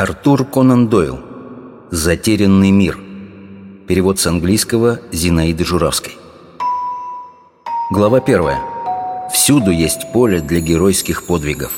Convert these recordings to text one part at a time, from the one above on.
Артур Конан Дойл «Затерянный мир» Перевод с английского Зинаиды Журавской Глава первая. Всюду есть поле для геройских подвигов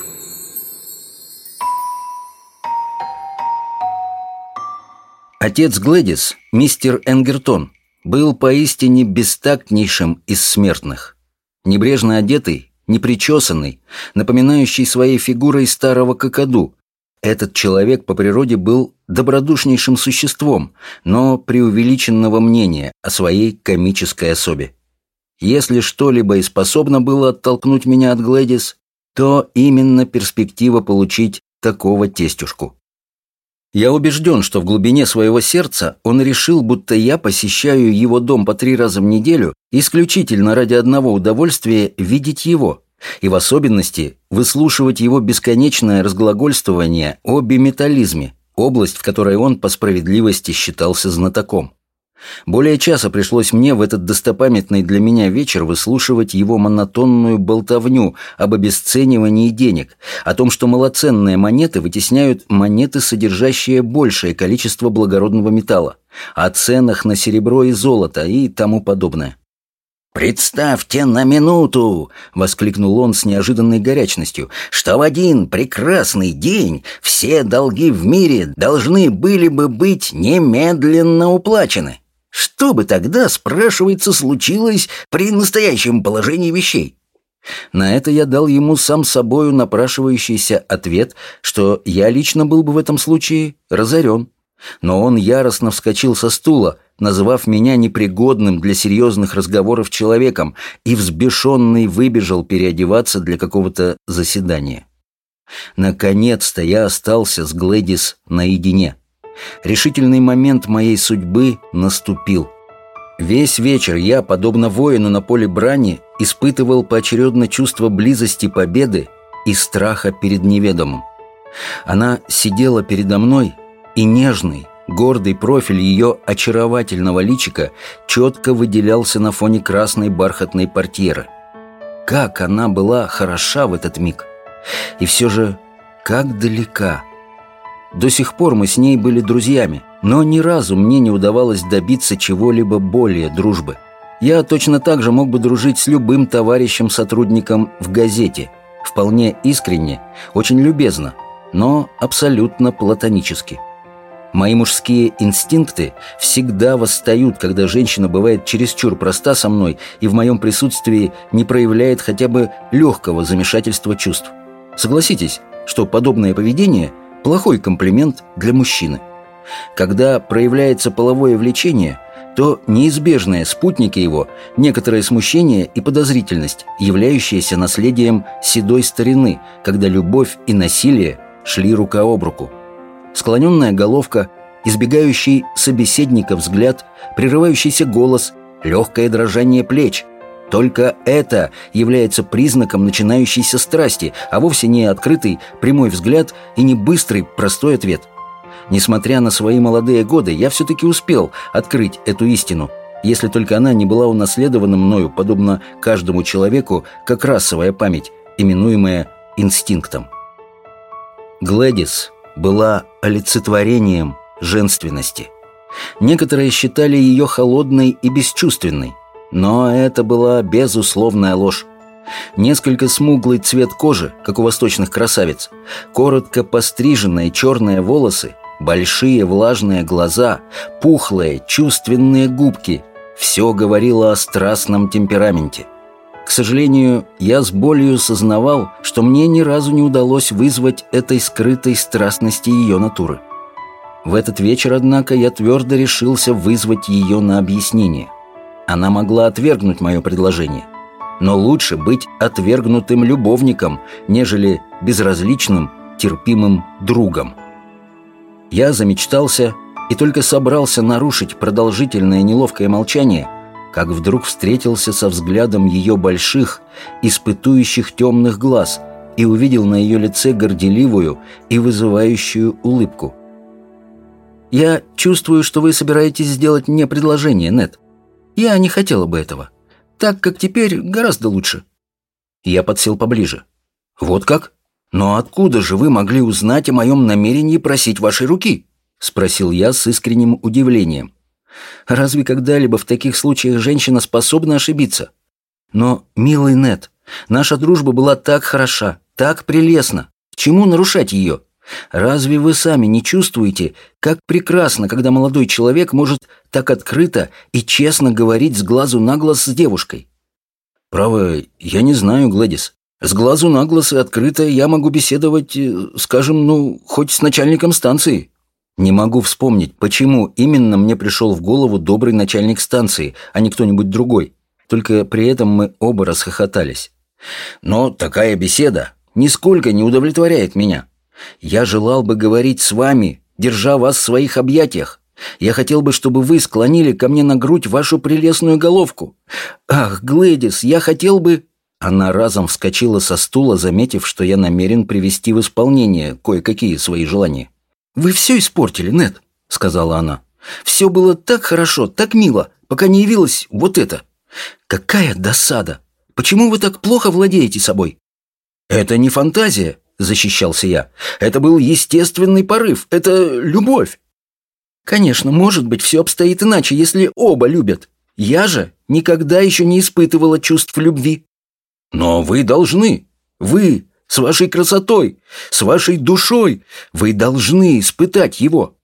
Отец Глэдис, мистер Энгертон, был поистине бестактнейшим из смертных. Небрежно одетый, непричесанный, напоминающий своей фигурой старого какаду – этот человек по природе был добродушнейшим существом, но преувеличенного мнения о своей комической особе. Если что-либо и способно было оттолкнуть меня от Глэдис, то именно перспектива получить такого тестюшку. Я убежден, что в глубине своего сердца он решил, будто я посещаю его дом по три раза в неделю исключительно ради одного удовольствия видеть его – и в особенности выслушивать его бесконечное разглагольствование о биметаллизме, область, в которой он по справедливости считался знатоком. Более часа пришлось мне в этот достопамятный для меня вечер выслушивать его монотонную болтовню об обесценивании денег, о том, что малоценные монеты вытесняют монеты, содержащие большее количество благородного металла, о ценах на серебро и золото и тому подобное. «Представьте на минуту!» — воскликнул он с неожиданной горячностью, «что в один прекрасный день все долги в мире должны были бы быть немедленно уплачены. Что бы тогда, спрашивается, случилось при настоящем положении вещей?» На это я дал ему сам собою напрашивающийся ответ, что я лично был бы в этом случае разорен. Но он яростно вскочил со стула, называв меня непригодным для серьезных разговоров человеком, и взбешенный выбежал переодеваться для какого-то заседания. Наконец-то я остался с Глэдис наедине. Решительный момент моей судьбы наступил. Весь вечер я, подобно воину на поле брани, испытывал поочередно чувство близости победы и страха перед неведомым. Она сидела передо мной, и нежный, гордый профиль ее очаровательного личика четко выделялся на фоне красной бархатной портьеры. Как она была хороша в этот миг! И все же, как далека! До сих пор мы с ней были друзьями, но ни разу мне не удавалось добиться чего-либо более дружбы. Я точно так же мог бы дружить с любым товарищем-сотрудником в газете, вполне искренне, очень любезно, но абсолютно платонически – Мои мужские инстинкты всегда восстают, когда женщина бывает чересчур проста со мной и в моем присутствии не проявляет хотя бы легкого замешательства чувств. Согласитесь, что подобное поведение – плохой комплимент для мужчины. Когда проявляется половое влечение, то неизбежные спутники его – некоторое смущение и подозрительность, являющиеся наследием седой старины, когда любовь и насилие шли рука об руку – склоненная головка, избегающий собеседника взгляд, прерывающийся голос, легкое дрожание плеч. Только это является признаком начинающейся страсти, а вовсе не открытый прямой взгляд и не быстрый простой ответ. Несмотря на свои молодые годы, я все-таки успел открыть эту истину, если только она не была унаследована мною, подобно каждому человеку, как расовая память, именуемая инстинктом. Глэдис была олицетворением женственности. Некоторые считали ее холодной и бесчувственной, но это была безусловная ложь. Несколько смуглый цвет кожи, как у восточных красавиц, коротко постриженные черные волосы, большие влажные глаза, пухлые чувственные губки – все говорило о страстном темпераменте – к сожалению, я с болью сознавал, что мне ни разу не удалось вызвать этой скрытой страстности ее натуры. В этот вечер, однако, я твердо решился вызвать ее на объяснение. Она могла отвергнуть мое предложение. Но лучше быть отвергнутым любовником, нежели безразличным, терпимым другом. Я замечтался и только собрался нарушить продолжительное неловкое молчание – как вдруг встретился со взглядом ее больших, испытующих темных глаз и увидел на ее лице горделивую и вызывающую улыбку. «Я чувствую, что вы собираетесь сделать мне предложение, Нет. Я не хотела бы этого, так как теперь гораздо лучше». Я подсел поближе. «Вот как? «Но откуда же вы могли узнать о моем намерении просить вашей руки?» — спросил я с искренним удивлением. «Разве когда-либо в таких случаях женщина способна ошибиться? Но, милый Нет, наша дружба была так хороша, так прелестна. Чему нарушать ее? Разве вы сами не чувствуете, как прекрасно, когда молодой человек может так открыто и честно говорить с глазу на глаз с девушкой? Право, я не знаю, Гладис. С глазу на глаз и открыто я могу беседовать, э, скажем, ну, хоть с начальником станции. Не могу вспомнить, почему именно мне пришел в голову добрый начальник станции, а не кто-нибудь другой. Только при этом мы оба расхохотались. Но такая беседа нисколько не удовлетворяет меня. Я желал бы говорить с вами, держа вас в своих объятиях. Я хотел бы, чтобы вы склонили ко мне на грудь вашу прелестную головку. Ах, Глэдис, я хотел бы...» Она разом вскочила со стула, заметив, что я намерен привести в исполнение кое-какие свои желания. «Вы все испортили, Нет, сказала она. «Все было так хорошо, так мило, пока не явилось вот это. Какая досада! Почему вы так плохо владеете собой?» «Это не фантазия», — защищался я. «Это был естественный порыв, это любовь». «Конечно, может быть, все обстоит иначе, если оба любят. Я же никогда еще не испытывала чувств любви». Но вы должны. Вы с вашей красотой, с вашей душой. Вы должны испытать его.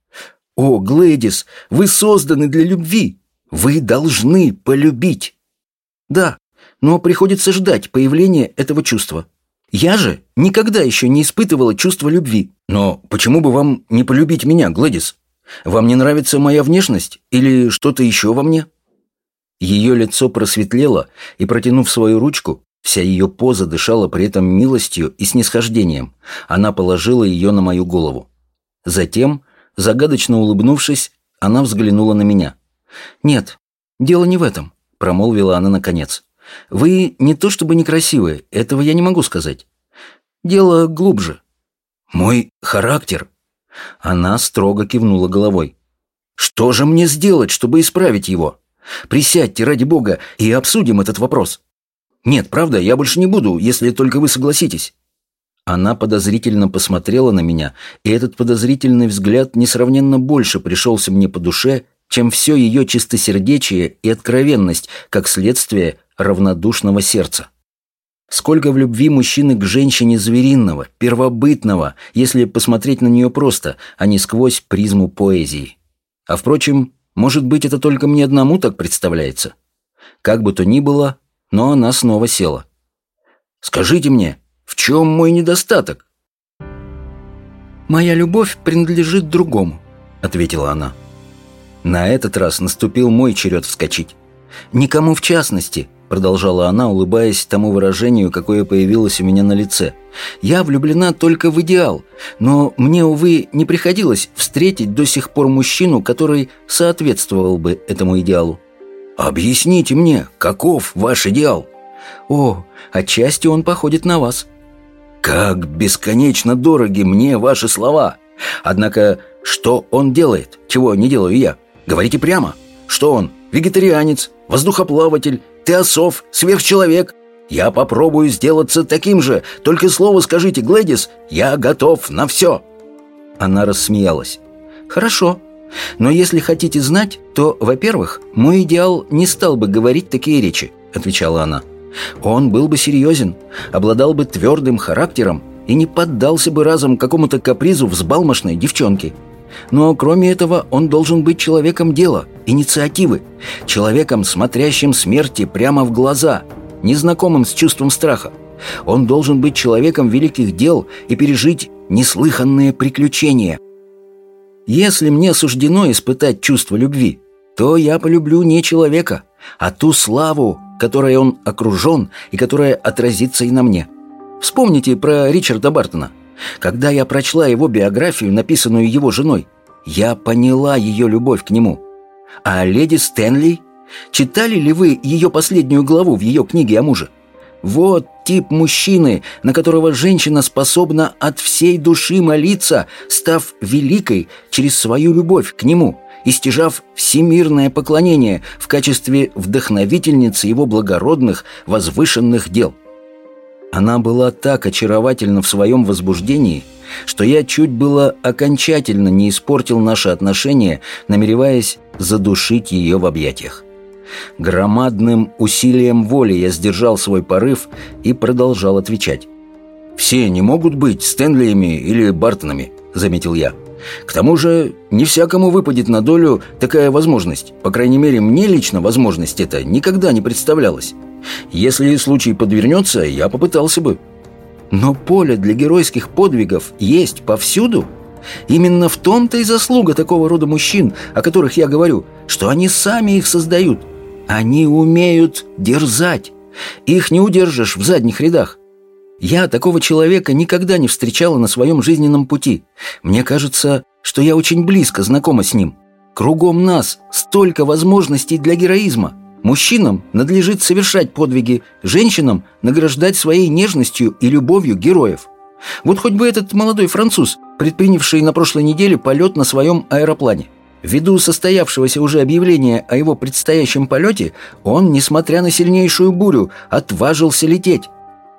О, Глэдис, вы созданы для любви. Вы должны полюбить. Да, но приходится ждать появления этого чувства. Я же никогда еще не испытывала чувства любви. Но почему бы вам не полюбить меня, Глэдис? Вам не нравится моя внешность или что-то еще во мне?» Ее лицо просветлело, и, протянув свою ручку, Вся ее поза дышала при этом милостью и снисхождением. Она положила ее на мою голову. Затем, загадочно улыбнувшись, она взглянула на меня. «Нет, дело не в этом», — промолвила она наконец. «Вы не то чтобы некрасивые, этого я не могу сказать. Дело глубже». «Мой характер?» Она строго кивнула головой. «Что же мне сделать, чтобы исправить его? Присядьте, ради бога, и обсудим этот вопрос». «Нет, правда, я больше не буду, если только вы согласитесь». Она подозрительно посмотрела на меня, и этот подозрительный взгляд несравненно больше пришелся мне по душе, чем все ее чистосердечие и откровенность, как следствие равнодушного сердца. Сколько в любви мужчины к женщине звериного, первобытного, если посмотреть на нее просто, а не сквозь призму поэзии. А впрочем, может быть, это только мне одному так представляется. Как бы то ни было, но она снова села. «Скажите мне, в чем мой недостаток?» «Моя любовь принадлежит другому», — ответила она. На этот раз наступил мой черед вскочить. «Никому в частности», — продолжала она, улыбаясь тому выражению, какое появилось у меня на лице. «Я влюблена только в идеал, но мне, увы, не приходилось встретить до сих пор мужчину, который соответствовал бы этому идеалу. «Объясните мне, каков ваш идеал?» «О, отчасти он походит на вас». «Как бесконечно дороги мне ваши слова! Однако, что он делает, чего не делаю я? Говорите прямо. Что он, вегетарианец, воздухоплаватель, теософ, сверхчеловек? Я попробую сделаться таким же, только слово скажите, Глэдис, я готов на все!» Она рассмеялась. «Хорошо, но если хотите знать, то, во-первых, мой идеал не стал бы говорить такие речи, отвечала она. Он был бы серьезен, обладал бы твердым характером и не поддался бы разом какому-то капризу взбалмошной девчонки. Но кроме этого он должен быть человеком дела, инициативы, человеком, смотрящим смерти прямо в глаза, незнакомым с чувством страха. Он должен быть человеком великих дел и пережить неслыханные приключения – если мне суждено испытать чувство любви, то я полюблю не человека, а ту славу, которой он окружен и которая отразится и на мне. Вспомните про Ричарда Бартона. Когда я прочла его биографию, написанную его женой, я поняла ее любовь к нему. А леди Стэнли? Читали ли вы ее последнюю главу в ее книге о муже? Вот тип мужчины, на которого женщина способна от всей души молиться, став великой через свою любовь к нему, истяжав всемирное поклонение в качестве вдохновительницы его благородных, возвышенных дел. Она была так очаровательна в своем возбуждении, что я чуть было окончательно не испортил наши отношения, намереваясь задушить ее в объятиях. Громадным усилием воли я сдержал свой порыв и продолжал отвечать. «Все не могут быть Стэнлиями или Бартонами», — заметил я. «К тому же не всякому выпадет на долю такая возможность. По крайней мере, мне лично возможность эта никогда не представлялась. Если случай подвернется, я попытался бы». Но поле для геройских подвигов есть повсюду. Именно в том-то и заслуга такого рода мужчин, о которых я говорю, что они сами их создают. Они умеют дерзать. Их не удержишь в задних рядах. Я такого человека никогда не встречала на своем жизненном пути. Мне кажется, что я очень близко знакома с ним. Кругом нас столько возможностей для героизма. Мужчинам надлежит совершать подвиги, женщинам награждать своей нежностью и любовью героев. Вот хоть бы этот молодой француз, предпринявший на прошлой неделе полет на своем аэроплане. Ввиду состоявшегося уже объявления о его предстоящем полете, он, несмотря на сильнейшую бурю, отважился лететь.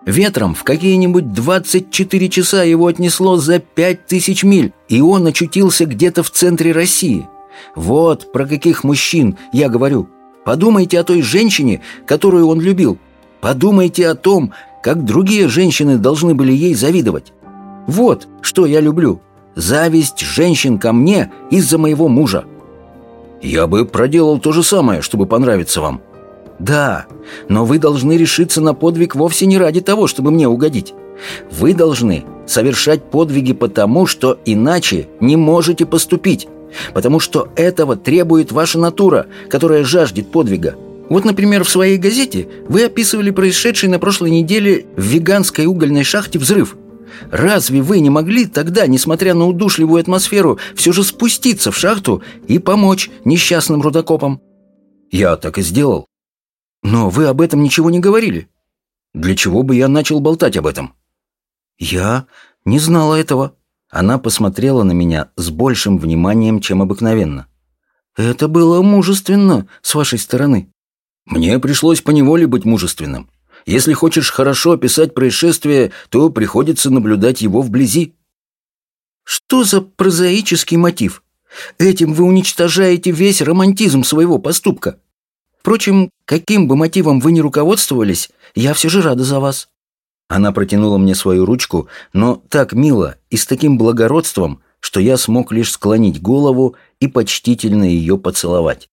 Ветром в какие-нибудь 24 часа его отнесло за 5000 миль, и он очутился где-то в центре России. Вот про каких мужчин я говорю. Подумайте о той женщине, которую он любил. Подумайте о том, как другие женщины должны были ей завидовать. Вот что я люблю. Зависть женщин ко мне из-за моего мужа. Я бы проделал то же самое, чтобы понравиться вам. Да, но вы должны решиться на подвиг вовсе не ради того, чтобы мне угодить. Вы должны совершать подвиги потому, что иначе не можете поступить потому что этого требует ваша натура, которая жаждет подвига. Вот, например, в своей газете вы описывали происшедший на прошлой неделе в веганской угольной шахте взрыв. Разве вы не могли тогда, несмотря на удушливую атмосферу, все же спуститься в шахту и помочь несчастным рудокопам? Я так и сделал. Но вы об этом ничего не говорили. Для чего бы я начал болтать об этом? Я не знала этого. Она посмотрела на меня с большим вниманием, чем обыкновенно. «Это было мужественно с вашей стороны». «Мне пришлось поневоле быть мужественным. Если хочешь хорошо описать происшествие, то приходится наблюдать его вблизи». «Что за прозаический мотив? Этим вы уничтожаете весь романтизм своего поступка. Впрочем, каким бы мотивом вы ни руководствовались, я все же рада за вас». Она протянула мне свою ручку, но так мило и с таким благородством, что я смог лишь склонить голову и почтительно ее поцеловать.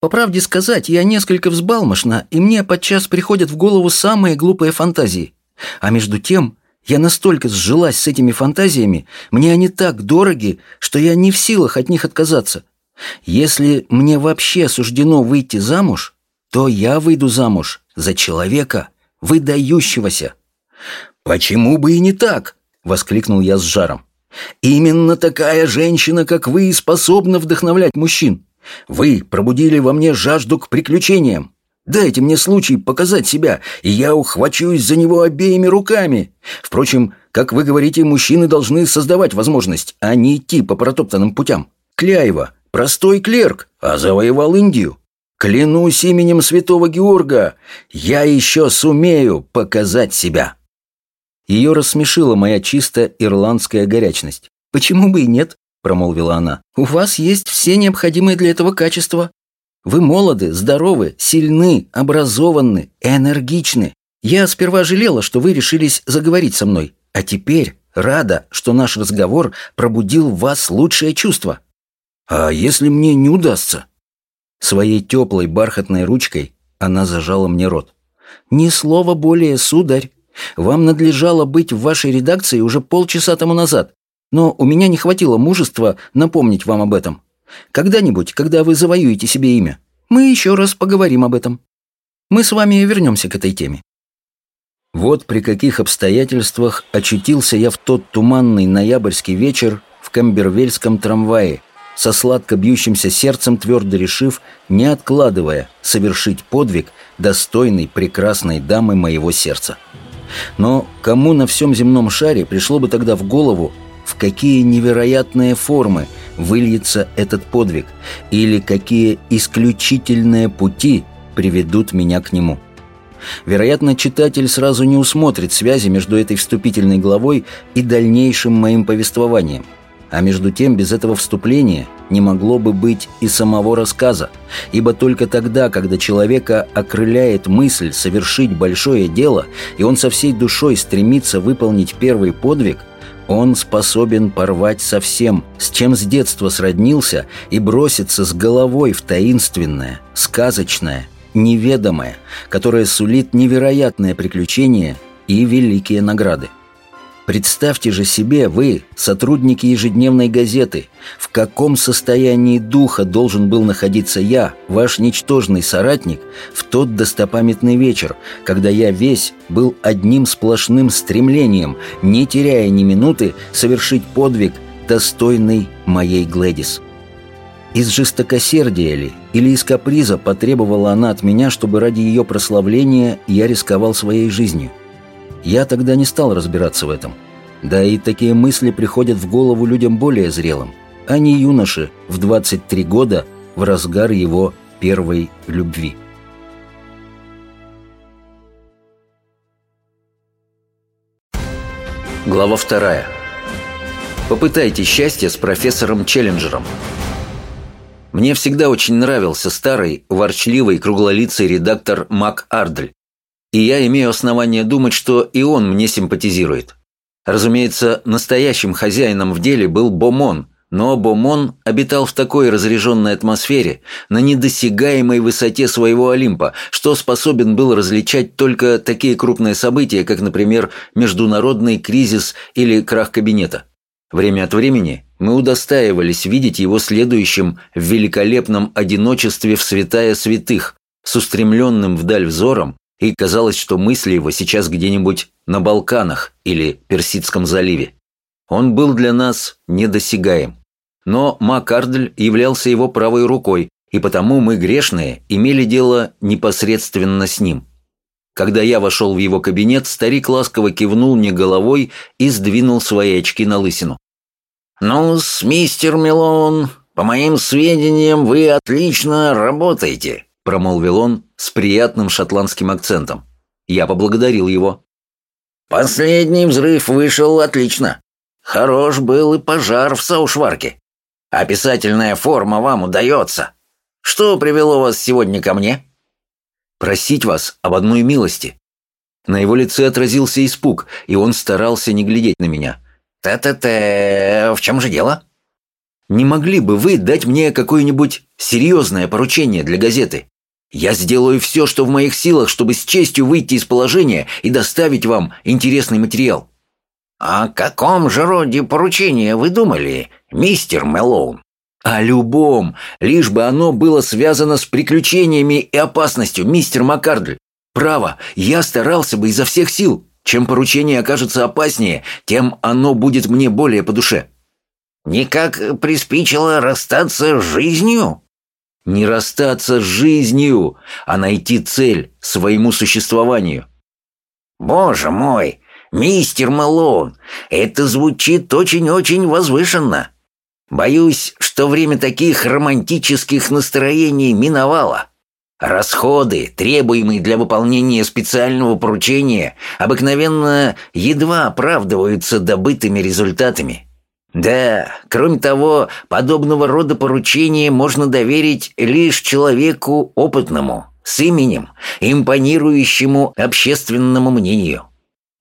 По правде сказать, я несколько взбалмошна, и мне подчас приходят в голову самые глупые фантазии. А между тем, я настолько сжилась с этими фантазиями, мне они так дороги, что я не в силах от них отказаться. Если мне вообще суждено выйти замуж, то я выйду замуж за человека, выдающегося, «Почему бы и не так?» — воскликнул я с жаром. «Именно такая женщина, как вы, способна вдохновлять мужчин. Вы пробудили во мне жажду к приключениям. Дайте мне случай показать себя, и я ухвачусь за него обеими руками. Впрочем, как вы говорите, мужчины должны создавать возможность, а не идти по протоптанным путям. Кляева – простой клерк, а завоевал Индию. Клянусь именем святого Георга, я еще сумею показать себя». Ее рассмешила моя чисто ирландская горячность. «Почему бы и нет?» – промолвила она. «У вас есть все необходимые для этого качества. Вы молоды, здоровы, сильны, образованы, энергичны. Я сперва жалела, что вы решились заговорить со мной, а теперь рада, что наш разговор пробудил в вас лучшее чувство. А если мне не удастся?» Своей теплой бархатной ручкой она зажала мне рот. «Ни слова более, сударь!» Вам надлежало быть в вашей редакции уже полчаса тому назад, но у меня не хватило мужества напомнить вам об этом. Когда-нибудь, когда вы завоюете себе имя, мы еще раз поговорим об этом. Мы с вами вернемся к этой теме. Вот при каких обстоятельствах очутился я в тот туманный ноябрьский вечер в Камбервельском трамвае, со сладко бьющимся сердцем твердо решив, не откладывая, совершить подвиг достойной прекрасной дамы моего сердца. Но кому на всем земном шаре пришло бы тогда в голову, в какие невероятные формы выльется этот подвиг, или какие исключительные пути приведут меня к нему? Вероятно, читатель сразу не усмотрит связи между этой вступительной главой и дальнейшим моим повествованием. А между тем, без этого вступления не могло бы быть и самого рассказа, ибо только тогда, когда человека окрыляет мысль совершить большое дело, и он со всей душой стремится выполнить первый подвиг, он способен порвать со всем, с чем с детства сроднился, и броситься с головой в таинственное, сказочное, неведомое, которое сулит невероятное приключение и великие награды. Представьте же себе, вы, сотрудники ежедневной газеты, в каком состоянии духа должен был находиться я, ваш ничтожный соратник, в тот достопамятный вечер, когда я весь был одним сплошным стремлением, не теряя ни минуты, совершить подвиг, достойный моей Глэдис. Из жестокосердия ли или из каприза потребовала она от меня, чтобы ради ее прославления я рисковал своей жизнью? Я тогда не стал разбираться в этом. Да и такие мысли приходят в голову людям более зрелым, а не юноше в 23 года в разгар его первой любви. Глава вторая. Попытайте счастье с профессором Челленджером. Мне всегда очень нравился старый, ворчливый, круглолицый редактор Мак Ардль, и я имею основание думать, что и он мне симпатизирует. Разумеется, настоящим хозяином в деле был Бомон, но Бомон обитал в такой разряженной атмосфере, на недосягаемой высоте своего Олимпа, что способен был различать только такие крупные события, как, например, международный кризис или крах кабинета. Время от времени мы удостаивались видеть его следующим в великолепном одиночестве в святая святых, с устремленным вдаль взором и казалось, что мысли его сейчас где-нибудь на Балканах или Персидском заливе. Он был для нас недосягаем. Но Макардль являлся его правой рукой, и потому мы, грешные, имели дело непосредственно с ним. Когда я вошел в его кабинет, старик ласково кивнул мне головой и сдвинул свои очки на лысину. ну мистер Милон, по моим сведениям, вы отлично работаете», – промолвил он с приятным шотландским акцентом. Я поблагодарил его. «Последний взрыв вышел отлично. Хорош был и пожар в Саушварке. Описательная форма вам удается. Что привело вас сегодня ко мне?» «Просить вас об одной милости». На его лице отразился испуг, и он старался не глядеть на меня. «Та-та-та, в чем же дело?» «Не могли бы вы дать мне какое-нибудь серьезное поручение для газеты? Я сделаю все, что в моих силах, чтобы с честью выйти из положения и доставить вам интересный материал». «О каком же роде поручения вы думали, мистер Мэлоун?» «О любом, лишь бы оно было связано с приключениями и опасностью, мистер Маккардль. Право, я старался бы изо всех сил. Чем поручение окажется опаснее, тем оно будет мне более по душе». «Никак приспичило расстаться с жизнью?» Не расстаться с жизнью, а найти цель своему существованию. «Боже мой, мистер Малон, это звучит очень-очень возвышенно. Боюсь, что время таких романтических настроений миновало. Расходы, требуемые для выполнения специального поручения, обыкновенно едва оправдываются добытыми результатами». Да, кроме того, подобного рода поручения можно доверить лишь человеку опытному, с именем, импонирующему общественному мнению.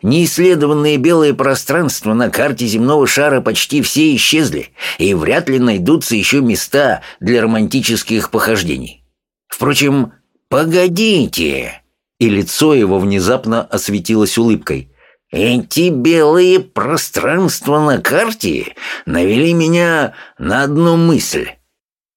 Неисследованные белые пространства на карте земного шара почти все исчезли, и вряд ли найдутся еще места для романтических похождений. Впрочем, погодите!» И лицо его внезапно осветилось улыбкой – эти белые пространства на карте навели меня на одну мысль.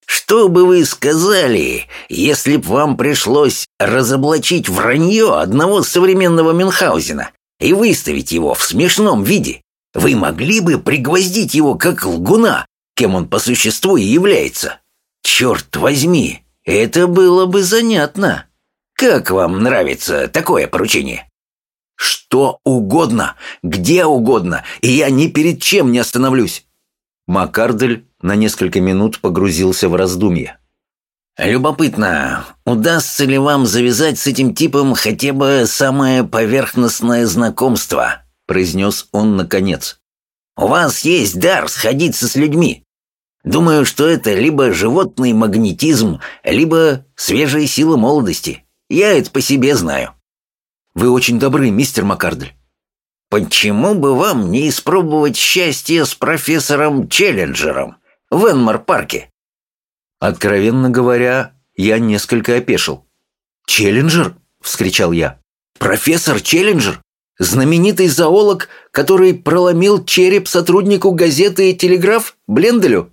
Что бы вы сказали, если б вам пришлось разоблачить вранье одного современного Мюнхгаузена и выставить его в смешном виде? Вы могли бы пригвоздить его как лгуна, кем он по существу и является? Черт возьми, это было бы занятно. Как вам нравится такое поручение? Что угодно, где угодно, и я ни перед чем не остановлюсь. Макардель на несколько минут погрузился в раздумье. Любопытно, удастся ли вам завязать с этим типом хотя бы самое поверхностное знакомство, произнес он наконец. У вас есть дар сходиться с людьми. Думаю, что это либо животный магнетизм, либо свежая сила молодости. Я это по себе знаю. Вы очень добры, мистер Маккардль. Почему бы вам не испробовать счастье с профессором Челленджером в Энмор-парке? Откровенно говоря, я несколько опешил. «Челленджер?» — вскричал я. «Профессор Челленджер? Знаменитый зоолог, который проломил череп сотруднику газеты «Телеграф» Бленделю?»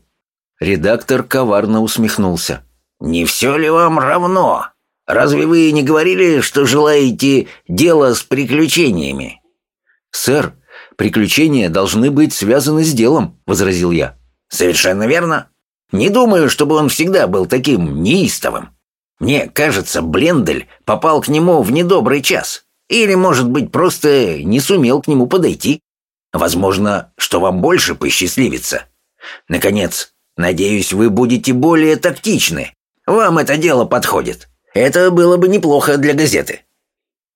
Редактор коварно усмехнулся. «Не все ли вам равно? Разве вы не говорили, что желаете дела с приключениями?» «Сэр, приключения должны быть связаны с делом», — возразил я. «Совершенно верно. Не думаю, чтобы он всегда был таким неистовым. Мне кажется, Блендель попал к нему в недобрый час. Или, может быть, просто не сумел к нему подойти. Возможно, что вам больше посчастливится. Наконец, надеюсь, вы будете более тактичны. Вам это дело подходит. Это было бы неплохо для газеты.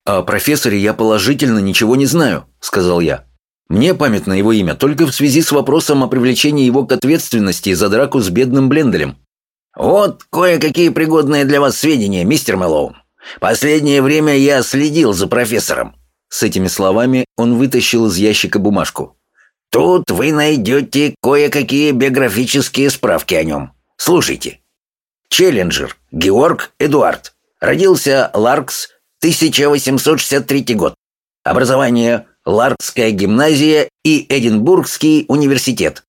«О профессоре я положительно ничего не знаю», — сказал я. «Мне памятно его имя только в связи с вопросом о привлечении его к ответственности за драку с бедным Бленделем». «Вот кое-какие пригодные для вас сведения, мистер Мэллоун. Последнее время я следил за профессором». С этими словами он вытащил из ящика бумажку. «Тут вы найдете кое-какие биографические справки о нем. Слушайте. Челленджер, Георг Эдуард. Родился Ларкс 1863 год. Образование Ларкская гимназия и Эдинбургский университет.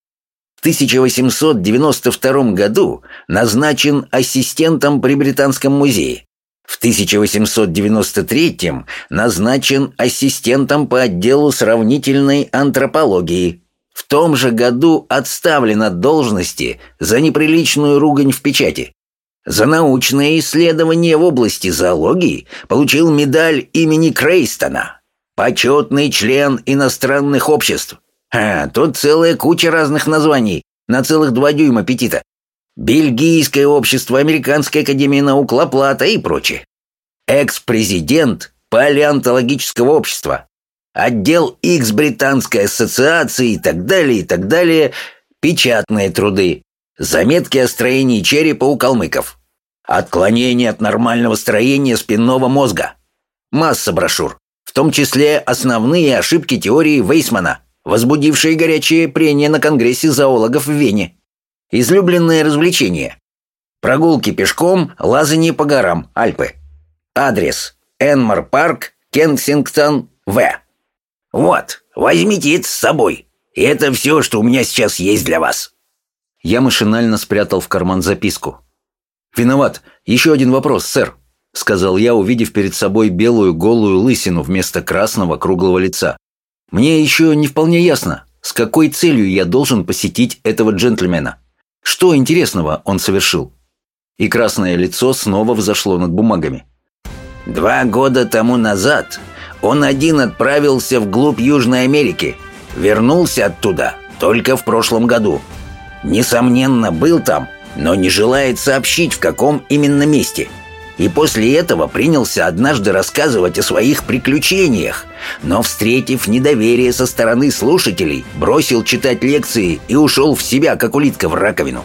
В 1892 году назначен ассистентом при Британском музее. В 1893 назначен ассистентом по отделу сравнительной антропологии. В том же году отставлен от должности за неприличную ругань в печати. За научное исследование в области зоологии получил медаль имени Крейстона. Почетный член иностранных обществ. А, тут целая куча разных названий, на целых два дюйма петита. Бельгийское общество, Американская академия наук, Лаплата и прочее. Экс-президент палеонтологического общества. Отдел X Британской ассоциации и так далее, и так далее. Печатные труды. Заметки о строении черепа у калмыков. Отклонение от нормального строения спинного мозга. Масса брошюр. В том числе основные ошибки теории Вейсмана, возбудившие горячее прения на Конгрессе зоологов в Вене. Излюбленное развлечение. Прогулки пешком, лазание по горам, Альпы. Адрес. Энмор Парк, Кенсингтон, В. Вот, возьмите это с собой. И это все, что у меня сейчас есть для вас. Я машинально спрятал в карман записку. «Виноват. Еще один вопрос, сэр», — сказал я, увидев перед собой белую голую лысину вместо красного круглого лица. «Мне еще не вполне ясно, с какой целью я должен посетить этого джентльмена. Что интересного он совершил?» И красное лицо снова взошло над бумагами. «Два года тому назад он один отправился вглубь Южной Америки, вернулся оттуда только в прошлом году. Несомненно, был там, но не желает сообщить, в каком именно месте. И после этого принялся однажды рассказывать о своих приключениях, но, встретив недоверие со стороны слушателей, бросил читать лекции и ушел в себя, как улитка в раковину.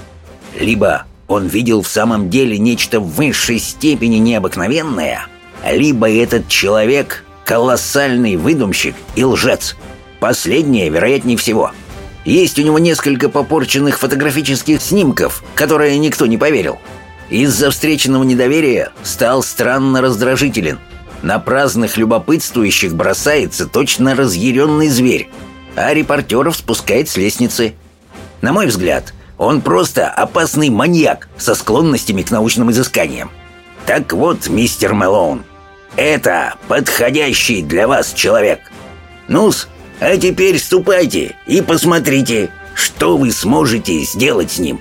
Либо он видел в самом деле нечто в высшей степени необыкновенное, либо этот человек – колоссальный выдумщик и лжец. Последнее, вероятнее всего – есть у него несколько попорченных фотографических снимков, которые никто не поверил. Из-за встреченного недоверия стал странно раздражителен. На праздных любопытствующих бросается точно разъяренный зверь, а репортеров спускает с лестницы. На мой взгляд, он просто опасный маньяк со склонностями к научным изысканиям. Так вот, мистер Мэлоун, это подходящий для вас человек. Ну-с, а теперь ступайте и посмотрите, что вы сможете сделать с ним.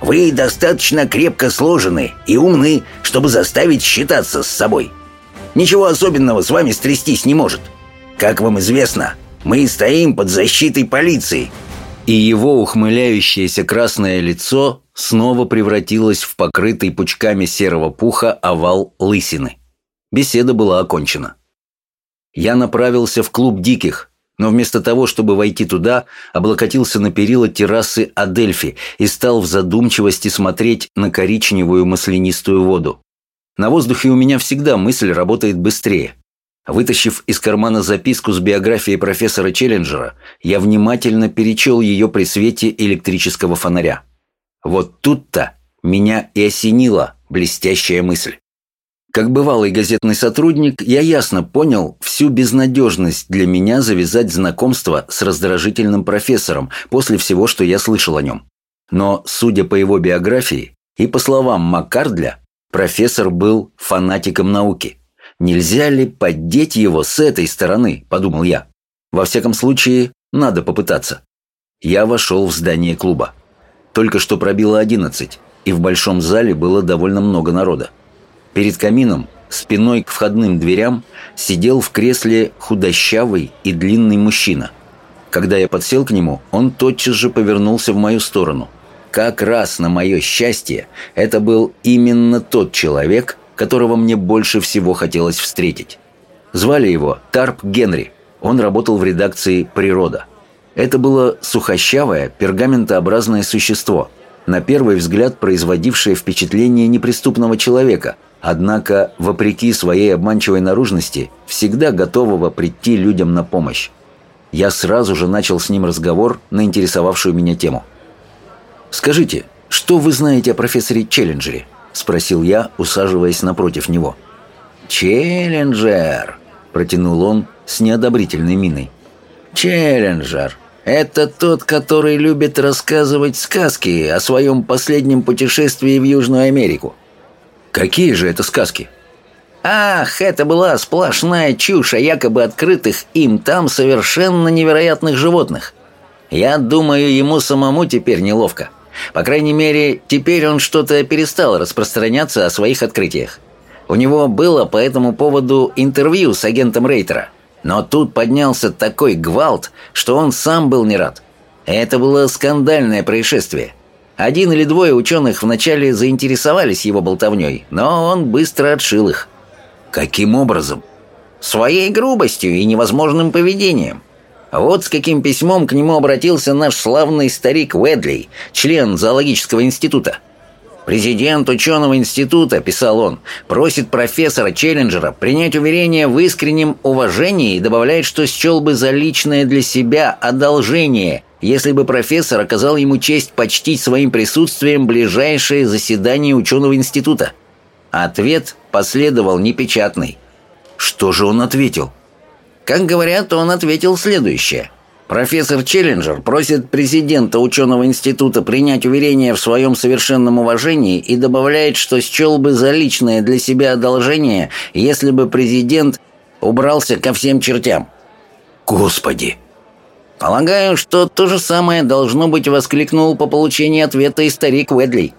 Вы достаточно крепко сложены и умны, чтобы заставить считаться с собой. Ничего особенного с вами стрястись не может. Как вам известно, мы стоим под защитой полиции. и его ухмыляющееся красное лицо снова превратилось в покрытый пучками серого пуха овал лысины. Беседа была окончена. Я направился в клуб диких, но вместо того, чтобы войти туда, облокотился на перила террасы Адельфи и стал в задумчивости смотреть на коричневую маслянистую воду. На воздухе у меня всегда мысль работает быстрее. Вытащив из кармана записку с биографией профессора Челленджера, я внимательно перечел ее при свете электрического фонаря. Вот тут-то меня и осенила блестящая мысль. Как бывалый газетный сотрудник, я ясно понял всю безнадежность для меня завязать знакомство с раздражительным профессором после всего, что я слышал о нем. Но, судя по его биографии и по словам Маккардля, профессор был фанатиком науки. Нельзя ли поддеть его с этой стороны, подумал я. Во всяком случае, надо попытаться. Я вошел в здание клуба. Только что пробило одиннадцать, и в большом зале было довольно много народа. Перед камином, спиной к входным дверям, сидел в кресле худощавый и длинный мужчина. Когда я подсел к нему, он тотчас же повернулся в мою сторону. Как раз на мое счастье, это был именно тот человек, которого мне больше всего хотелось встретить. Звали его Тарп Генри. Он работал в редакции «Природа». Это было сухощавое, пергаментообразное существо, на первый взгляд производившее впечатление неприступного человека – Однако, вопреки своей обманчивой наружности, всегда готового прийти людям на помощь. Я сразу же начал с ним разговор на интересовавшую меня тему. «Скажите, что вы знаете о профессоре Челленджере?» – спросил я, усаживаясь напротив него. «Челленджер!» – протянул он с неодобрительной миной. «Челленджер! Это тот, который любит рассказывать сказки о своем последнем путешествии в Южную Америку. Какие же это сказки? Ах, это была сплошная чушь о якобы открытых им там совершенно невероятных животных. Я думаю, ему самому теперь неловко. По крайней мере, теперь он что-то перестал распространяться о своих открытиях. У него было по этому поводу интервью с агентом Рейтера. Но тут поднялся такой гвалт, что он сам был не рад. Это было скандальное происшествие – один или двое ученых вначале заинтересовались его болтовней, но он быстро отшил их. Каким образом? Своей грубостью и невозможным поведением. Вот с каким письмом к нему обратился наш славный старик Уэдли, член зоологического института. «Президент ученого института», — писал он, — «просит профессора Челленджера принять уверение в искреннем уважении и добавляет, что счел бы за личное для себя одолжение, если бы профессор оказал ему честь почтить своим присутствием ближайшее заседание ученого института». Ответ последовал непечатный. Что же он ответил? Как говорят, он ответил следующее – Профессор Челленджер просит президента ученого института принять уверение в своем совершенном уважении и добавляет, что счел бы за личное для себя одолжение, если бы президент убрался ко всем чертям. Господи! Полагаю, что то же самое должно быть воскликнул по получении ответа и старик Уэдли.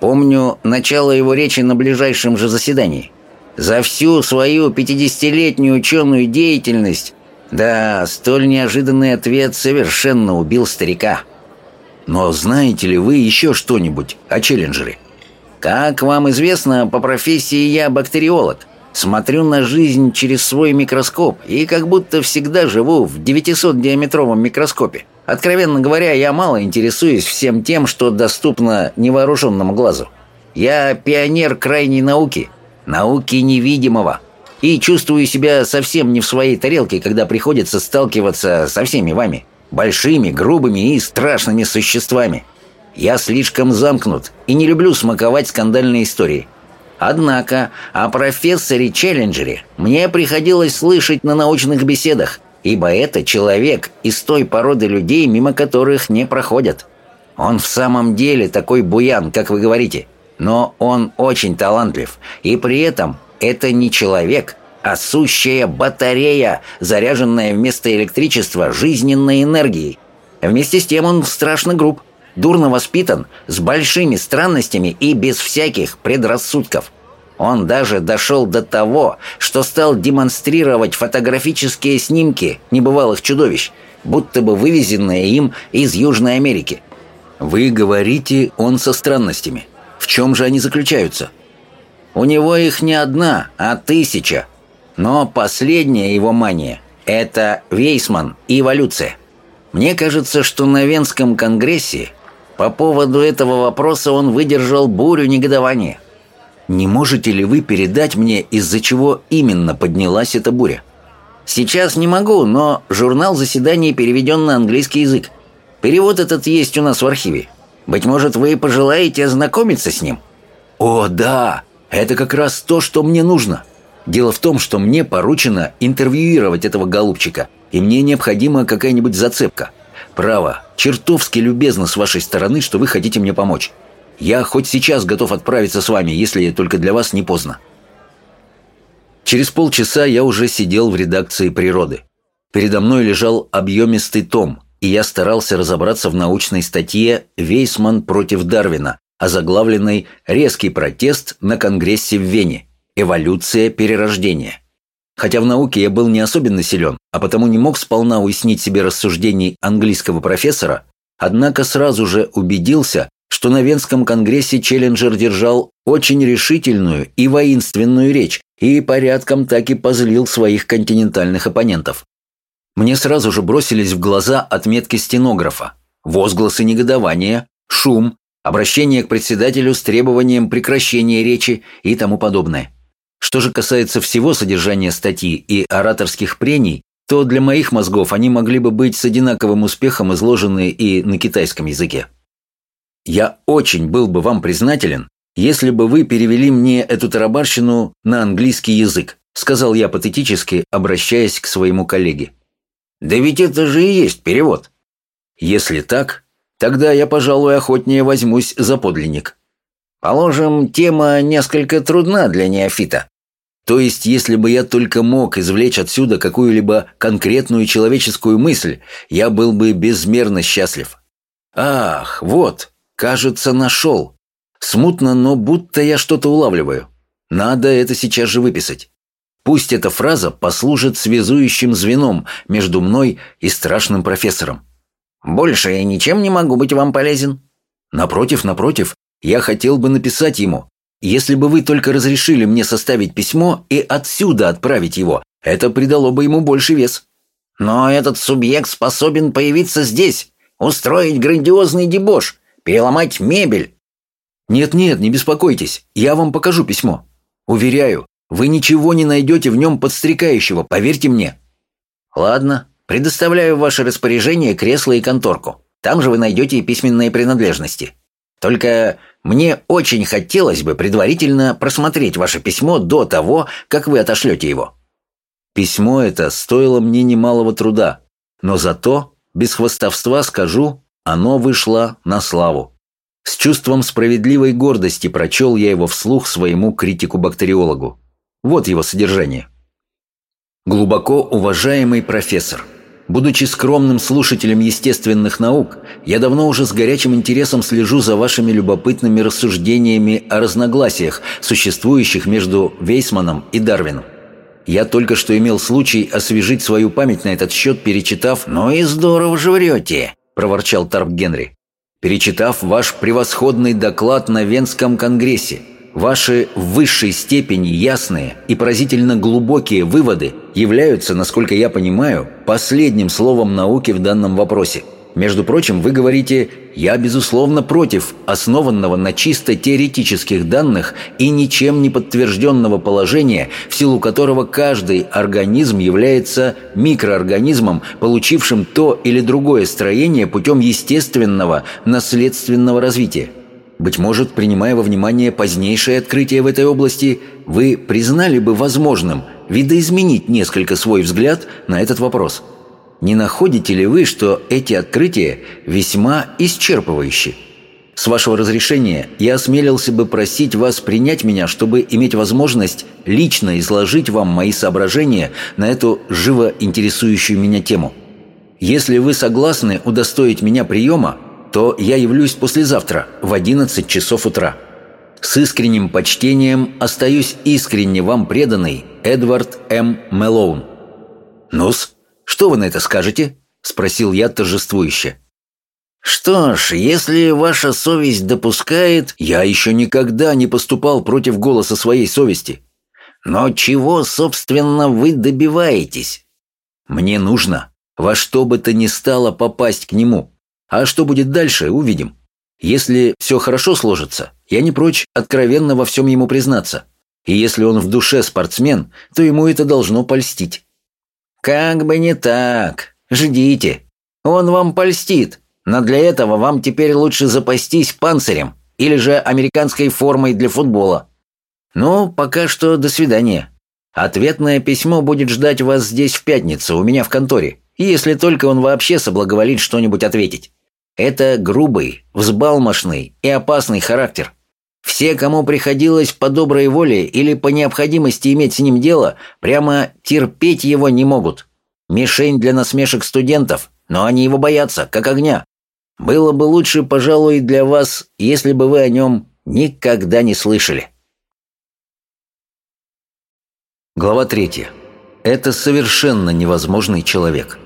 Помню начало его речи на ближайшем же заседании. За всю свою 50-летнюю ученую деятельность да, столь неожиданный ответ совершенно убил старика. Но знаете ли вы еще что-нибудь о Челленджере? Как вам известно, по профессии я бактериолог. Смотрю на жизнь через свой микроскоп и как будто всегда живу в 900-диаметровом микроскопе. Откровенно говоря, я мало интересуюсь всем тем, что доступно невооруженному глазу. Я пионер крайней науки, науки невидимого – и чувствую себя совсем не в своей тарелке, когда приходится сталкиваться со всеми вами. Большими, грубыми и страшными существами. Я слишком замкнут и не люблю смаковать скандальные истории. Однако о профессоре Челленджере мне приходилось слышать на научных беседах, ибо это человек из той породы людей, мимо которых не проходят. Он в самом деле такой буян, как вы говорите, но он очень талантлив, и при этом это не человек, а сущая батарея, заряженная вместо электричества жизненной энергией. Вместе с тем он страшно груб, дурно воспитан, с большими странностями и без всяких предрассудков. Он даже дошел до того, что стал демонстрировать фотографические снимки небывалых чудовищ, будто бы вывезенное им из Южной Америки. Вы говорите, он со странностями. В чем же они заключаются? У него их не одна, а тысяча. Но последняя его мания – это Вейсман и эволюция. Мне кажется, что на Венском конгрессе по поводу этого вопроса он выдержал бурю негодования. Не можете ли вы передать мне, из-за чего именно поднялась эта буря? Сейчас не могу, но журнал заседаний переведен на английский язык. Перевод этот есть у нас в архиве. Быть может, вы пожелаете ознакомиться с ним? О, да! Это как раз то, что мне нужно. Дело в том, что мне поручено интервьюировать этого голубчика, и мне необходима какая-нибудь зацепка. Право, чертовски любезно с вашей стороны, что вы хотите мне помочь. Я хоть сейчас готов отправиться с вами, если только для вас не поздно. Через полчаса я уже сидел в редакции «Природы». Передо мной лежал объемистый том, и я старался разобраться в научной статье «Вейсман против Дарвина», озаглавленной «Резкий протест на Конгрессе в Вене. Эволюция перерождения». Хотя в науке я был не особенно силен, а потому не мог сполна уяснить себе рассуждений английского профессора, однако сразу же убедился, что на Венском конгрессе Челленджер держал очень решительную и воинственную речь и порядком так и позлил своих континентальных оппонентов. Мне сразу же бросились в глаза отметки стенографа, возгласы негодования, шум, обращение к председателю с требованием прекращения речи и тому подобное. Что же касается всего содержания статьи и ораторских прений, то для моих мозгов они могли бы быть с одинаковым успехом изложены и на китайском языке. Я очень был бы вам признателен, если бы вы перевели мне эту тарабарщину на английский язык, сказал я патетически, обращаясь к своему коллеге. Да ведь это же и есть перевод. Если так, тогда я, пожалуй, охотнее возьмусь за подлинник. Положим, тема несколько трудна для неофита. То есть, если бы я только мог извлечь отсюда какую-либо конкретную человеческую мысль, я был бы безмерно счастлив. Ах, вот, кажется, нашел. Смутно, но будто я что-то улавливаю. Надо это сейчас же выписать. Пусть эта фраза послужит связующим звеном между мной и страшным профессором. Больше я ничем не могу быть вам полезен. Напротив, напротив, я хотел бы написать ему. Если бы вы только разрешили мне составить письмо и отсюда отправить его, это придало бы ему больше вес. Но этот субъект способен появиться здесь, устроить грандиозный дебош, переломать мебель. Нет-нет, не беспокойтесь, я вам покажу письмо. Уверяю, вы ничего не найдете в нем подстрекающего, поверьте мне. Ладно, предоставляю в ваше распоряжение кресло и конторку. Там же вы найдете и письменные принадлежности. Только мне очень хотелось бы предварительно просмотреть ваше письмо до того, как вы отошлете его». Письмо это стоило мне немалого труда, но зато, без хвостовства скажу, оно вышло на славу. С чувством справедливой гордости прочел я его вслух своему критику-бактериологу. Вот его содержание. Глубоко уважаемый профессор – Будучи скромным слушателем естественных наук, я давно уже с горячим интересом слежу за вашими любопытными рассуждениями о разногласиях, существующих между Вейсманом и Дарвином. Я только что имел случай освежить свою память на этот счет, перечитав «Ну и здорово же врете», – проворчал Тарп Генри. «Перечитав ваш превосходный доклад на Венском конгрессе, Ваши в высшей степени ясные и поразительно глубокие выводы являются, насколько я понимаю, последним словом науки в данном вопросе. Между прочим, вы говорите «я, безусловно, против основанного на чисто теоретических данных и ничем не подтвержденного положения, в силу которого каждый организм является микроорганизмом, получившим то или другое строение путем естественного наследственного развития». Быть может, принимая во внимание позднейшее открытие в этой области, вы признали бы возможным видоизменить несколько свой взгляд на этот вопрос. Не находите ли вы, что эти открытия весьма исчерпывающие? С вашего разрешения я осмелился бы просить вас принять меня, чтобы иметь возможность лично изложить вам мои соображения на эту живо интересующую меня тему. Если вы согласны удостоить меня приема, то я явлюсь послезавтра в 11 часов утра. С искренним почтением остаюсь искренне вам преданный Эдвард М. Мэлоун. Нус, что вы на это скажете? — спросил я торжествующе. «Что ж, если ваша совесть допускает...» «Я еще никогда не поступал против голоса своей совести». «Но чего, собственно, вы добиваетесь?» «Мне нужно во что бы то ни стало попасть к нему. А что будет дальше, увидим. Если все хорошо сложится, я не прочь откровенно во всем ему признаться. И если он в душе спортсмен, то ему это должно польстить». «Как бы не так. Ждите. Он вам польстит. Но для этого вам теперь лучше запастись панцирем или же американской формой для футбола. Ну, пока что до свидания. Ответное письмо будет ждать вас здесь в пятницу, у меня в конторе, если только он вообще соблаговолит что-нибудь ответить. Это грубый, взбалмошный и опасный характер. Все, кому приходилось по доброй воле или по необходимости иметь с ним дело, прямо терпеть его не могут. Мишень для насмешек студентов, но они его боятся, как огня. Было бы лучше, пожалуй, для вас, если бы вы о нем никогда не слышали. Глава третья. Это совершенно невозможный человек.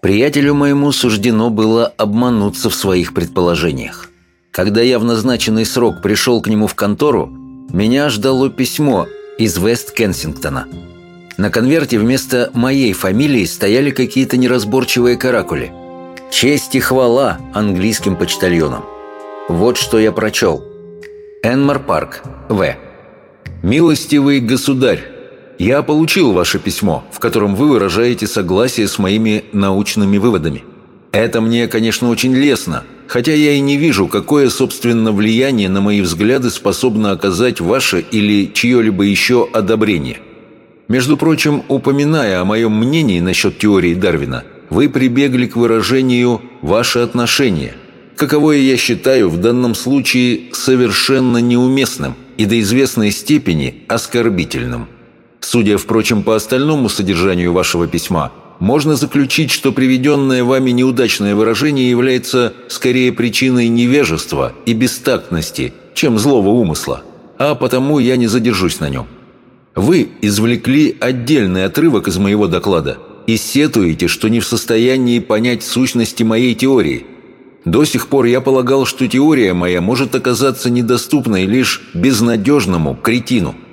Приятелю моему суждено было обмануться в своих предположениях. Когда я в назначенный срок пришел к нему в контору, меня ждало письмо из Вест-Кенсингтона. На конверте вместо моей фамилии стояли какие-то неразборчивые каракули. «Честь и хвала английским почтальонам». Вот что я прочел. Энмар Парк, В. «Милостивый государь, я получил ваше письмо, в котором вы выражаете согласие с моими научными выводами. Это мне, конечно, очень лестно, хотя я и не вижу, какое, собственно, влияние на мои взгляды способно оказать ваше или чье-либо еще одобрение. Между прочим, упоминая о моем мнении насчет теории Дарвина, вы прибегли к выражению «ваше отношение», каковое я считаю в данном случае совершенно неуместным и до известной степени оскорбительным. Судя, впрочем, по остальному содержанию вашего письма, можно заключить, что приведенное вами неудачное выражение является скорее причиной невежества и бестактности, чем злого умысла, а потому я не задержусь на нем. Вы извлекли отдельный отрывок из моего доклада и сетуете, что не в состоянии понять сущности моей теории. До сих пор я полагал, что теория моя может оказаться недоступной лишь безнадежному кретину –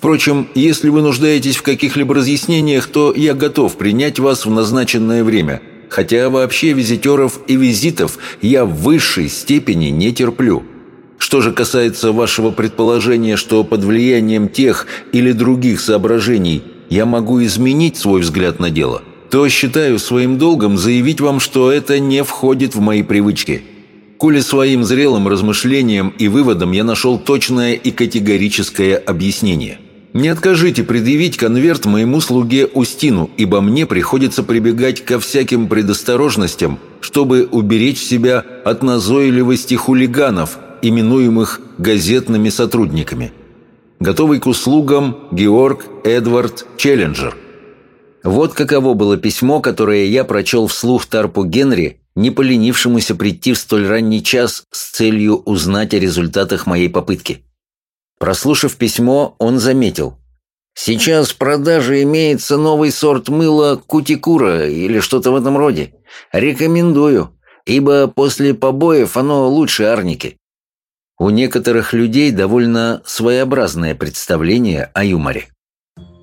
Впрочем, если вы нуждаетесь в каких-либо разъяснениях, то я готов принять вас в назначенное время, хотя вообще визитеров и визитов я в высшей степени не терплю. Что же касается вашего предположения, что под влиянием тех или других соображений я могу изменить свой взгляд на дело, то считаю своим долгом заявить вам, что это не входит в мои привычки. Коли своим зрелым размышлением и выводом я нашел точное и категорическое объяснение – не откажите предъявить конверт моему слуге Устину, ибо мне приходится прибегать ко всяким предосторожностям, чтобы уберечь себя от назойливости хулиганов, именуемых газетными сотрудниками. Готовый к услугам Георг Эдвард Челленджер. Вот каково было письмо, которое я прочел вслух Тарпу Генри, не поленившемуся прийти в столь ранний час с целью узнать о результатах моей попытки. Прослушав письмо, он заметил. «Сейчас в продаже имеется новый сорт мыла кутикура или что-то в этом роде. Рекомендую, ибо после побоев оно лучше арники». У некоторых людей довольно своеобразное представление о юморе.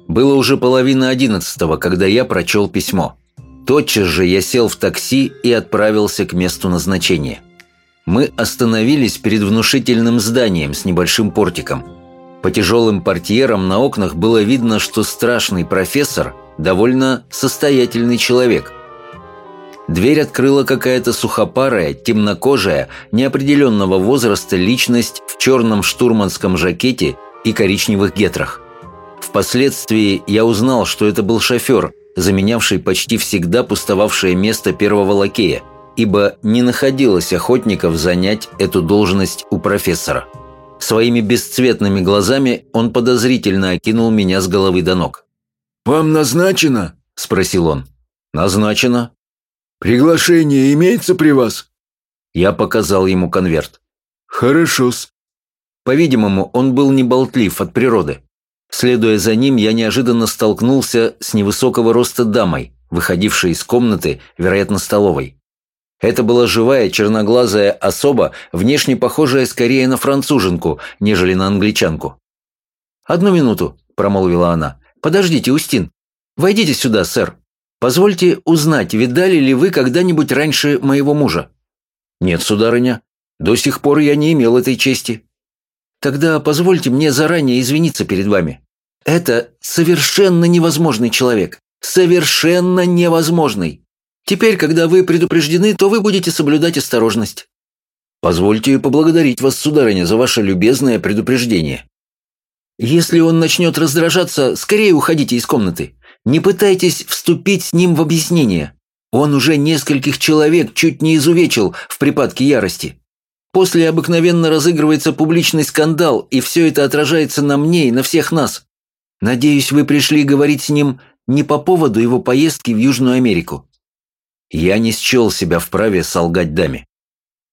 Было уже половина одиннадцатого, когда я прочел письмо. Тотчас же я сел в такси и отправился к месту назначения. Мы остановились перед внушительным зданием с небольшим портиком. По тяжелым портьерам на окнах было видно, что страшный профессор – довольно состоятельный человек. Дверь открыла какая-то сухопарая, темнокожая, неопределенного возраста личность в черном штурманском жакете и коричневых гетрах. Впоследствии я узнал, что это был шофер, заменявший почти всегда пустовавшее место первого лакея – ибо не находилось охотников занять эту должность у профессора. Своими бесцветными глазами он подозрительно окинул меня с головы до ног. «Вам назначено?» – спросил он. «Назначено». «Приглашение имеется при вас?» Я показал ему конверт. «Хорошо-с». По-видимому, он был неболтлив от природы. Следуя за ним, я неожиданно столкнулся с невысокого роста дамой, выходившей из комнаты, вероятно, столовой. Это была живая черноглазая особа, внешне похожая скорее на француженку, нежели на англичанку. «Одну минуту», — промолвила она. «Подождите, Устин. Войдите сюда, сэр. Позвольте узнать, видали ли вы когда-нибудь раньше моего мужа?» «Нет, сударыня. До сих пор я не имел этой чести». «Тогда позвольте мне заранее извиниться перед вами. Это совершенно невозможный человек. Совершенно невозможный. Теперь, когда вы предупреждены, то вы будете соблюдать осторожность. Позвольте поблагодарить вас, сударыня, за ваше любезное предупреждение. Если он начнет раздражаться, скорее уходите из комнаты. Не пытайтесь вступить с ним в объяснение. Он уже нескольких человек чуть не изувечил в припадке ярости. После обыкновенно разыгрывается публичный скандал, и все это отражается на мне и на всех нас. Надеюсь, вы пришли говорить с ним не по поводу его поездки в Южную Америку. Я не счел себя вправе солгать даме.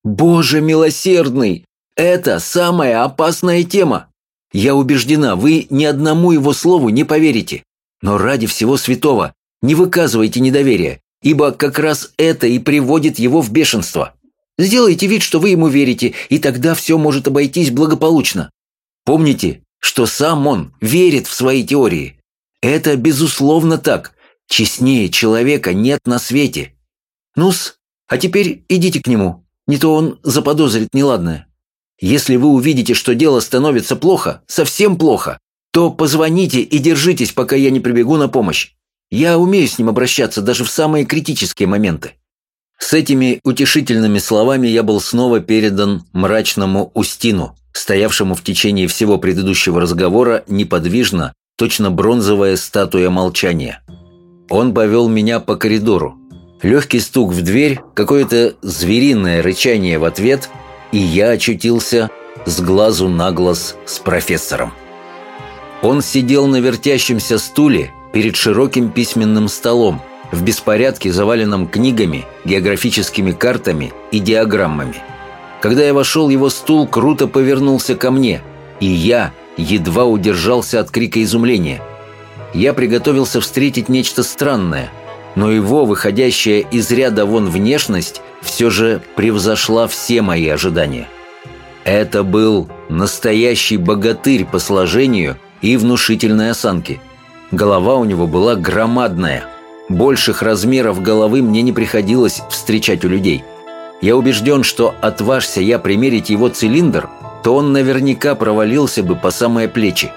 «Боже милосердный! Это самая опасная тема! Я убеждена, вы ни одному его слову не поверите. Но ради всего святого не выказывайте недоверия, ибо как раз это и приводит его в бешенство. Сделайте вид, что вы ему верите, и тогда все может обойтись благополучно. Помните, что сам он верит в свои теории. Это безусловно так. Честнее человека нет на свете. Ну-с, а теперь идите к нему, не то он заподозрит неладное. Если вы увидите, что дело становится плохо, совсем плохо, то позвоните и держитесь, пока я не прибегу на помощь. Я умею с ним обращаться даже в самые критические моменты». С этими утешительными словами я был снова передан мрачному Устину, стоявшему в течение всего предыдущего разговора неподвижно, точно бронзовая статуя молчания. Он повел меня по коридору, Легкий стук в дверь, какое-то звериное рычание в ответ, и я очутился с глазу на глаз с профессором. Он сидел на вертящемся стуле перед широким письменным столом, в беспорядке, заваленном книгами, географическими картами и диаграммами. Когда я вошел, его стул круто повернулся ко мне, и я едва удержался от крика изумления. Я приготовился встретить нечто странное – но его выходящая из ряда вон внешность все же превзошла все мои ожидания. Это был настоящий богатырь по сложению и внушительной осанке. Голова у него была громадная. Больших размеров головы мне не приходилось встречать у людей. Я убежден, что отважься я примерить его цилиндр, то он наверняка провалился бы по самые плечи.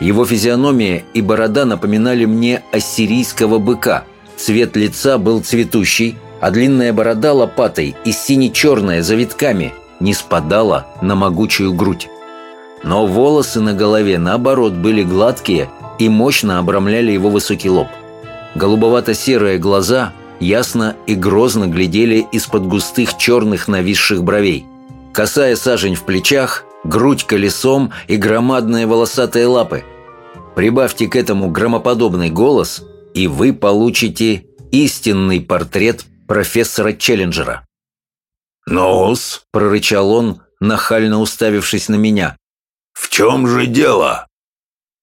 Его физиономия и борода напоминали мне ассирийского быка – Цвет лица был цветущий, а длинная борода лопатой и сине-черная завитками не спадала на могучую грудь. Но волосы на голове, наоборот, были гладкие и мощно обрамляли его высокий лоб. Голубовато-серые глаза ясно и грозно глядели из-под густых черных нависших бровей. Косая сажень в плечах, грудь колесом и громадные волосатые лапы. Прибавьте к этому громоподобный голос – и вы получите истинный портрет профессора Челленджера. «Ну-с», прорычал он, нахально уставившись на меня. «В чем же дело?»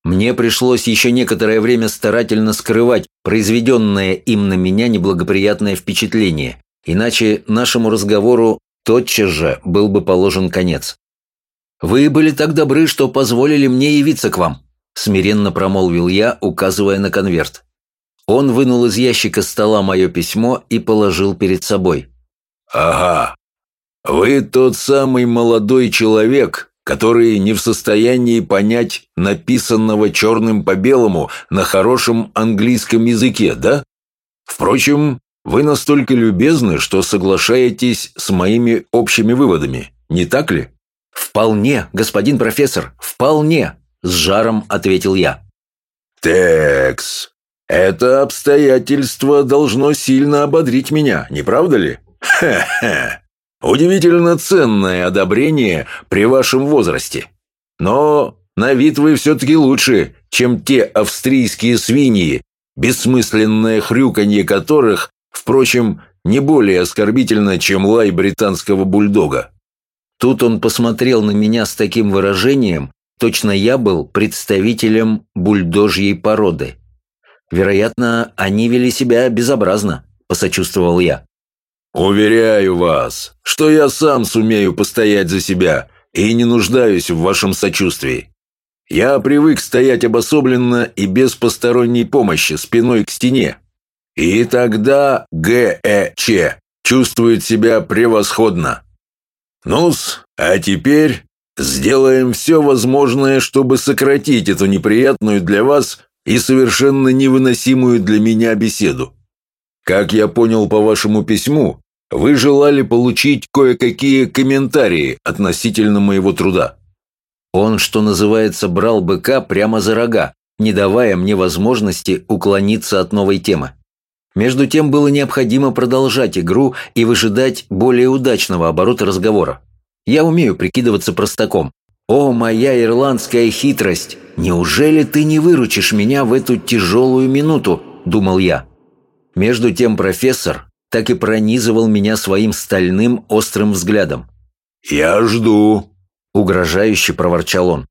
Мне пришлось еще некоторое время старательно скрывать произведенное им на меня неблагоприятное впечатление, иначе нашему разговору тотчас же был бы положен конец. «Вы были так добры, что позволили мне явиться к вам», смиренно промолвил я, указывая на конверт. Он вынул из ящика стола мое письмо и положил перед собой. «Ага. Вы тот самый молодой человек, который не в состоянии понять написанного черным по белому на хорошем английском языке, да? Впрочем, вы настолько любезны, что соглашаетесь с моими общими выводами, не так ли?» «Вполне, господин профессор, вполне», — с жаром ответил я. «Текс, это обстоятельство должно сильно ободрить меня, не правда ли? Хе-хе. Удивительно ценное одобрение при вашем возрасте. Но на вид вы все-таки лучше, чем те австрийские свиньи, бессмысленное хрюканье которых, впрочем, не более оскорбительно, чем лай британского бульдога. Тут он посмотрел на меня с таким выражением, точно я был представителем бульдожьей породы. Вероятно, они вели себя безобразно, посочувствовал я. «Уверяю вас, что я сам сумею постоять за себя и не нуждаюсь в вашем сочувствии. Я привык стоять обособленно и без посторонней помощи, спиной к стене. И тогда ГЭЧ чувствует себя превосходно. Ну-с, а теперь сделаем все возможное, чтобы сократить эту неприятную для вас и совершенно невыносимую для меня беседу. Как я понял по вашему письму, вы желали получить кое-какие комментарии относительно моего труда. Он, что называется, брал быка прямо за рога, не давая мне возможности уклониться от новой темы. Между тем было необходимо продолжать игру и выжидать более удачного оборота разговора. Я умею прикидываться простаком. «О, моя ирландская хитрость! Неужели ты не выручишь меня в эту тяжелую минуту?» – думал я. Между тем профессор так и пронизывал меня своим стальным острым взглядом. «Я жду», – угрожающе проворчал он.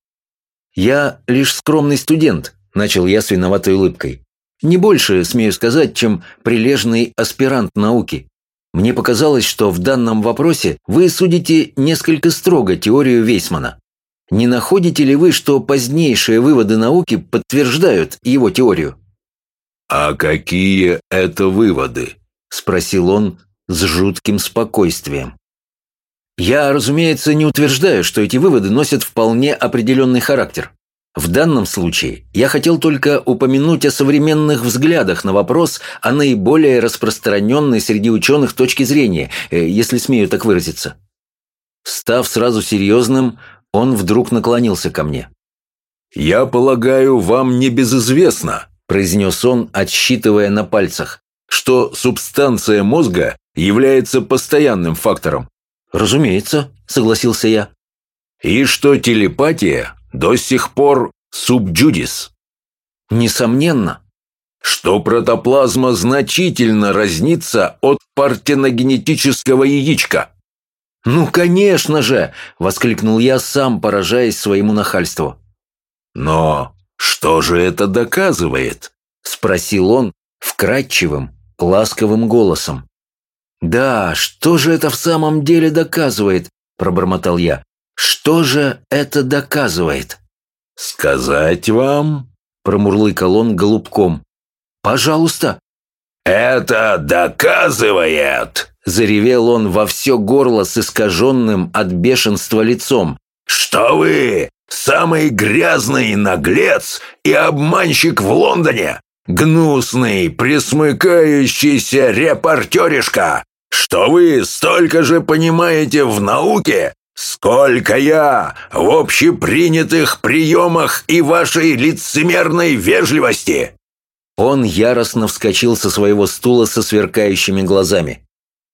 «Я лишь скромный студент», – начал я с виноватой улыбкой. «Не больше, смею сказать, чем прилежный аспирант науки. Мне показалось, что в данном вопросе вы судите несколько строго теорию Вейсмана. Не находите ли вы, что позднейшие выводы науки подтверждают его теорию? «А какие это выводы?» – спросил он с жутким спокойствием. Я, разумеется, не утверждаю, что эти выводы носят вполне определенный характер. В данном случае я хотел только упомянуть о современных взглядах на вопрос о наиболее распространенной среди ученых точки зрения, э, если смею так выразиться. Став сразу серьезным, он вдруг наклонился ко мне. «Я полагаю, вам не безизвестно», – произнес он, отсчитывая на пальцах, «что субстанция мозга является постоянным фактором». «Разумеется», – согласился я. «И что телепатия до сих пор субджудис?» «Несомненно». «Что протоплазма значительно разнится от партеногенетического яичка?» «Ну, конечно же!» – воскликнул я, сам поражаясь своему нахальству. «Но что же это доказывает?» – спросил он вкрадчивым, ласковым голосом. «Да, что же это в самом деле доказывает?» – пробормотал я. «Что же это доказывает?» «Сказать вам?» – промурлыкал он голубком. «Пожалуйста». «Это доказывает!» Заревел он во все горло с искаженным от бешенства лицом. «Что вы, самый грязный наглец и обманщик в Лондоне! Гнусный, присмыкающийся репортеришка! Что вы столько же понимаете в науке, сколько я в общепринятых приемах и вашей лицемерной вежливости!» Он яростно вскочил со своего стула со сверкающими глазами.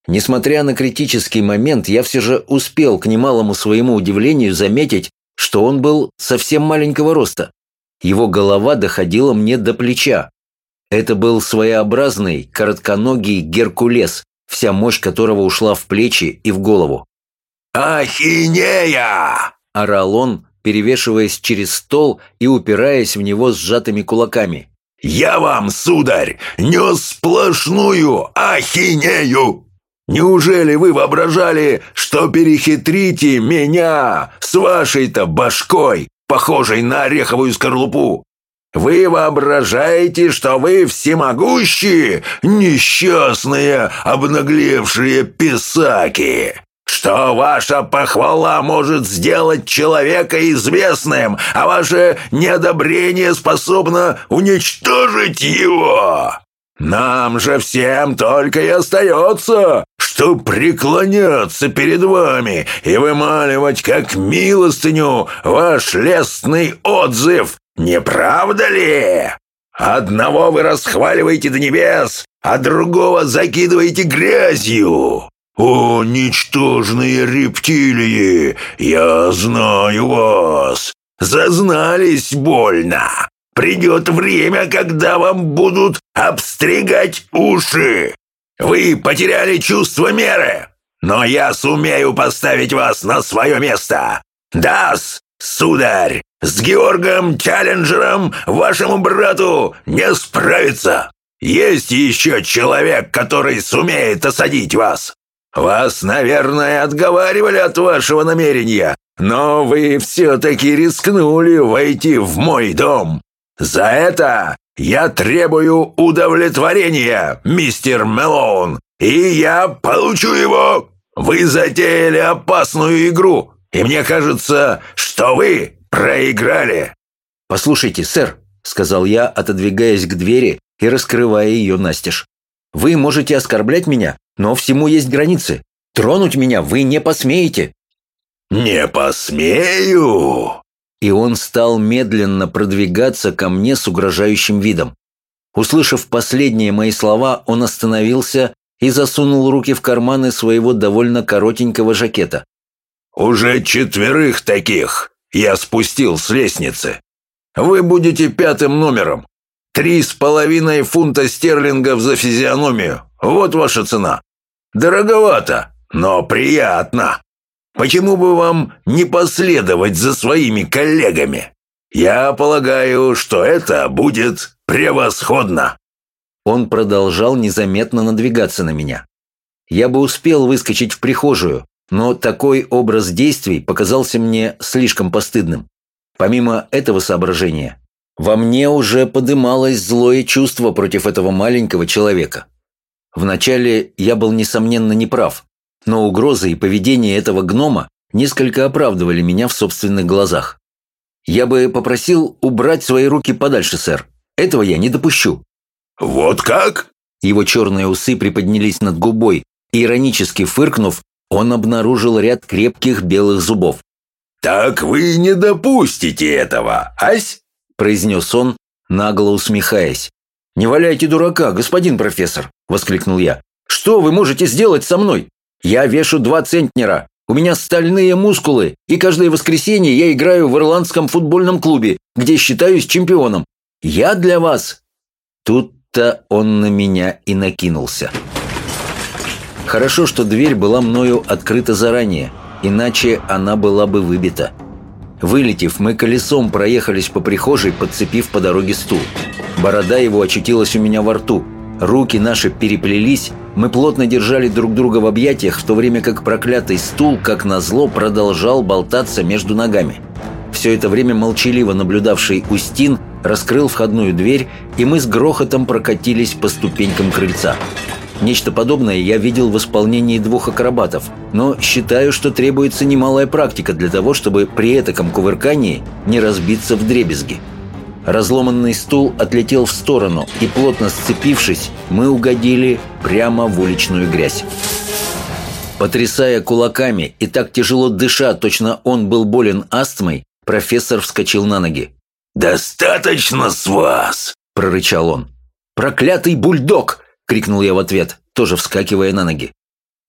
Несмотря на критический момент, я все же успел, к немалому своему удивлению, заметить, что он был совсем маленького роста. Его голова доходила мне до плеча. Это был своеобразный, коротконогий Геркулес, вся мощь которого ушла в плечи и в голову. «Ахинея!» – орал он, перевешиваясь через стол и упираясь в него сжатыми кулаками. «Я вам, сударь, нес сплошную ахинею!» Неужели вы воображали, что перехитрите меня с вашей-то башкой, похожей на ореховую скорлупу? Вы воображаете, что вы всемогущие, несчастные, обнаглевшие писаки? Что ваша похвала может сделать человека известным, а ваше неодобрение способно уничтожить его? Нам же всем только и остается, что преклоняться перед вами и вымаливать как милостыню ваш лестный отзыв, не правда ли? Одного вы расхваливаете до небес, а другого закидываете грязью. О, ничтожные рептилии, я знаю вас, зазнались больно. Придет время, когда вам будут обстригать уши. Вы потеряли чувство меры, но я сумею поставить вас на свое место. Дас, Сударь, с Георгом Челленджером вашему брату не справиться. Есть еще человек, который сумеет осадить вас. Вас, наверное, отговаривали от вашего намерения, но вы все-таки рискнули войти в мой дом. За это я требую удовлетворения, мистер Мелоун, и я получу его. Вы затеяли опасную игру, и мне кажется, что вы проиграли. «Послушайте, сэр», — сказал я, отодвигаясь к двери и раскрывая ее настежь. «Вы можете оскорблять меня, но всему есть границы. Тронуть меня вы не посмеете». «Не посмею!» И он стал медленно продвигаться ко мне с угрожающим видом. Услышав последние мои слова, он остановился и засунул руки в карманы своего довольно коротенького жакета. «Уже четверых таких я спустил с лестницы. Вы будете пятым номером. Три с половиной фунта стерлингов за физиономию. Вот ваша цена. Дороговато, но приятно. Почему бы вам не последовать за своими коллегами? Я полагаю, что это будет превосходно». Он продолжал незаметно надвигаться на меня. Я бы успел выскочить в прихожую, но такой образ действий показался мне слишком постыдным. Помимо этого соображения, во мне уже подымалось злое чувство против этого маленького человека. Вначале я был, несомненно, неправ, но угрозы и поведение этого гнома несколько оправдывали меня в собственных глазах. Я бы попросил убрать свои руки подальше, сэр. Этого я не допущу. «Вот как?» Его черные усы приподнялись над губой, и, иронически фыркнув, он обнаружил ряд крепких белых зубов. «Так вы не допустите этого, ась?» – произнес он, нагло усмехаясь. «Не валяйте дурака, господин профессор!» – воскликнул я. «Что вы можете сделать со мной? Я вешу два центнера, у меня стальные мускулы, и каждое воскресенье я играю в ирландском футбольном клубе, где считаюсь чемпионом. Я для вас...» Тут-то он на меня и накинулся. Хорошо, что дверь была мною открыта заранее, иначе она была бы выбита. Вылетев, мы колесом проехались по прихожей, подцепив по дороге стул. Борода его очутилась у меня во рту. Руки наши переплелись, мы плотно держали друг друга в объятиях, в то время как проклятый стул, как назло, продолжал болтаться между ногами. Все это время молчаливо наблюдавший Устин раскрыл входную дверь, и мы с грохотом прокатились по ступенькам крыльца. Нечто подобное я видел в исполнении двух акробатов, но считаю, что требуется немалая практика для того, чтобы при этом кувыркании не разбиться в дребезги. Разломанный стул отлетел в сторону, и плотно сцепившись, мы угодили прямо в уличную грязь. Потрясая кулаками и так тяжело дыша, точно он был болен астмой, профессор вскочил на ноги. «Достаточно с вас!» – прорычал он. «Проклятый бульдог!» — крикнул я в ответ, тоже вскакивая на ноги.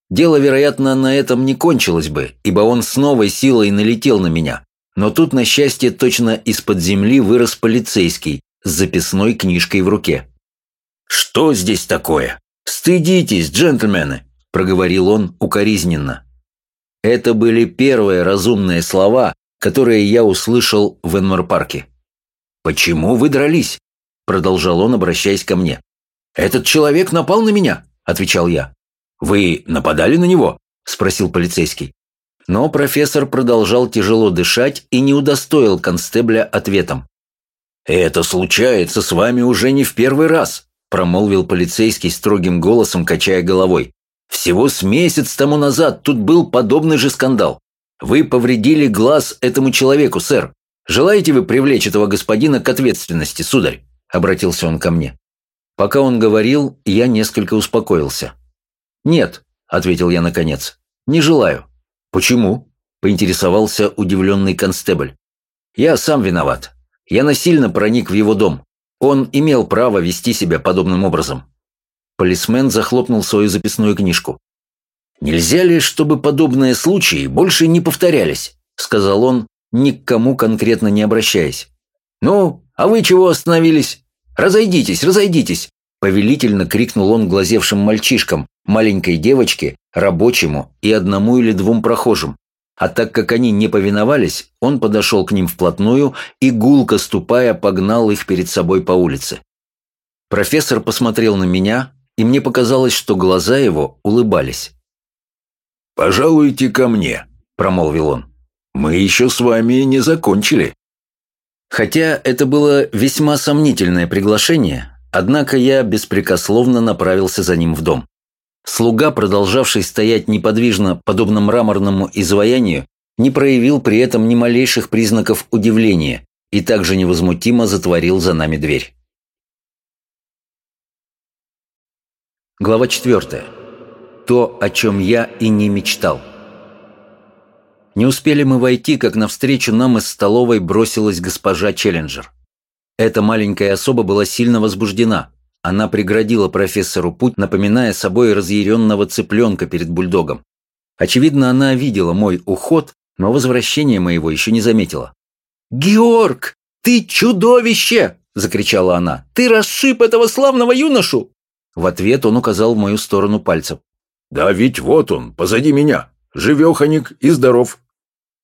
Дело, вероятно, на этом не кончилось бы, ибо он с новой силой налетел на меня. Но тут, на счастье, точно из-под земли вырос полицейский с записной книжкой в руке. «Что здесь такое? Стыдитесь, джентльмены!» – проговорил он укоризненно. Это были первые разумные слова, которые я услышал в Энмор-парке. «Почему вы дрались?» – продолжал он, обращаясь ко мне. «Этот человек напал на меня», – отвечал я. «Вы нападали на него?» – спросил полицейский. Но профессор продолжал тяжело дышать и не удостоил констебля ответом. «Это случается с вами уже не в первый раз», – промолвил полицейский строгим голосом, качая головой. «Всего с месяц тому назад тут был подобный же скандал. Вы повредили глаз этому человеку, сэр. Желаете вы привлечь этого господина к ответственности, сударь?» – обратился он ко мне. Пока он говорил, я несколько успокоился. «Нет», — ответил я наконец, — «не желаю». «Почему?» — поинтересовался удивленный констебль. «Я сам виноват. Я насильно проник в его дом. Он имел право вести себя подобным образом». Полисмен захлопнул свою записную книжку. «Нельзя ли, чтобы подобные случаи больше не повторялись?» — сказал он, ни к кому конкретно не обращаясь. «Ну, а вы чего остановились? «Разойдитесь, разойдитесь!» Повелительно крикнул он глазевшим мальчишкам, маленькой девочке, рабочему и одному или двум прохожим. А так как они не повиновались, он подошел к ним вплотную и, гулко ступая, погнал их перед собой по улице. Профессор посмотрел на меня, и мне показалось, что глаза его улыбались. «Пожалуйте ко мне», — промолвил он. «Мы еще с вами не закончили». Хотя это было весьма сомнительное приглашение, однако я беспрекословно направился за ним в дом. Слуга, продолжавший стоять неподвижно, подобно мраморному изваянию, не проявил при этом ни малейших признаков удивления и также невозмутимо затворил за нами дверь. Глава 4. То, о чем я и не мечтал. Не успели мы войти, как навстречу нам из столовой бросилась госпожа Челленджер. Эта маленькая особа была сильно возбуждена. Она преградила профессору путь, напоминая собой разъяренного цыпленка перед бульдогом. Очевидно, она видела мой уход, но возвращение моего еще не заметила. «Георг, ты чудовище!» – закричала она. «Ты расшиб этого славного юношу!» В ответ он указал в мою сторону пальцем. «Да ведь вот он, позади меня. Живеханик и здоров».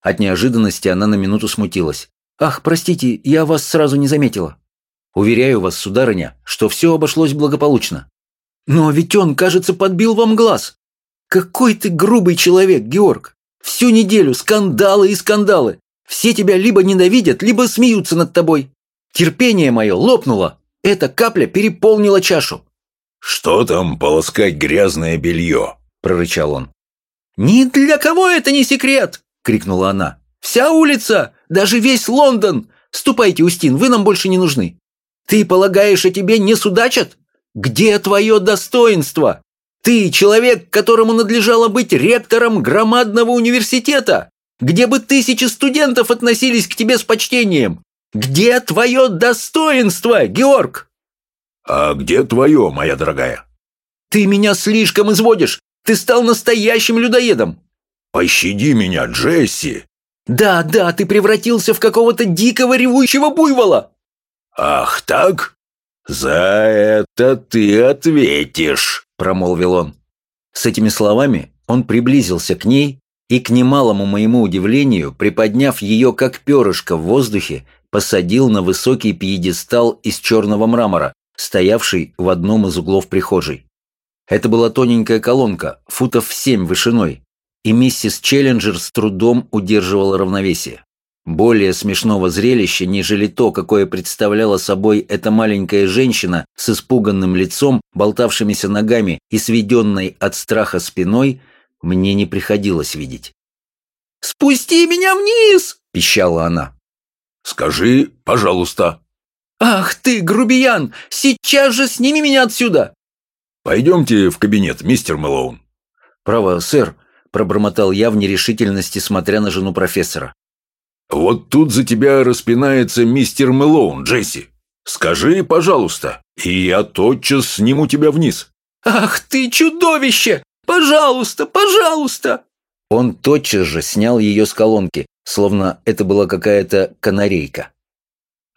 От неожиданности она на минуту смутилась. «Ах, простите, я вас сразу не заметила». Уверяю вас, сударыня, что все обошлось благополучно. Но ведь он, кажется, подбил вам глаз. Какой ты грубый человек, Георг. Всю неделю скандалы и скандалы. Все тебя либо ненавидят, либо смеются над тобой. Терпение мое лопнуло. Эта капля переполнила чашу. «Что там полоскать грязное белье?» – прорычал он. «Ни для кого это не секрет!» – крикнула она. «Вся улица, даже весь Лондон! Ступайте, Устин, вы нам больше не нужны. Ты полагаешь, о тебе не судачат? Где твое достоинство? Ты человек, которому надлежало быть ректором громадного университета, где бы тысячи студентов относились к тебе с почтением. Где твое достоинство, Георг? А где твое, моя дорогая? Ты меня слишком изводишь. Ты стал настоящим людоедом. Пощади меня, Джесси. Да, да, ты превратился в какого-то дикого ревущего буйвола. «Ах так? За это ты ответишь», — промолвил он. С этими словами он приблизился к ней и, к немалому моему удивлению, приподняв ее как перышко в воздухе, посадил на высокий пьедестал из черного мрамора, стоявший в одном из углов прихожей. Это была тоненькая колонка, футов семь вышиной, и миссис Челленджер с трудом удерживала равновесие. Более смешного зрелища, нежели то, какое представляла собой эта маленькая женщина с испуганным лицом, болтавшимися ногами и сведенной от страха спиной, мне не приходилось видеть. «Спусти меня вниз!» – пищала она. «Скажи, пожалуйста». «Ах ты, грубиян! Сейчас же сними меня отсюда!» «Пойдемте в кабинет, мистер Мэлоун». «Право, сэр», – пробормотал я в нерешительности, смотря на жену профессора. «Вот тут за тебя распинается мистер Мэлоун, Джесси. Скажи, пожалуйста, и я тотчас сниму тебя вниз». «Ах ты чудовище! Пожалуйста, пожалуйста!» Он тотчас же снял ее с колонки, словно это была какая-то канарейка.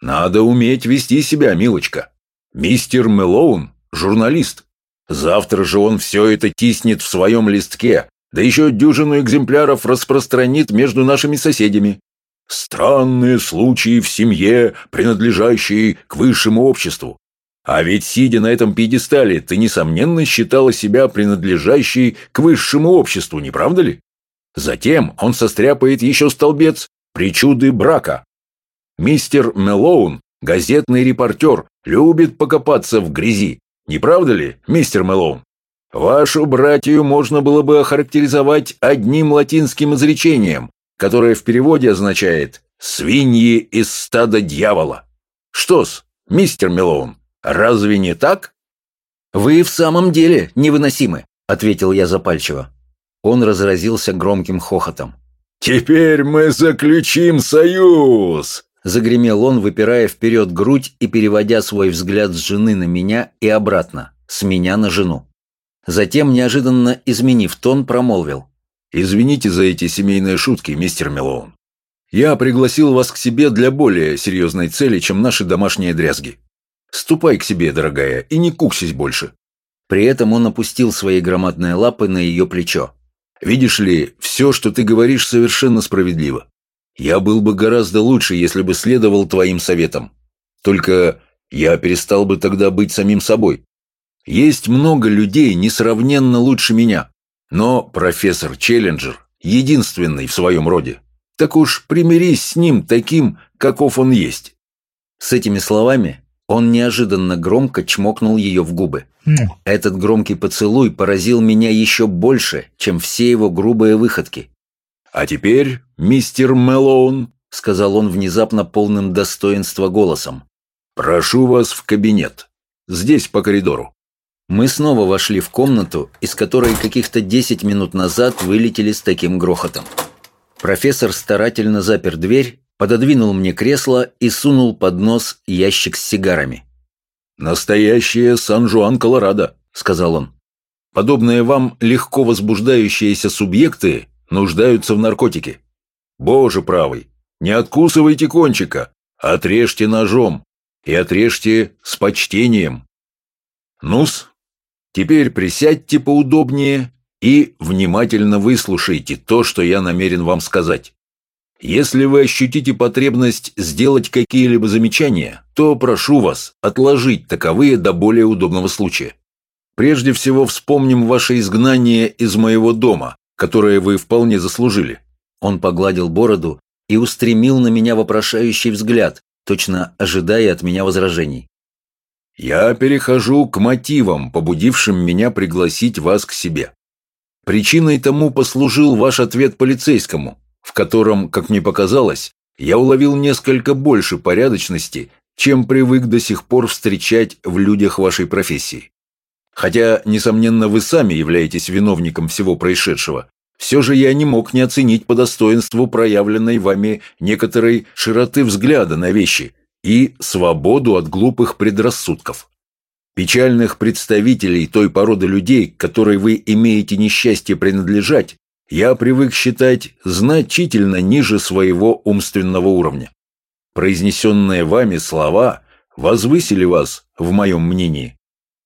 «Надо уметь вести себя, милочка. Мистер Мэлоун – журналист. Завтра же он все это тиснет в своем листке, да еще дюжину экземпляров распространит между нашими соседями. Странные случаи в семье, принадлежащие к высшему обществу. А ведь, сидя на этом пьедестале, ты, несомненно, считала себя принадлежащей к высшему обществу, не правда ли? Затем он состряпает еще столбец «Причуды брака». Мистер Мелоун, газетный репортер, любит покопаться в грязи. Не правда ли, мистер Мелоун? Вашу братью можно было бы охарактеризовать одним латинским изречением которое в переводе означает «свиньи из стада дьявола». Что-с, мистер Мелоун, разве не так? «Вы в самом деле невыносимы», — ответил я запальчиво. Он разразился громким хохотом. «Теперь мы заключим союз!» Загремел он, выпирая вперед грудь и переводя свой взгляд с жены на меня и обратно, с меня на жену. Затем, неожиданно изменив тон, промолвил. Извините за эти семейные шутки, мистер Мелоун. Я пригласил вас к себе для более серьезной цели, чем наши домашние дрязги. Ступай к себе, дорогая, и не куксись больше». При этом он опустил свои громадные лапы на ее плечо. Видишь ли, все, что ты говоришь, совершенно справедливо. Я был бы гораздо лучше, если бы следовал твоим советам. Только я перестал бы тогда быть самим собой. Есть много людей, несравненно лучше меня. Но профессор Челленджер единственный в своем роде. Так уж примирись с ним таким, каков он есть». С этими словами он неожиданно громко чмокнул ее в губы. Этот громкий поцелуй поразил меня еще больше, чем все его грубые выходки. «А теперь, мистер Мэлоун», — сказал он внезапно полным достоинства голосом, «прошу вас в кабинет. Здесь по коридору». Мы снова вошли в комнату, из которой каких-то десять минут назад вылетели с таким грохотом. Профессор старательно запер дверь, пододвинул мне кресло и сунул под нос ящик с сигарами. «Настоящее Сан-Жуан, Колорадо», — сказал он. «Подобные вам легко возбуждающиеся субъекты нуждаются в наркотике. Боже правый, не откусывайте кончика, отрежьте ножом и отрежьте с почтением. Нус, Теперь присядьте поудобнее и внимательно выслушайте то, что я намерен вам сказать. Если вы ощутите потребность сделать какие-либо замечания, то прошу вас отложить таковые до более удобного случая. Прежде всего вспомним ваше изгнание из моего дома, которое вы вполне заслужили». Он погладил бороду и устремил на меня вопрошающий взгляд, точно ожидая от меня возражений. Я перехожу к мотивам, побудившим меня пригласить вас к себе. Причиной тому послужил ваш ответ полицейскому, в котором, как мне показалось, я уловил несколько больше порядочности, чем привык до сих пор встречать в людях вашей профессии. Хотя, несомненно, вы сами являетесь виновником всего происшедшего, все же я не мог не оценить по достоинству проявленной вами некоторой широты взгляда на вещи, и свободу от глупых предрассудков. Печальных представителей той породы людей, к которой вы имеете несчастье принадлежать, я привык считать значительно ниже своего умственного уровня. Произнесенные вами слова возвысили вас, в моем мнении.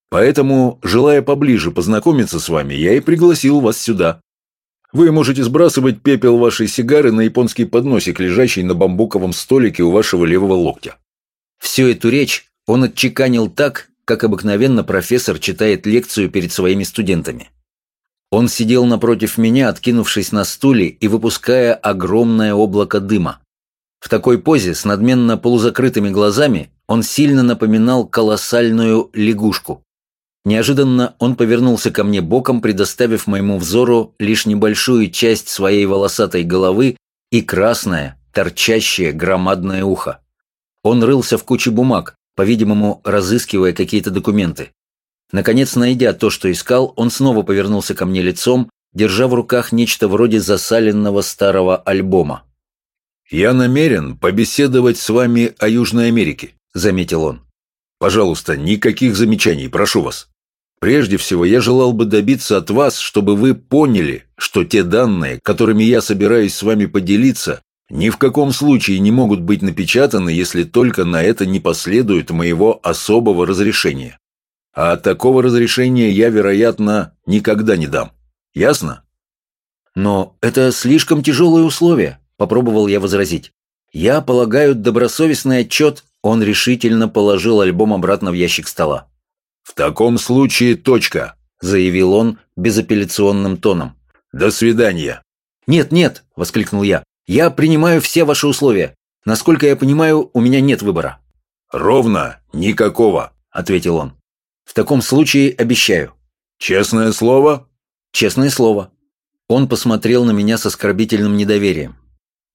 Поэтому, желая поближе познакомиться с вами, я и пригласил вас сюда. Вы можете сбрасывать пепел вашей сигары на японский подносик, лежащий на бамбуковом столике у вашего левого локтя. Всю эту речь он отчеканил так, как обыкновенно профессор читает лекцию перед своими студентами. Он сидел напротив меня, откинувшись на стуле и выпуская огромное облако дыма. В такой позе, с надменно полузакрытыми глазами, он сильно напоминал колоссальную лягушку. Неожиданно он повернулся ко мне боком, предоставив моему взору лишь небольшую часть своей волосатой головы и красное, торчащее громадное ухо. Он рылся в куче бумаг, по-видимому, разыскивая какие-то документы. Наконец, найдя то, что искал, он снова повернулся ко мне лицом, держа в руках нечто вроде засаленного старого альбома. «Я намерен побеседовать с вами о Южной Америке», — заметил он. «Пожалуйста, никаких замечаний, прошу вас. Прежде всего, я желал бы добиться от вас, чтобы вы поняли, что те данные, которыми я собираюсь с вами поделиться, ни в каком случае не могут быть напечатаны, если только на это не последует моего особого разрешения. А такого разрешения я, вероятно, никогда не дам. Ясно? Но это слишком тяжелые условия, попробовал я возразить. Я полагаю, добросовестный отчет он решительно положил альбом обратно в ящик стола. «В таком случае точка», — заявил он безапелляционным тоном. «До свидания». «Нет, нет», — воскликнул я, я принимаю все ваши условия. Насколько я понимаю, у меня нет выбора». «Ровно никакого», — ответил он. «В таком случае обещаю». «Честное слово?» «Честное слово». Он посмотрел на меня с оскорбительным недоверием.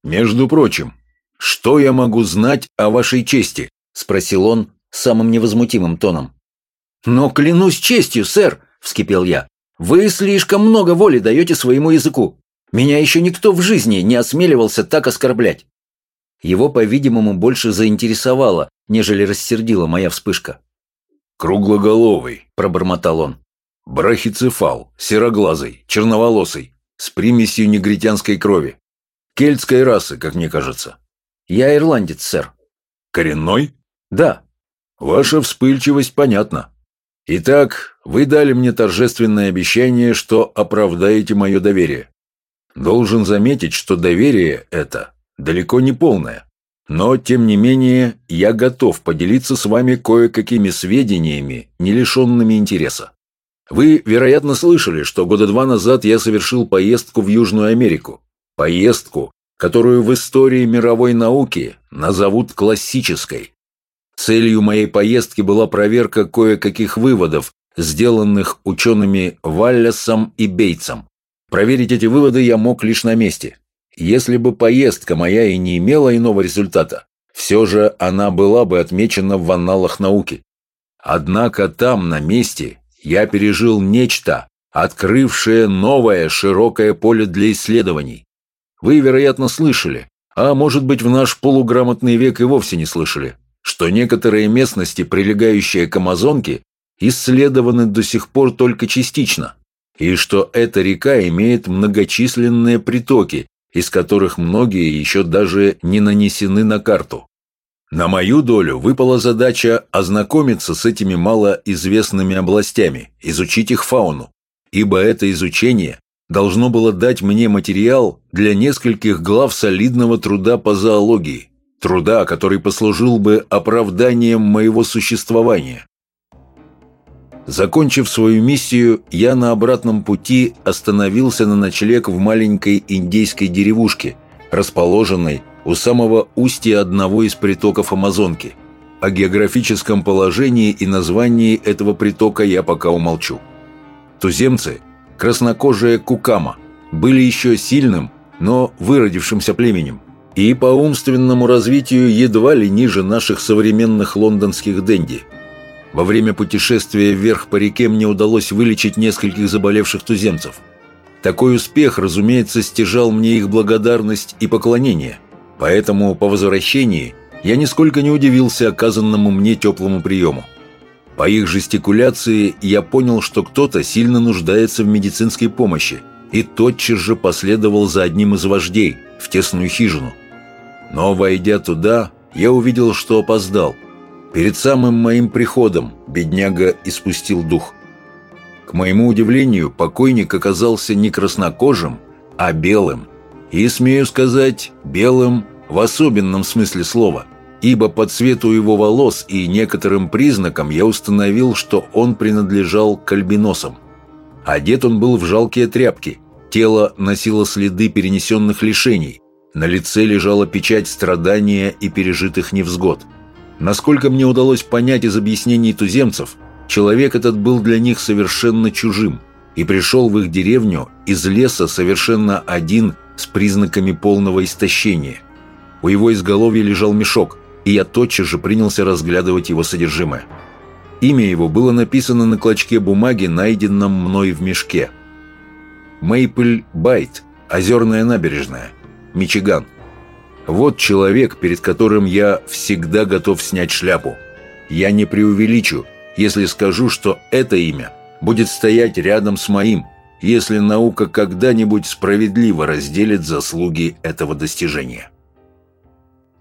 «Между прочим, что я могу знать о вашей чести?» — спросил он самым невозмутимым тоном. «Но клянусь честью, сэр!» — вскипел я. «Вы слишком много воли даете своему языку. Меня еще никто в жизни не осмеливался так оскорблять. Его, по-видимому, больше заинтересовало, нежели рассердила моя вспышка. «Круглоголовый», — пробормотал он. «Брахицефал, сероглазый, черноволосый, с примесью негритянской крови. Кельтской расы, как мне кажется». «Я ирландец, сэр». «Коренной?» «Да». «Ваша вспыльчивость понятна. Итак, вы дали мне торжественное обещание, что оправдаете мое доверие. Должен заметить, что доверие это далеко не полное. Но, тем не менее, я готов поделиться с вами кое-какими сведениями, не лишенными интереса. Вы, вероятно, слышали, что года два назад я совершил поездку в Южную Америку. Поездку, которую в истории мировой науки назовут классической. Целью моей поездки была проверка кое-каких выводов, сделанных учеными Валлесом и Бейтсом. Проверить эти выводы я мог лишь на месте. Если бы поездка моя и не имела иного результата, все же она была бы отмечена в анналах науки. Однако там, на месте, я пережил нечто, открывшее новое широкое поле для исследований. Вы, вероятно, слышали, а может быть в наш полуграмотный век и вовсе не слышали, что некоторые местности, прилегающие к Амазонке, исследованы до сих пор только частично, и что эта река имеет многочисленные притоки, из которых многие еще даже не нанесены на карту. На мою долю выпала задача ознакомиться с этими малоизвестными областями, изучить их фауну, ибо это изучение должно было дать мне материал для нескольких глав солидного труда по зоологии, труда, который послужил бы оправданием моего существования. Закончив свою миссию, я на обратном пути остановился на ночлег в маленькой индейской деревушке, расположенной у самого устья одного из притоков Амазонки. О географическом положении и названии этого притока я пока умолчу. Туземцы, краснокожие Кукама, были еще сильным, но выродившимся племенем и по умственному развитию едва ли ниже наших современных лондонских денди. Во время путешествия вверх по реке мне удалось вылечить нескольких заболевших туземцев. Такой успех, разумеется, стяжал мне их благодарность и поклонение, поэтому по возвращении я нисколько не удивился оказанному мне теплому приему. По их жестикуляции я понял, что кто-то сильно нуждается в медицинской помощи, и тотчас же последовал за одним из вождей в тесную хижину – но, войдя туда, я увидел, что опоздал. Перед самым моим приходом бедняга испустил дух. К моему удивлению, покойник оказался не краснокожим, а белым. И, смею сказать, белым в особенном смысле слова, ибо по цвету его волос и некоторым признакам я установил, что он принадлежал к альбиносам. Одет он был в жалкие тряпки, тело носило следы перенесенных лишений, на лице лежала печать страдания и пережитых невзгод. Насколько мне удалось понять из объяснений туземцев, человек этот был для них совершенно чужим и пришел в их деревню из леса совершенно один с признаками полного истощения. У его изголовья лежал мешок, и я тотчас же принялся разглядывать его содержимое. Имя его было написано на клочке бумаги, найденном мной в мешке. Мейпль Байт, озерная набережная. Мичиган. Вот человек, перед которым я всегда готов снять шляпу. Я не преувеличу, если скажу, что это имя будет стоять рядом с моим, если наука когда-нибудь справедливо разделит заслуги этого достижения.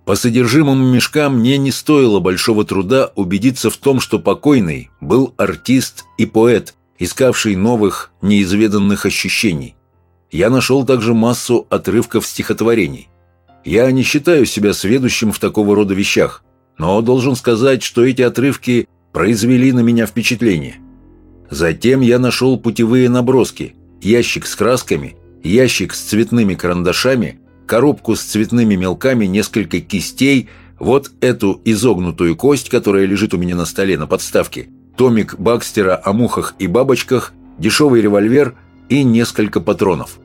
По содержимому мешка мне не стоило большого труда убедиться в том, что покойный был артист и поэт, искавший новых, неизведанных ощущений я нашел также массу отрывков стихотворений. Я не считаю себя сведущим в такого рода вещах, но должен сказать, что эти отрывки произвели на меня впечатление. Затем я нашел путевые наброски, ящик с красками, ящик с цветными карандашами, коробку с цветными мелками, несколько кистей, вот эту изогнутую кость, которая лежит у меня на столе на подставке, томик Бакстера о мухах и бабочках, дешевый револьвер и несколько патронов.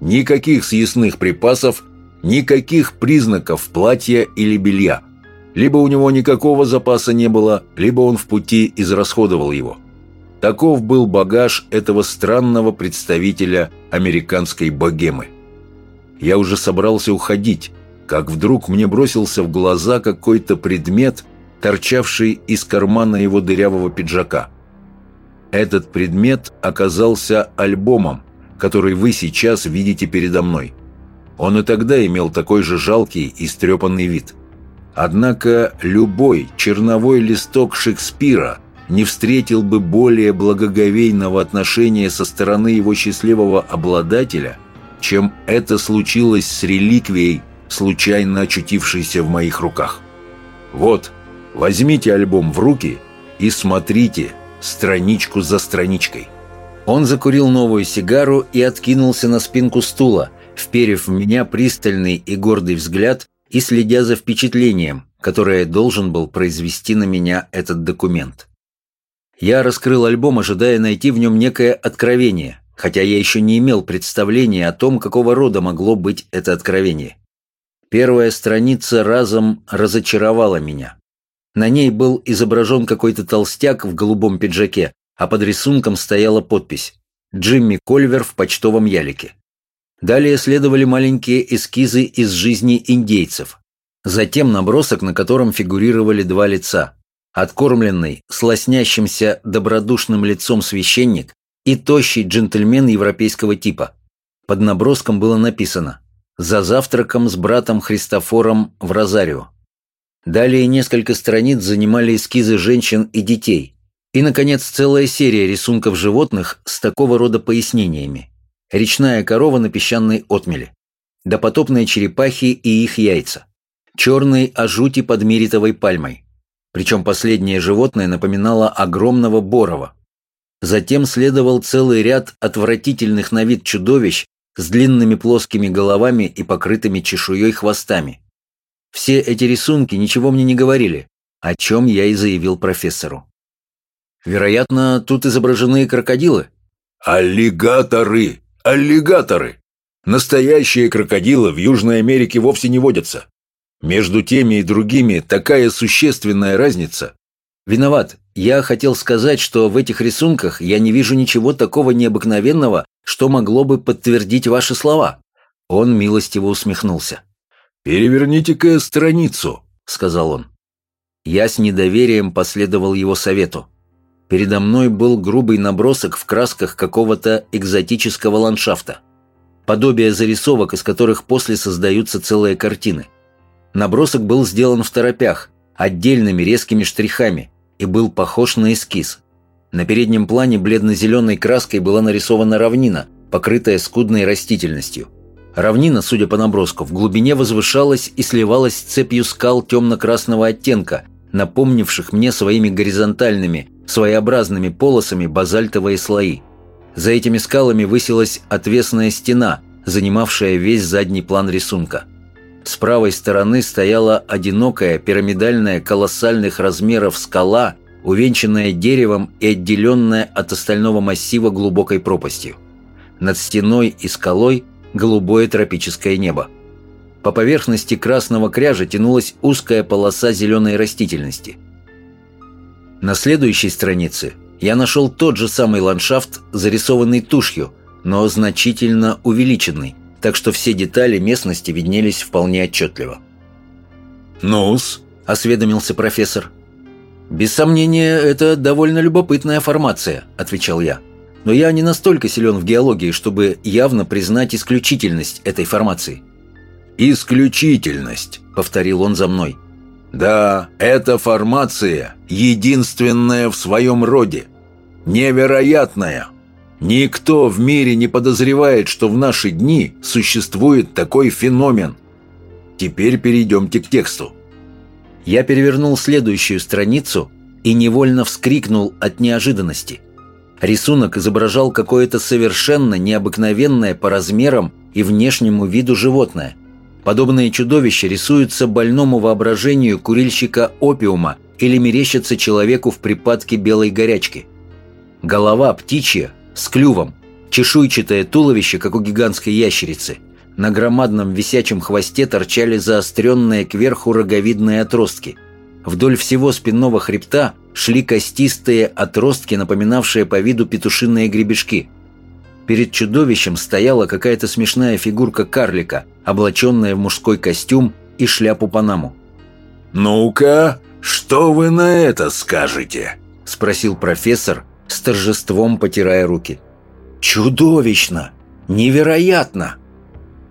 Никаких съестных припасов, никаких признаков платья или белья. Либо у него никакого запаса не было, либо он в пути израсходовал его. Таков был багаж этого странного представителя американской богемы. Я уже собрался уходить, как вдруг мне бросился в глаза какой-то предмет, торчавший из кармана его дырявого пиджака. Этот предмет оказался альбомом, который вы сейчас видите передо мной. Он и тогда имел такой же жалкий и стрепанный вид. Однако любой черновой листок Шекспира не встретил бы более благоговейного отношения со стороны его счастливого обладателя, чем это случилось с реликвией, случайно очутившейся в моих руках. Вот, возьмите альбом в руки и смотрите страничку за страничкой. Он закурил новую сигару и откинулся на спинку стула, вперев в меня пристальный и гордый взгляд и следя за впечатлением, которое должен был произвести на меня этот документ. Я раскрыл альбом, ожидая найти в нем некое откровение, хотя я еще не имел представления о том, какого рода могло быть это откровение. Первая страница разом разочаровала меня. На ней был изображен какой-то толстяк в голубом пиджаке, а под рисунком стояла подпись «Джимми Кольвер в почтовом ялике». Далее следовали маленькие эскизы из жизни индейцев. Затем набросок, на котором фигурировали два лица. Откормленный, слоснящимся добродушным лицом священник и тощий джентльмен европейского типа. Под наброском было написано «За завтраком с братом Христофором в Розарио». Далее несколько страниц занимали эскизы женщин и детей – и, наконец, целая серия рисунков животных с такого рода пояснениями. Речная корова на песчаной отмеле. Допотопные черепахи и их яйца. Черный ажути под миритовой пальмой. Причем последнее животное напоминало огромного борова. Затем следовал целый ряд отвратительных на вид чудовищ с длинными плоскими головами и покрытыми чешуей хвостами. Все эти рисунки ничего мне не говорили, о чем я и заявил профессору. Вероятно, тут изображены крокодилы. Аллигаторы! Аллигаторы! Настоящие крокодилы в Южной Америке вовсе не водятся. Между теми и другими такая существенная разница. Виноват. Я хотел сказать, что в этих рисунках я не вижу ничего такого необыкновенного, что могло бы подтвердить ваши слова. Он милостиво усмехнулся. «Переверните-ка страницу», — сказал он. Я с недоверием последовал его совету. Передо мной был грубый набросок в красках какого-то экзотического ландшафта. Подобие зарисовок, из которых после создаются целые картины. Набросок был сделан в торопях, отдельными резкими штрихами, и был похож на эскиз. На переднем плане бледно-зеленой краской была нарисована равнина, покрытая скудной растительностью. Равнина, судя по наброску, в глубине возвышалась и сливалась с цепью скал темно-красного оттенка, напомнивших мне своими горизонтальными, своеобразными полосами базальтовые слои. За этими скалами высилась отвесная стена, занимавшая весь задний план рисунка. С правой стороны стояла одинокая пирамидальная колоссальных размеров скала, увенчанная деревом и отделенная от остального массива глубокой пропастью. Над стеной и скалой голубое тропическое небо. По поверхности красного кряжа тянулась узкая полоса зеленой растительности – на следующей странице я нашел тот же самый ландшафт, зарисованный тушью, но значительно увеличенный, так что все детали местности виднелись вполне отчетливо. «Ну-с», — осведомился профессор. «Без сомнения, это довольно любопытная формация», — отвечал я. «Но я не настолько силен в геологии, чтобы явно признать исключительность этой формации». «Исключительность», — повторил он за мной. Да, эта формация единственная в своем роде. Невероятная. Никто в мире не подозревает, что в наши дни существует такой феномен. Теперь перейдемте к тексту. Я перевернул следующую страницу и невольно вскрикнул от неожиданности. Рисунок изображал какое-то совершенно необыкновенное по размерам и внешнему виду животное – Подобные чудовища рисуются больному воображению курильщика опиума или мерещатся человеку в припадке белой горячки. Голова птичья, с клювом, чешуйчатое туловище, как у гигантской ящерицы. На громадном висячем хвосте торчали заостренные кверху роговидные отростки. Вдоль всего спинного хребта шли костистые отростки, напоминавшие по виду петушиные гребешки – Перед чудовищем стояла какая-то смешная фигурка карлика, облаченная в мужской костюм и шляпу Панаму. «Ну-ка, что вы на это скажете?» – спросил профессор, с торжеством потирая руки. «Чудовищно! Невероятно!»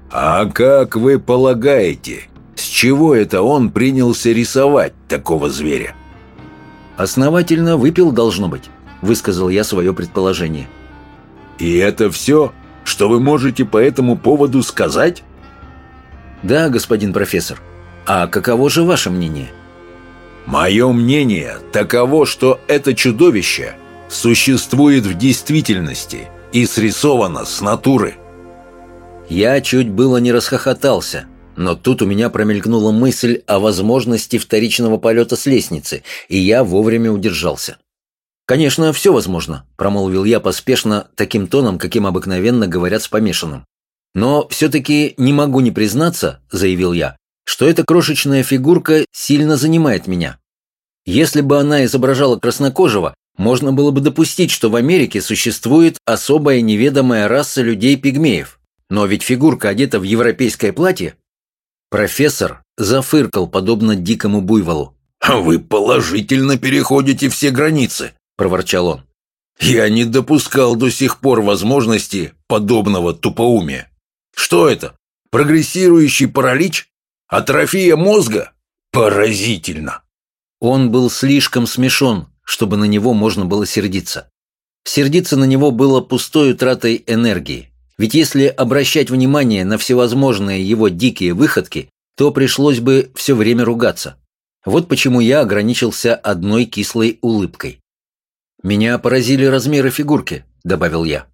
«А как вы полагаете, с чего это он принялся рисовать такого зверя?» «Основательно выпил, должно быть», — высказал я свое предположение. «И это все, что вы можете по этому поводу сказать?» «Да, господин профессор. А каково же ваше мнение?» «Мое мнение таково, что это чудовище существует в действительности и срисовано с натуры». Я чуть было не расхохотался, но тут у меня промелькнула мысль о возможности вторичного полета с лестницы, и я вовремя удержался. «Конечно, все возможно», — промолвил я поспешно, таким тоном, каким обыкновенно говорят с помешанным. «Но все-таки не могу не признаться», — заявил я, что эта крошечная фигурка сильно занимает меня. Если бы она изображала краснокожего, можно было бы допустить, что в Америке существует особая неведомая раса людей-пигмеев. Но ведь фигурка одета в европейское платье. Профессор зафыркал, подобно дикому буйволу. «Вы положительно переходите все границы», — проворчал он. «Я не допускал до сих пор возможности подобного тупоумия. Что это? Прогрессирующий паралич? Атрофия мозга? Поразительно!» Он был слишком смешон, чтобы на него можно было сердиться. Сердиться на него было пустой утратой энергии. Ведь если обращать внимание на всевозможные его дикие выходки, то пришлось бы все время ругаться. Вот почему я ограничился одной кислой улыбкой. «Меня поразили размеры фигурки», — добавил я.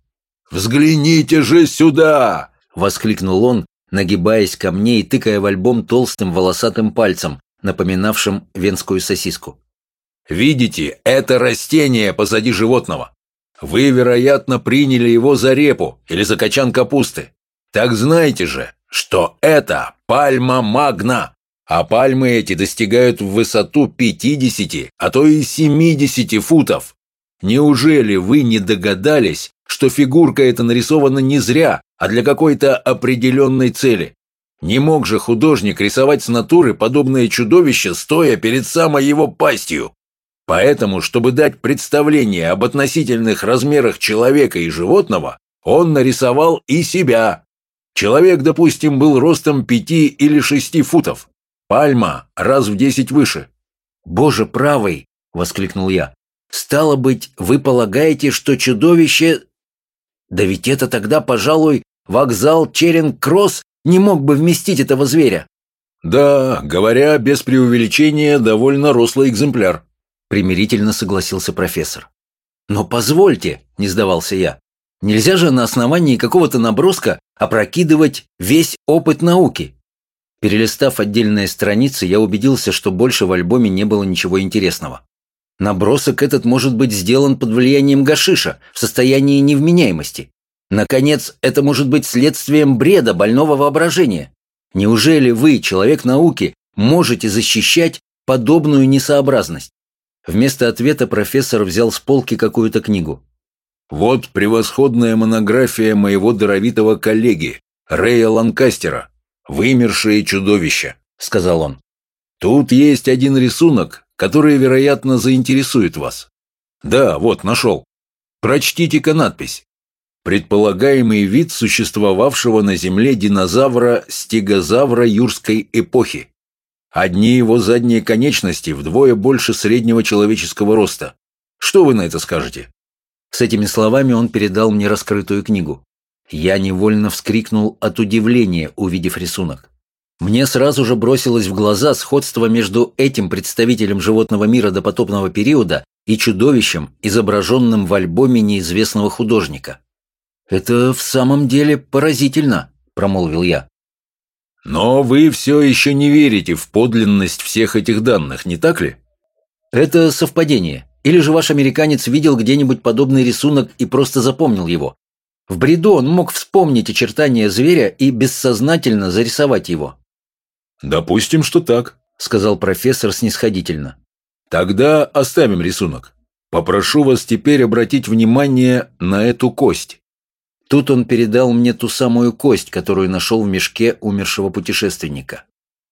«Взгляните же сюда!» — воскликнул он, нагибаясь ко мне и тыкая в альбом толстым волосатым пальцем, напоминавшим венскую сосиску. «Видите, это растение позади животного. Вы, вероятно, приняли его за репу или за качан капусты. Так знаете же, что это пальма магна, а пальмы эти достигают в высоту 50, а то и 70 футов. Неужели вы не догадались, что фигурка эта нарисована не зря, а для какой-то определенной цели? Не мог же художник рисовать с натуры подобное чудовище, стоя перед самой его пастью. Поэтому, чтобы дать представление об относительных размерах человека и животного, он нарисовал и себя. Человек, допустим, был ростом пяти или шести футов. Пальма раз в десять выше. «Боже правый!» — воскликнул я. «Стало быть, вы полагаете, что чудовище...» «Да ведь это тогда, пожалуй, вокзал Черинг-Кросс не мог бы вместить этого зверя». «Да, говоря без преувеличения, довольно рослый экземпляр», примирительно согласился профессор. «Но позвольте», — не сдавался я, «нельзя же на основании какого-то наброска опрокидывать весь опыт науки». Перелистав отдельные страницы, я убедился, что больше в альбоме не было ничего интересного. Набросок этот может быть сделан под влиянием гашиша, в состоянии невменяемости. Наконец, это может быть следствием бреда больного воображения. Неужели вы, человек науки, можете защищать подобную несообразность? Вместо ответа профессор взял с полки какую-то книгу. «Вот превосходная монография моего даровитого коллеги, Рэя Ланкастера. «Вымершие чудовища», — сказал он. «Тут есть один рисунок, который, вероятно, заинтересует вас. Да, вот, нашел. Прочтите-ка надпись. Предполагаемый вид существовавшего на Земле динозавра-стегозавра юрской эпохи. Одни его задние конечности вдвое больше среднего человеческого роста. Что вы на это скажете?» С этими словами он передал мне раскрытую книгу. Я невольно вскрикнул от удивления, увидев рисунок. Мне сразу же бросилось в глаза сходство между этим представителем животного мира допотопного периода и чудовищем, изображенным в альбоме неизвестного художника. «Это в самом деле поразительно», — промолвил я. «Но вы все еще не верите в подлинность всех этих данных, не так ли?» «Это совпадение. Или же ваш американец видел где-нибудь подобный рисунок и просто запомнил его? В бреду он мог вспомнить очертания зверя и бессознательно зарисовать его». «Допустим, что так», — сказал профессор снисходительно. «Тогда оставим рисунок. Попрошу вас теперь обратить внимание на эту кость. Тут он передал мне ту самую кость, которую нашел в мешке умершего путешественника.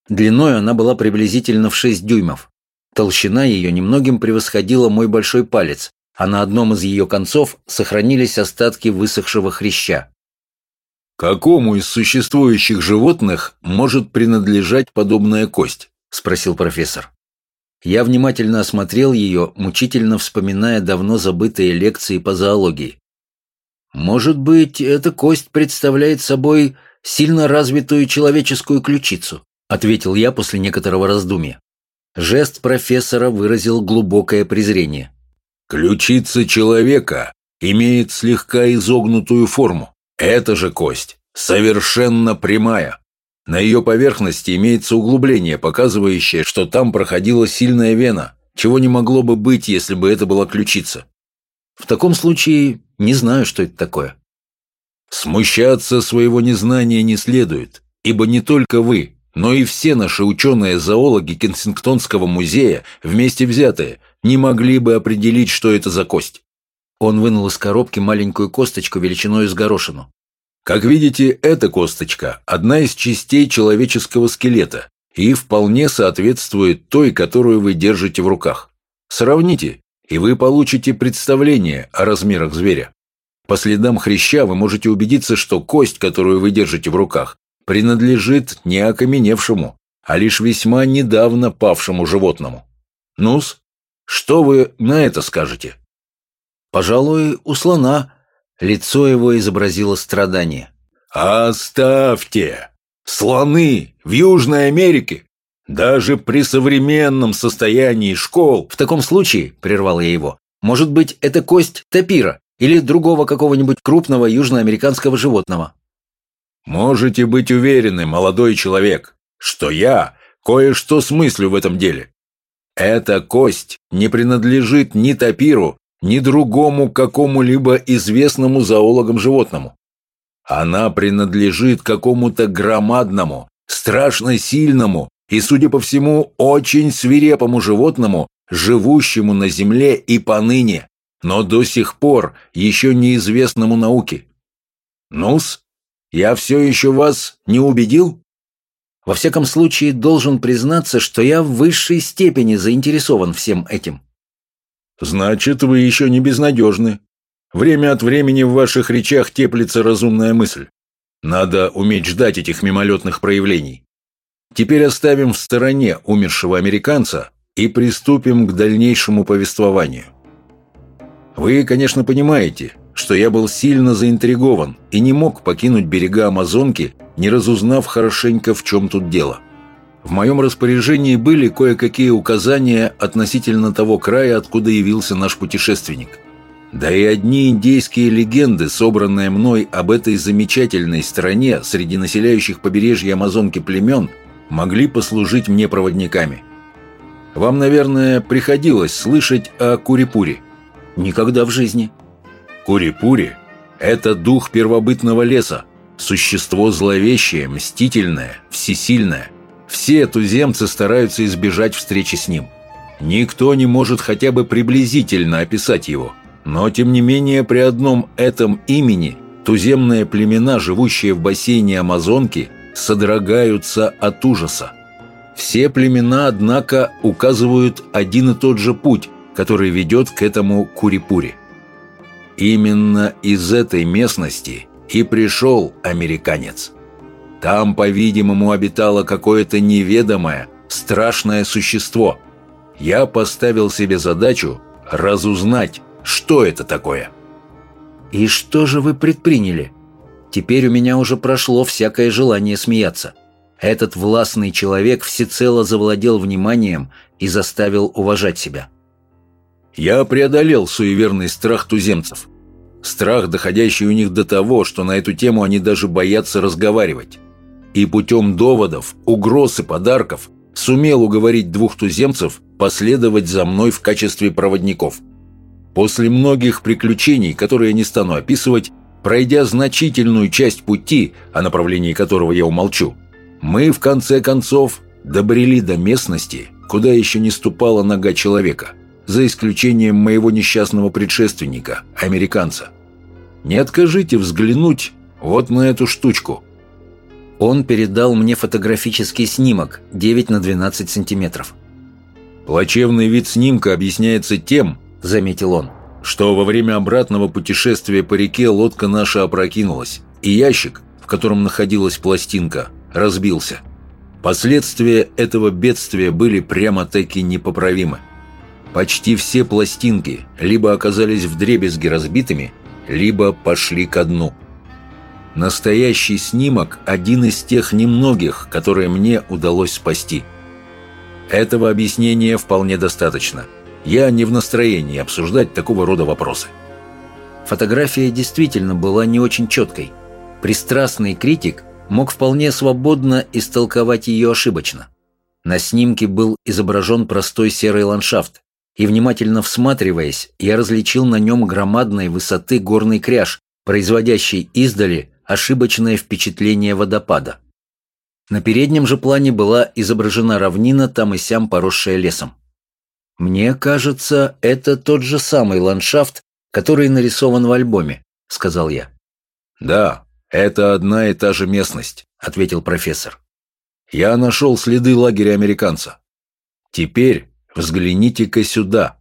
Длиной она была приблизительно в 6 дюймов. Толщина ее немногим превосходила мой большой палец, а на одном из ее концов сохранились остатки высохшего хряща. «Какому из существующих животных может принадлежать подобная кость?» – спросил профессор. Я внимательно осмотрел ее, мучительно вспоминая давно забытые лекции по зоологии. Может быть, эта кость представляет собой сильно развитую человеческую ключицу, ответил я после некоторого раздумья. Жест профессора выразил глубокое презрение. Ключица человека имеет слегка изогнутую форму. Эта же кость совершенно прямая. На ее поверхности имеется углубление, показывающее, что там проходила сильная вена, чего не могло бы быть, если бы это была ключица. В таком случае не знаю, что это такое. Смущаться своего незнания не следует, ибо не только вы, но и все наши ученые-зоологи Кенсингтонского музея, вместе взятые, не могли бы определить, что это за кость. Он вынул из коробки маленькую косточку величиной с горошину. Как видите, эта косточка – одна из частей человеческого скелета и вполне соответствует той, которую вы держите в руках. Сравните, и вы получите представление о размерах зверя. По следам хряща вы можете убедиться, что кость, которую вы держите в руках, принадлежит не окаменевшему, а лишь весьма недавно павшему животному. Нус, что вы на это скажете? Пожалуй, у слона. Лицо его изобразило страдание. Оставьте! Слоны в Южной Америке даже при современном состоянии школ... В таком случае, прервал я его, может быть, это кость тапира или другого какого-нибудь крупного южноамериканского животного. Можете быть уверены, молодой человек, что я кое-что смыслю в этом деле. Эта кость не принадлежит ни тапиру, ни другому какому-либо известному зоологам животному. Она принадлежит какому-то громадному, страшно сильному и, судя по всему, очень свирепому животному, живущему на Земле и поныне, но до сих пор еще неизвестному науке. Нус, я все еще вас не убедил? Во всяком случае, должен признаться, что я в высшей степени заинтересован всем этим. Значит, вы еще не безнадежны. Время от времени в ваших речах теплится разумная мысль. Надо уметь ждать этих мимолетных проявлений. Теперь оставим в стороне умершего американца и приступим к дальнейшему повествованию. Вы, конечно, понимаете, что я был сильно заинтригован и не мог покинуть берега Амазонки, не разузнав хорошенько, в чем тут дело. В моем распоряжении были кое-какие указания относительно того края, откуда явился наш путешественник. Да и одни индейские легенды, собранные мной об этой замечательной стране среди населяющих побережье Амазонки племен – могли послужить мне проводниками. Вам, наверное, приходилось слышать о Курипуре. Никогда в жизни. Курипури – это дух первобытного леса, существо зловещее, мстительное, всесильное. Все туземцы стараются избежать встречи с ним. Никто не может хотя бы приблизительно описать его. Но, тем не менее, при одном этом имени туземные племена, живущие в бассейне Амазонки – содрогаются от ужаса. Все племена, однако, указывают один и тот же путь, который ведет к этому Курипуре. Именно из этой местности и пришел американец. Там, по-видимому, обитало какое-то неведомое, страшное существо. Я поставил себе задачу разузнать, что это такое. «И что же вы предприняли?» Теперь у меня уже прошло всякое желание смеяться. Этот властный человек всецело завладел вниманием и заставил уважать себя. Я преодолел суеверный страх туземцев. Страх, доходящий у них до того, что на эту тему они даже боятся разговаривать. И путем доводов, угроз и подарков сумел уговорить двух туземцев последовать за мной в качестве проводников. После многих приключений, которые я не стану описывать, Пройдя значительную часть пути, о направлении которого я умолчу, мы, в конце концов, добрели до местности, куда еще не ступала нога человека, за исключением моего несчастного предшественника, американца. Не откажите взглянуть вот на эту штучку. Он передал мне фотографический снимок 9 на 12 сантиметров. Плачевный вид снимка объясняется тем, заметил он, что во время обратного путешествия по реке лодка наша опрокинулась, и ящик, в котором находилась пластинка, разбился. Последствия этого бедствия были прямо-таки непоправимы. Почти все пластинки либо оказались вдребезги разбитыми, либо пошли ко дну. Настоящий снимок – один из тех немногих, которые мне удалось спасти. Этого объяснения вполне достаточно. Я не в настроении обсуждать такого рода вопросы. Фотография действительно была не очень четкой. Пристрастный критик мог вполне свободно истолковать ее ошибочно. На снимке был изображен простой серый ландшафт, и, внимательно всматриваясь, я различил на нем громадной высоты горный кряж, производящий издали ошибочное впечатление водопада. На переднем же плане была изображена равнина, там и сям поросшая лесом. «Мне кажется, это тот же самый ландшафт, который нарисован в альбоме», — сказал я. «Да, это одна и та же местность», — ответил профессор. «Я нашел следы лагеря американца. Теперь Взгляните-ка сюда».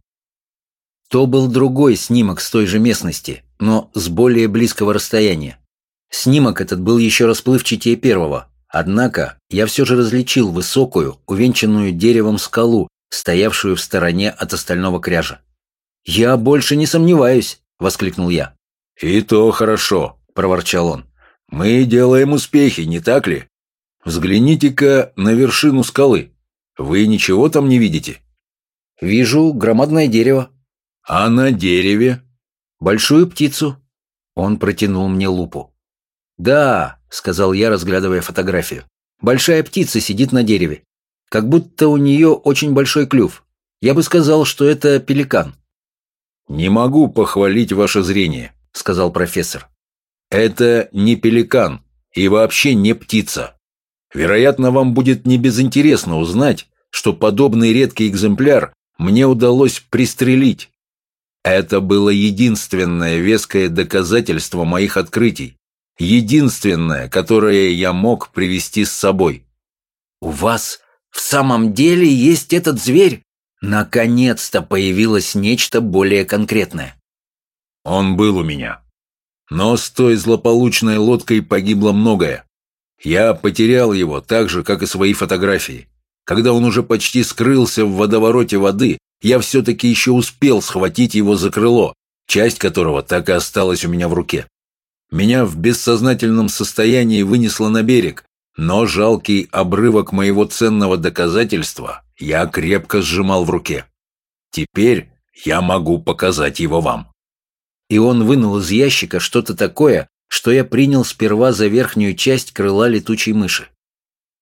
То был другой снимок с той же местности, но с более близкого расстояния. Снимок этот был еще расплывчатее первого, однако я все же различил высокую, увенчанную деревом скалу, стоявшую в стороне от остального кряжа. «Я больше не сомневаюсь!» — воскликнул я. «И то хорошо!» — проворчал он. «Мы делаем успехи, не так ли? Взгляните-ка на вершину скалы. Вы ничего там не видите?» «Вижу громадное дерево». «А на дереве?» «Большую птицу». Он протянул мне лупу. «Да», — сказал я, разглядывая фотографию. «Большая птица сидит на дереве. Как будто у нее очень большой клюв. Я бы сказал, что это пеликан». «Не могу похвалить ваше зрение», — сказал профессор. «Это не пеликан и вообще не птица. Вероятно, вам будет небезынтересно узнать, что подобный редкий экземпляр мне удалось пристрелить. Это было единственное веское доказательство моих открытий. Единственное, которое я мог привести с собой. «У вас в самом деле есть этот зверь?» Наконец-то появилось нечто более конкретное. Он был у меня. Но с той злополучной лодкой погибло многое. Я потерял его так же, как и свои фотографии. Когда он уже почти скрылся в водовороте воды, я все-таки еще успел схватить его за крыло, часть которого так и осталась у меня в руке. Меня в бессознательном состоянии вынесло на берег, но жалкий обрывок моего ценного доказательства я крепко сжимал в руке. Теперь я могу показать его вам. И он вынул из ящика что-то такое, что я принял сперва за верхнюю часть крыла летучей мыши.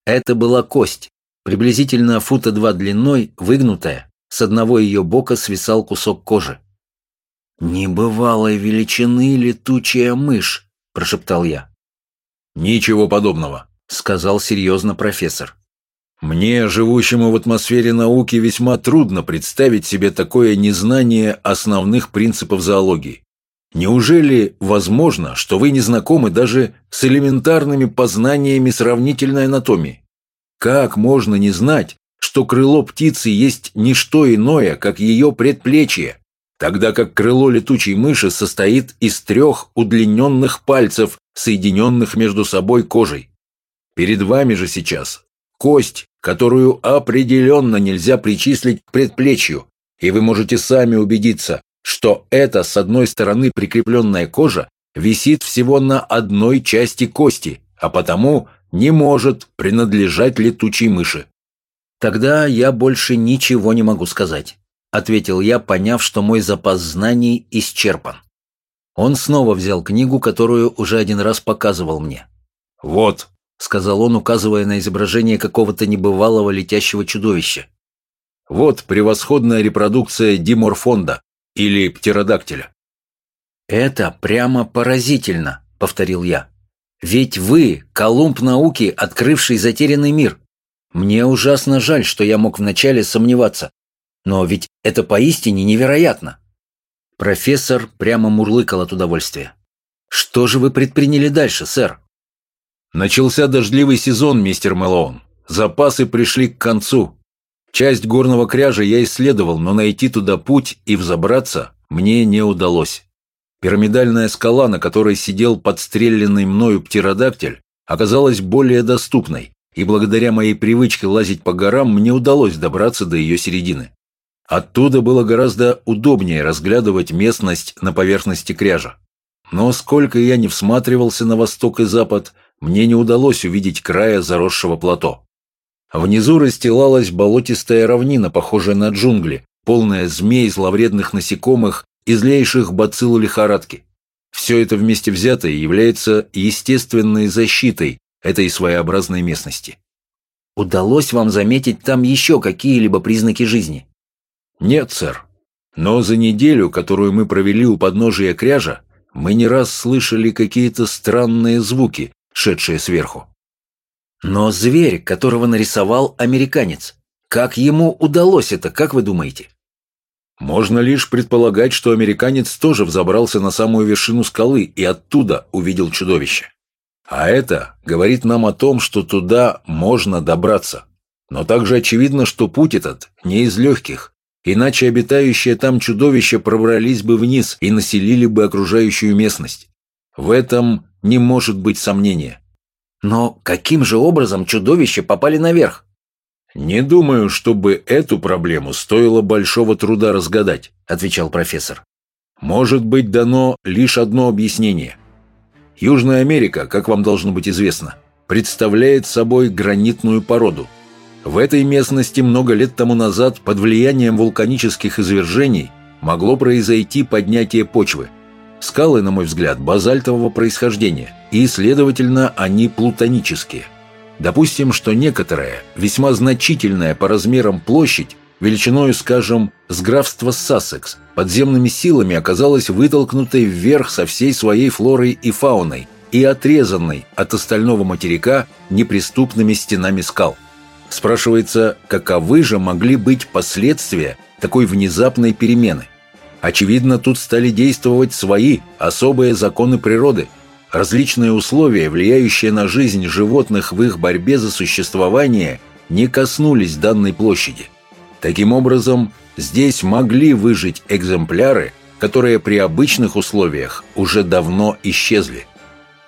Это была кость, Приблизительно фута два длиной, выгнутая, с одного ее бока свисал кусок кожи. «Небывалой величины летучая мышь», – прошептал я. «Ничего подобного», – сказал серьезно профессор. «Мне, живущему в атмосфере науки, весьма трудно представить себе такое незнание основных принципов зоологии. Неужели возможно, что вы не знакомы даже с элементарными познаниями сравнительной анатомии? Как можно не знать, что крыло птицы есть не что иное, как ее предплечье, тогда как крыло летучей мыши состоит из трех удлиненных пальцев, соединенных между собой кожей. Перед вами же сейчас кость, которую определенно нельзя причислить к предплечью, и вы можете сами убедиться, что эта с одной стороны прикрепленная кожа висит всего на одной части кости, а потому не может принадлежать летучей мыши. «Тогда я больше ничего не могу сказать», — ответил я, поняв, что мой запас знаний исчерпан. Он снова взял книгу, которую уже один раз показывал мне. «Вот», — сказал он, указывая на изображение какого-то небывалого летящего чудовища. «Вот превосходная репродукция диморфонда или птеродактиля». «Это прямо поразительно», — повторил я. Ведь вы – Колумб науки, открывший затерянный мир. Мне ужасно жаль, что я мог вначале сомневаться. Но ведь это поистине невероятно. Профессор прямо мурлыкал от удовольствия. Что же вы предприняли дальше, сэр? Начался дождливый сезон, мистер Мэлоун. Запасы пришли к концу. Часть горного кряжа я исследовал, но найти туда путь и взобраться мне не удалось. Пирамидальная скала, на которой сидел подстреленный мною птеродактиль, оказалась более доступной, и благодаря моей привычке лазить по горам мне удалось добраться до ее середины. Оттуда было гораздо удобнее разглядывать местность на поверхности кряжа. Но сколько я не всматривался на восток и запад, мне не удалось увидеть края заросшего плато. Внизу расстилалась болотистая равнина, похожая на джунгли, полная змей, зловредных насекомых и злейших бацилл лихорадки. Все это вместе взятое является естественной защитой этой своеобразной местности. Удалось вам заметить там еще какие-либо признаки жизни? Нет, сэр. Но за неделю, которую мы провели у подножия кряжа, мы не раз слышали какие-то странные звуки, шедшие сверху. Но зверь, которого нарисовал американец, как ему удалось это, как вы думаете? Можно лишь предполагать, что американец тоже взобрался на самую вершину скалы и оттуда увидел чудовище. А это говорит нам о том, что туда можно добраться. Но также очевидно, что путь этот не из легких, иначе обитающие там чудовища пробрались бы вниз и населили бы окружающую местность. В этом не может быть сомнения. Но каким же образом чудовища попали наверх? «Не думаю, чтобы эту проблему стоило большого труда разгадать», – отвечал профессор. «Может быть дано лишь одно объяснение. Южная Америка, как вам должно быть известно, представляет собой гранитную породу. В этой местности много лет тому назад под влиянием вулканических извержений могло произойти поднятие почвы. Скалы, на мой взгляд, базальтового происхождения, и, следовательно, они плутонические – Допустим, что некоторая, весьма значительная по размерам площадь, величиною, скажем, с графства Сассекс, подземными силами оказалась вытолкнутой вверх со всей своей флорой и фауной и отрезанной от остального материка неприступными стенами скал. Спрашивается, каковы же могли быть последствия такой внезапной перемены? Очевидно, тут стали действовать свои особые законы природы – Различные условия, влияющие на жизнь животных в их борьбе за существование, не коснулись данной площади. Таким образом, здесь могли выжить экземпляры, которые при обычных условиях уже давно исчезли.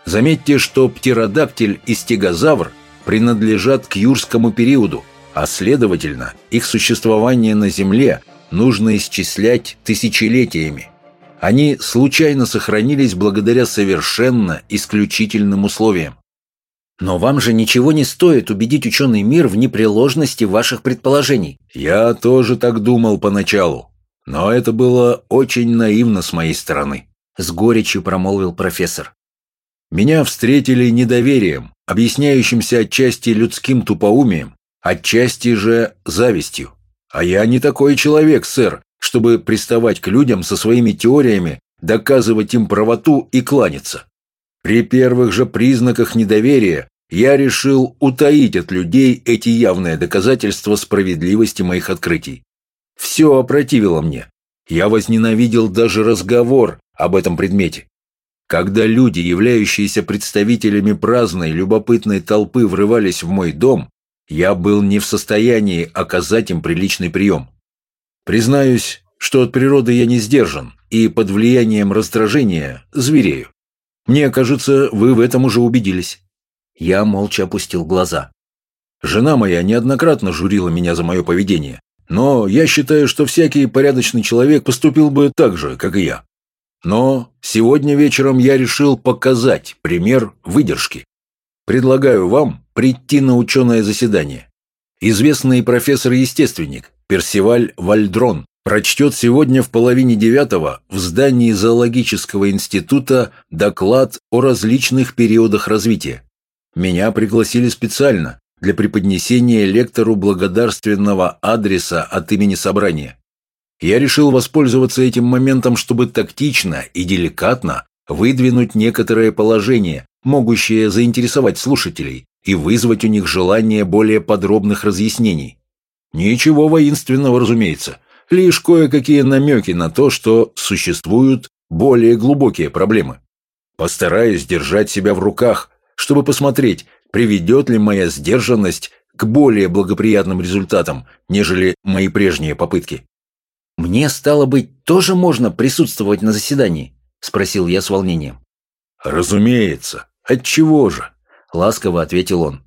Заметьте, что птеродактиль и стегозавр принадлежат к юрскому периоду, а следовательно, их существование на Земле нужно исчислять тысячелетиями. Они случайно сохранились благодаря совершенно исключительным условиям. Но вам же ничего не стоит убедить ученый мир в непреложности ваших предположений. Я тоже так думал поначалу. Но это было очень наивно с моей стороны. С горечью промолвил профессор. Меня встретили недоверием, объясняющимся отчасти людским тупоумием, отчасти же завистью. А я не такой человек, сэр, чтобы приставать к людям со своими теориями, доказывать им правоту и кланяться. При первых же признаках недоверия я решил утаить от людей эти явные доказательства справедливости моих открытий. Все опротивило мне. Я возненавидел даже разговор об этом предмете. Когда люди, являющиеся представителями праздной, любопытной толпы, врывались в мой дом, я был не в состоянии оказать им приличный прием. Признаюсь, что от природы я не сдержан и под влиянием раздражения зверею. Мне кажется, вы в этом уже убедились. Я молча опустил глаза. Жена моя неоднократно журила меня за мое поведение, но я считаю, что всякий порядочный человек поступил бы так же, как и я. Но сегодня вечером я решил показать пример выдержки. Предлагаю вам прийти на ученое заседание. Известный профессор-естественник, Персиваль Вальдрон прочтет сегодня в половине девятого в здании зоологического института доклад о различных периодах развития. Меня пригласили специально для преподнесения лектору благодарственного адреса от имени собрания. Я решил воспользоваться этим моментом, чтобы тактично и деликатно выдвинуть некоторые положения, могущие заинтересовать слушателей и вызвать у них желание более подробных разъяснений. Ничего воинственного, разумеется, лишь кое-какие намеки на то, что существуют более глубокие проблемы. Постараюсь держать себя в руках, чтобы посмотреть, приведет ли моя сдержанность к более благоприятным результатам, нежели мои прежние попытки. «Мне, стало быть, тоже можно присутствовать на заседании?» – спросил я с волнением. «Разумеется. Отчего же?» – ласково ответил он.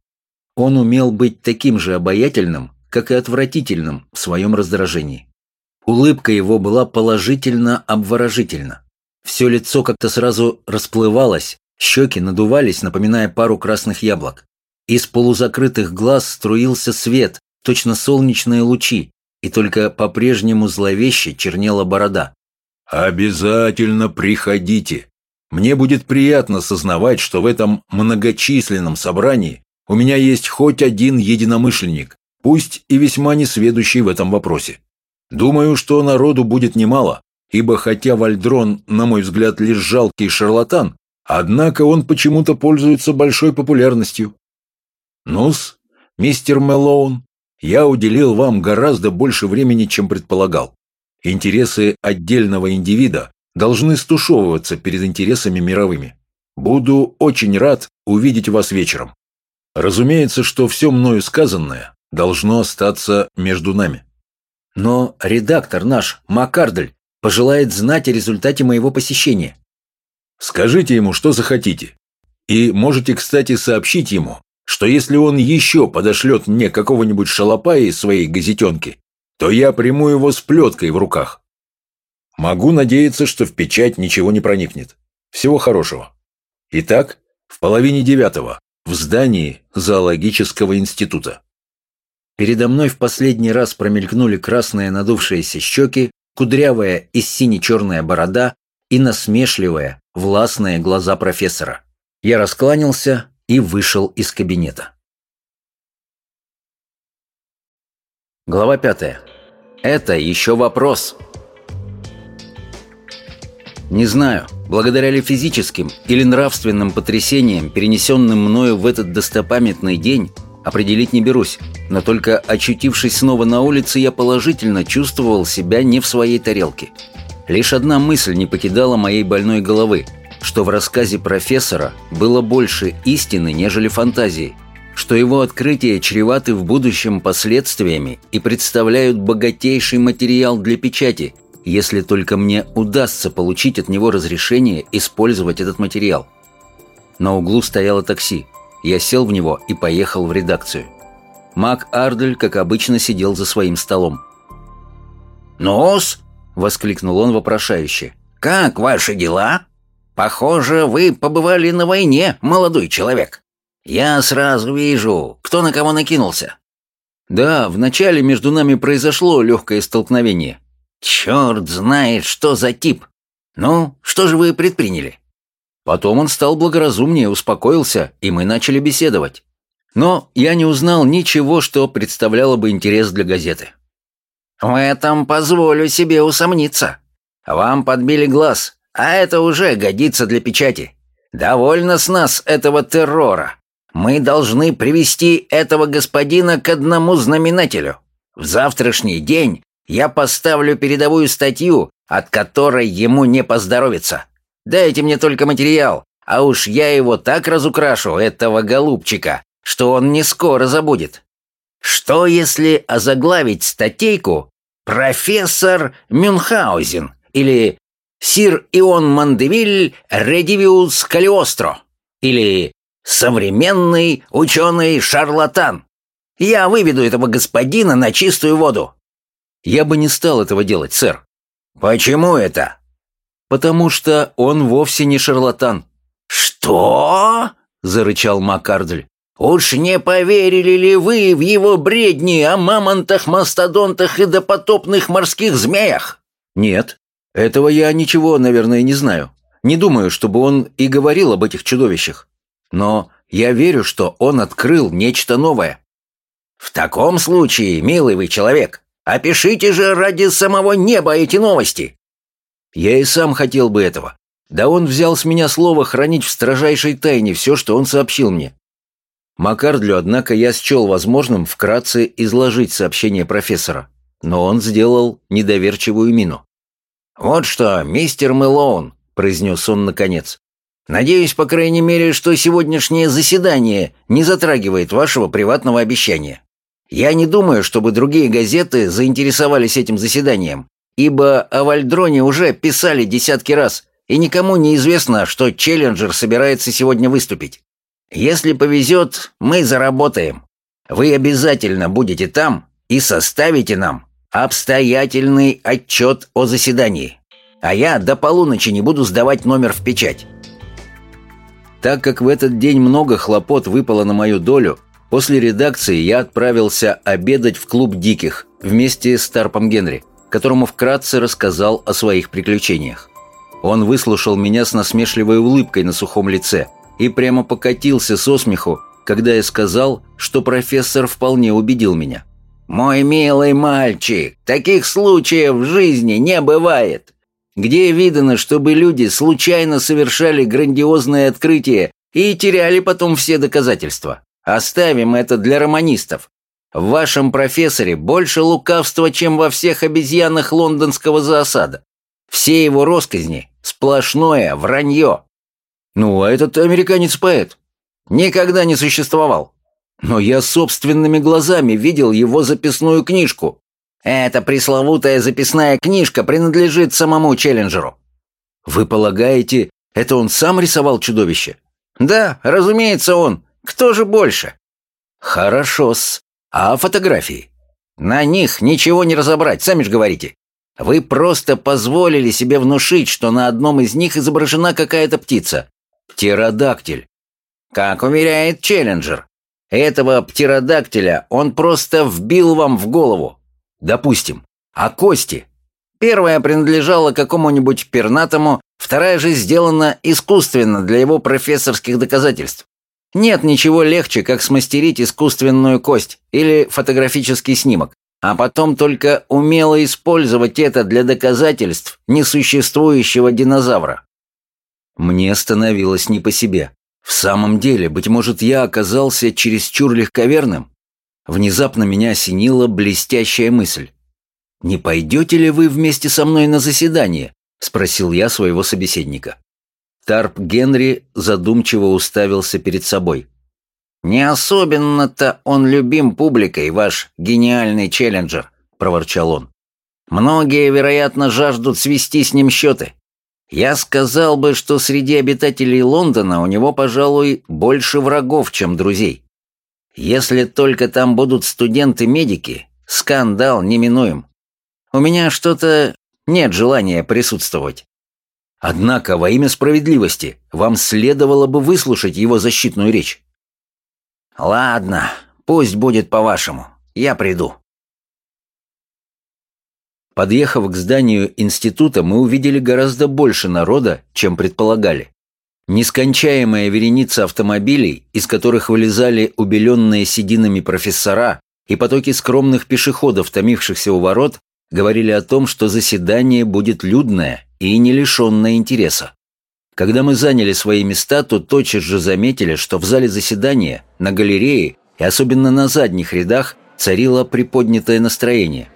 Он умел быть таким же обаятельным, как и отвратительным в своем раздражении. Улыбка его была положительно обворожительна. Все лицо как-то сразу расплывалось, щеки надувались, напоминая пару красных яблок. Из полузакрытых глаз струился свет, точно солнечные лучи, и только по-прежнему зловеще чернела борода. «Обязательно приходите. Мне будет приятно сознавать, что в этом многочисленном собрании у меня есть хоть один единомышленник, пусть и весьма несведущий в этом вопросе. Думаю, что народу будет немало, ибо хотя Вальдрон, на мой взгляд, лишь жалкий шарлатан, однако он почему-то пользуется большой популярностью. Нус, мистер Мэлоун, я уделил вам гораздо больше времени, чем предполагал. Интересы отдельного индивида должны стушевываться перед интересами мировыми. Буду очень рад увидеть вас вечером. Разумеется, что все мною сказанное должно остаться между нами. Но редактор наш, Маккардль, пожелает знать о результате моего посещения. Скажите ему, что захотите. И можете, кстати, сообщить ему, что если он еще подошлет мне какого-нибудь шалопая из своей газетенки, то я приму его с плеткой в руках. Могу надеяться, что в печать ничего не проникнет. Всего хорошего. Итак, в половине девятого в здании зоологического института. Передо мной в последний раз промелькнули красные надувшиеся щеки, кудрявая и сине-черная борода и насмешливые, властные глаза профессора. Я раскланялся и вышел из кабинета. Глава пятая. Это еще вопрос. Не знаю, благодаря ли физическим или нравственным потрясениям, перенесенным мною в этот достопамятный день, определить не берусь, но только очутившись снова на улице, я положительно чувствовал себя не в своей тарелке. Лишь одна мысль не покидала моей больной головы, что в рассказе профессора было больше истины, нежели фантазии, что его открытия чреваты в будущем последствиями и представляют богатейший материал для печати, если только мне удастся получить от него разрешение использовать этот материал. На углу стояло такси. Я сел в него и поехал в редакцию. Мак Ардель, как обычно, сидел за своим столом. «Ну-с!» — воскликнул он вопрошающе. «Как ваши дела? Похоже, вы побывали на войне, молодой человек. Я сразу вижу, кто на кого накинулся». «Да, вначале между нами произошло легкое столкновение. Черт знает, что за тип. Ну, что же вы предприняли? Потом он стал благоразумнее, успокоился, и мы начали беседовать. Но я не узнал ничего, что представляло бы интерес для газеты. В этом позволю себе усомниться. Вам подбили глаз, а это уже годится для печати. Довольно с нас этого террора. Мы должны привести этого господина к одному знаменателю. В завтрашний день я поставлю передовую статью, от которой ему не поздоровится. Дайте мне только материал, а уж я его так разукрашу, этого голубчика, что он не скоро забудет. Что если озаглавить статейку «Профессор Мюнхгаузен» или «Сир Ион Мандевиль Редивиус Калиостро» или «Современный ученый-шарлатан»? Я выведу этого господина на чистую воду. Я бы не стал этого делать, сэр. Почему это? Потому что он вовсе не шарлатан. Что? зарычал Маккардль. «Уж не поверили ли вы в его бредни о мамонтах, мастодонтах и допотопных морских змеях?» «Нет, этого я ничего, наверное, не знаю. Не думаю, чтобы он и говорил об этих чудовищах. Но я верю, что он открыл нечто новое». «В таком случае, милый вы человек, Опишите же ради самого неба эти новости!» Я и сам хотел бы этого. Да он взял с меня слово хранить в строжайшей тайне все, что он сообщил мне. Макардлю, однако, я счел возможным вкратце изложить сообщение профессора, но он сделал недоверчивую мину. «Вот что, мистер Мэлоун», — произнес он наконец, «надеюсь, по крайней мере, что сегодняшнее заседание не затрагивает вашего приватного обещания. Я не думаю, чтобы другие газеты заинтересовались этим заседанием, ибо о Вальдроне уже писали десятки раз, и никому не известно, что Челленджер собирается сегодня выступить. Если повезет, мы заработаем. Вы обязательно будете там и составите нам обстоятельный отчет о заседании. А я до полуночи не буду сдавать номер в печать. Так как в этот день много хлопот выпало на мою долю, после редакции я отправился обедать в клуб диких вместе с Тарпом Генри, которому вкратце рассказал о своих приключениях. Он выслушал меня с насмешливой улыбкой на сухом лице и прямо покатился со смеху, когда я сказал, что профессор вполне убедил меня. «Мой милый мальчик, таких случаев в жизни не бывает. Где видано, чтобы люди случайно совершали грандиозное открытие и теряли потом все доказательства? Оставим это для романистов. В вашем профессоре больше лукавства, чем во всех обезьянах лондонского зоосада. Все его росказни – сплошное вранье. Ну, а этот американец-поэт? Никогда не существовал. Но я собственными глазами видел его записную книжку. Эта пресловутая записная книжка принадлежит самому Челленджеру. Вы полагаете, это он сам рисовал чудовище? Да, разумеется, он. Кто же больше? Хорошо-с. А фотографии? На них ничего не разобрать, сами же говорите. Вы просто позволили себе внушить, что на одном из них изображена какая-то птица. Птеродактиль. Как уверяет Челленджер. Этого птеродактиля он просто вбил вам в голову. Допустим. А кости? Первая принадлежала какому-нибудь пернатому, вторая же сделана искусственно для его профессорских доказательств. Нет ничего легче, как смастерить искусственную кость или фотографический снимок, а потом только умело использовать это для доказательств несуществующего динозавра. Мне становилось не по себе. В самом деле, быть может, я оказался чересчур легковерным? Внезапно меня осенила блестящая мысль. «Не пойдете ли вы вместе со мной на заседание?» — спросил я своего собеседника. Тарп Генри задумчиво уставился перед собой. «Не особенно-то он любим публикой, ваш гениальный челленджер», — проворчал он. «Многие, вероятно, жаждут свести с ним счеты. Я сказал бы, что среди обитателей Лондона у него, пожалуй, больше врагов, чем друзей. Если только там будут студенты-медики, скандал неминуем. У меня что-то нет желания присутствовать. Однако, во имя справедливости, вам следовало бы выслушать его защитную речь. Ладно, пусть будет по-вашему. Я приду. Подъехав к зданию института, мы увидели гораздо больше народа, чем предполагали. Нескончаемая вереница автомобилей, из которых вылезали убеленные сединами профессора, и потоки скромных пешеходов, томившихся у ворот, говорили о том, что заседание будет людное и не лишенное интереса. Когда мы заняли свои места, то тотчас же заметили, что в зале заседания, на галерее и особенно на задних рядах царило приподнятое настроение.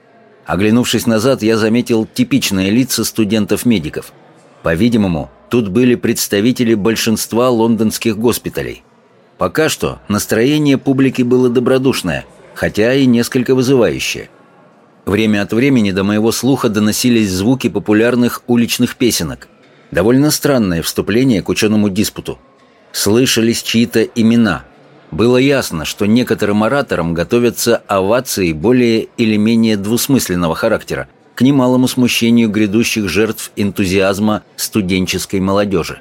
Оглянувшись назад, я заметил типичные лица студентов-медиков. По-видимому, тут были представители большинства лондонских госпиталей. Пока что настроение публики было добродушное, хотя и несколько вызывающее. Время от времени до моего слуха доносились звуки популярных уличных песенок. Довольно странное вступление к ученому диспуту. Слышались чьи-то имена – было ясно, что некоторым ораторам готовятся овации более или менее двусмысленного характера, к немалому смущению грядущих жертв энтузиазма студенческой молодежи.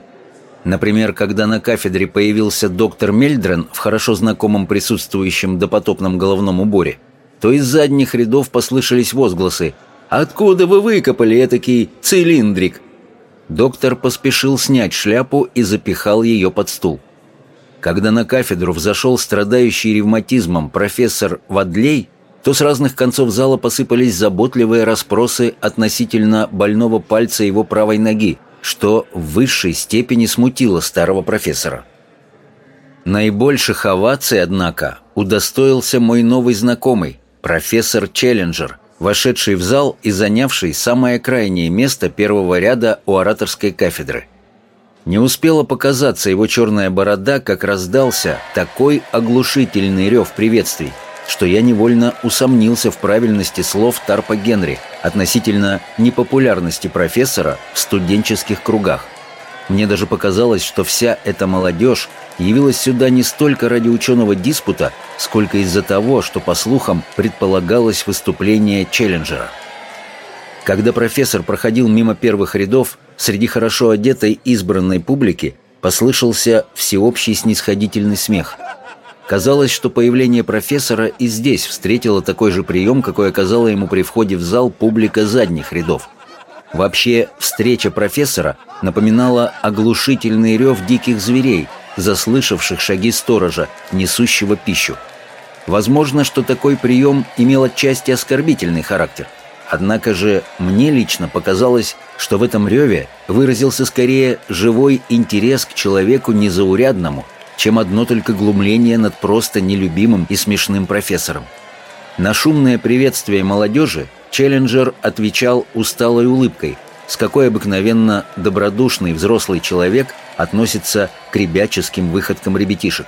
Например, когда на кафедре появился доктор Мельдрен в хорошо знакомом присутствующем допотопном головном уборе, то из задних рядов послышались возгласы «Откуда вы выкопали этакий цилиндрик?» Доктор поспешил снять шляпу и запихал ее под стул. Когда на кафедру взошел страдающий ревматизмом профессор Вадлей, то с разных концов зала посыпались заботливые расспросы относительно больного пальца его правой ноги, что в высшей степени смутило старого профессора. Наибольших оваций, однако, удостоился мой новый знакомый, профессор Челленджер, вошедший в зал и занявший самое крайнее место первого ряда у ораторской кафедры – не успела показаться его черная борода, как раздался такой оглушительный рев приветствий, что я невольно усомнился в правильности слов Тарпа Генри относительно непопулярности профессора в студенческих кругах. Мне даже показалось, что вся эта молодежь явилась сюда не столько ради ученого диспута, сколько из-за того, что, по слухам, предполагалось выступление челленджера. Когда профессор проходил мимо первых рядов, среди хорошо одетой избранной публики послышался всеобщий снисходительный смех. Казалось, что появление профессора и здесь встретило такой же прием, какой оказала ему при входе в зал публика задних рядов. Вообще, встреча профессора напоминала оглушительный рев диких зверей, заслышавших шаги сторожа, несущего пищу. Возможно, что такой прием имел отчасти оскорбительный характер. Однако же мне лично показалось, что в этом реве выразился скорее живой интерес к человеку незаурядному, чем одно только глумление над просто нелюбимым и смешным профессором. На шумное приветствие молодежи Челленджер отвечал усталой улыбкой, с какой обыкновенно добродушный взрослый человек относится к ребяческим выходкам ребятишек.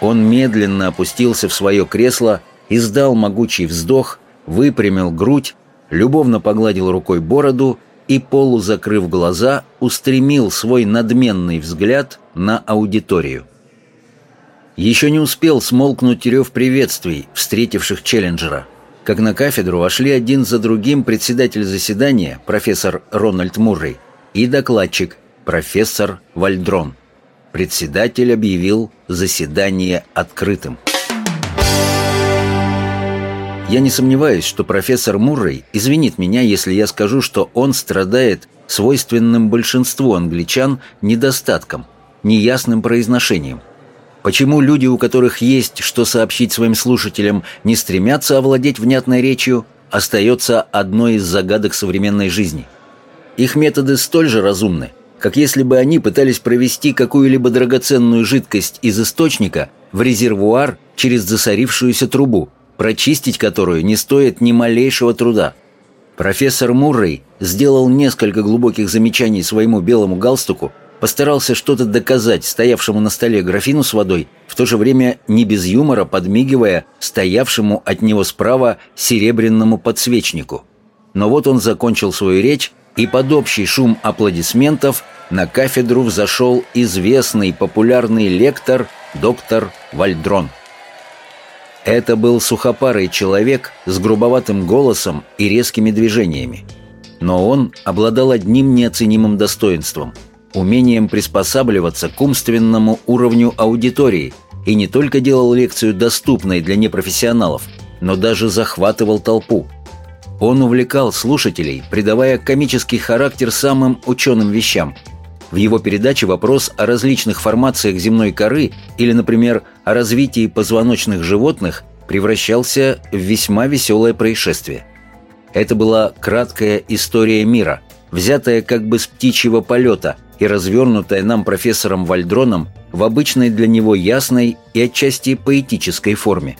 Он медленно опустился в свое кресло, издал могучий вздох, выпрямил грудь, любовно погладил рукой бороду и, полузакрыв глаза, устремил свой надменный взгляд на аудиторию. Еще не успел смолкнуть рев приветствий, встретивших Челленджера, как на кафедру вошли один за другим председатель заседания, профессор Рональд Муррей, и докладчик, профессор Вальдрон. Председатель объявил заседание открытым. Я не сомневаюсь, что профессор Муррей извинит меня, если я скажу, что он страдает свойственным большинству англичан недостатком, неясным произношением. Почему люди, у которых есть что сообщить своим слушателям, не стремятся овладеть внятной речью, остается одной из загадок современной жизни. Их методы столь же разумны, как если бы они пытались провести какую-либо драгоценную жидкость из источника в резервуар через засорившуюся трубу, прочистить которую не стоит ни малейшего труда. Профессор Муррей сделал несколько глубоких замечаний своему белому галстуку, постарался что-то доказать стоявшему на столе графину с водой, в то же время не без юмора подмигивая стоявшему от него справа серебряному подсвечнику. Но вот он закончил свою речь, и под общий шум аплодисментов на кафедру взошел известный популярный лектор доктор Вальдрон. Это был сухопарый человек с грубоватым голосом и резкими движениями. Но он обладал одним неоценимым достоинством – умением приспосабливаться к умственному уровню аудитории и не только делал лекцию доступной для непрофессионалов, но даже захватывал толпу. Он увлекал слушателей, придавая комический характер самым ученым вещам – в его передаче вопрос о различных формациях земной коры или, например, о развитии позвоночных животных превращался в весьма веселое происшествие. Это была краткая история мира, взятая как бы с птичьего полета и развернутая нам профессором Вальдроном в обычной для него ясной и отчасти поэтической форме.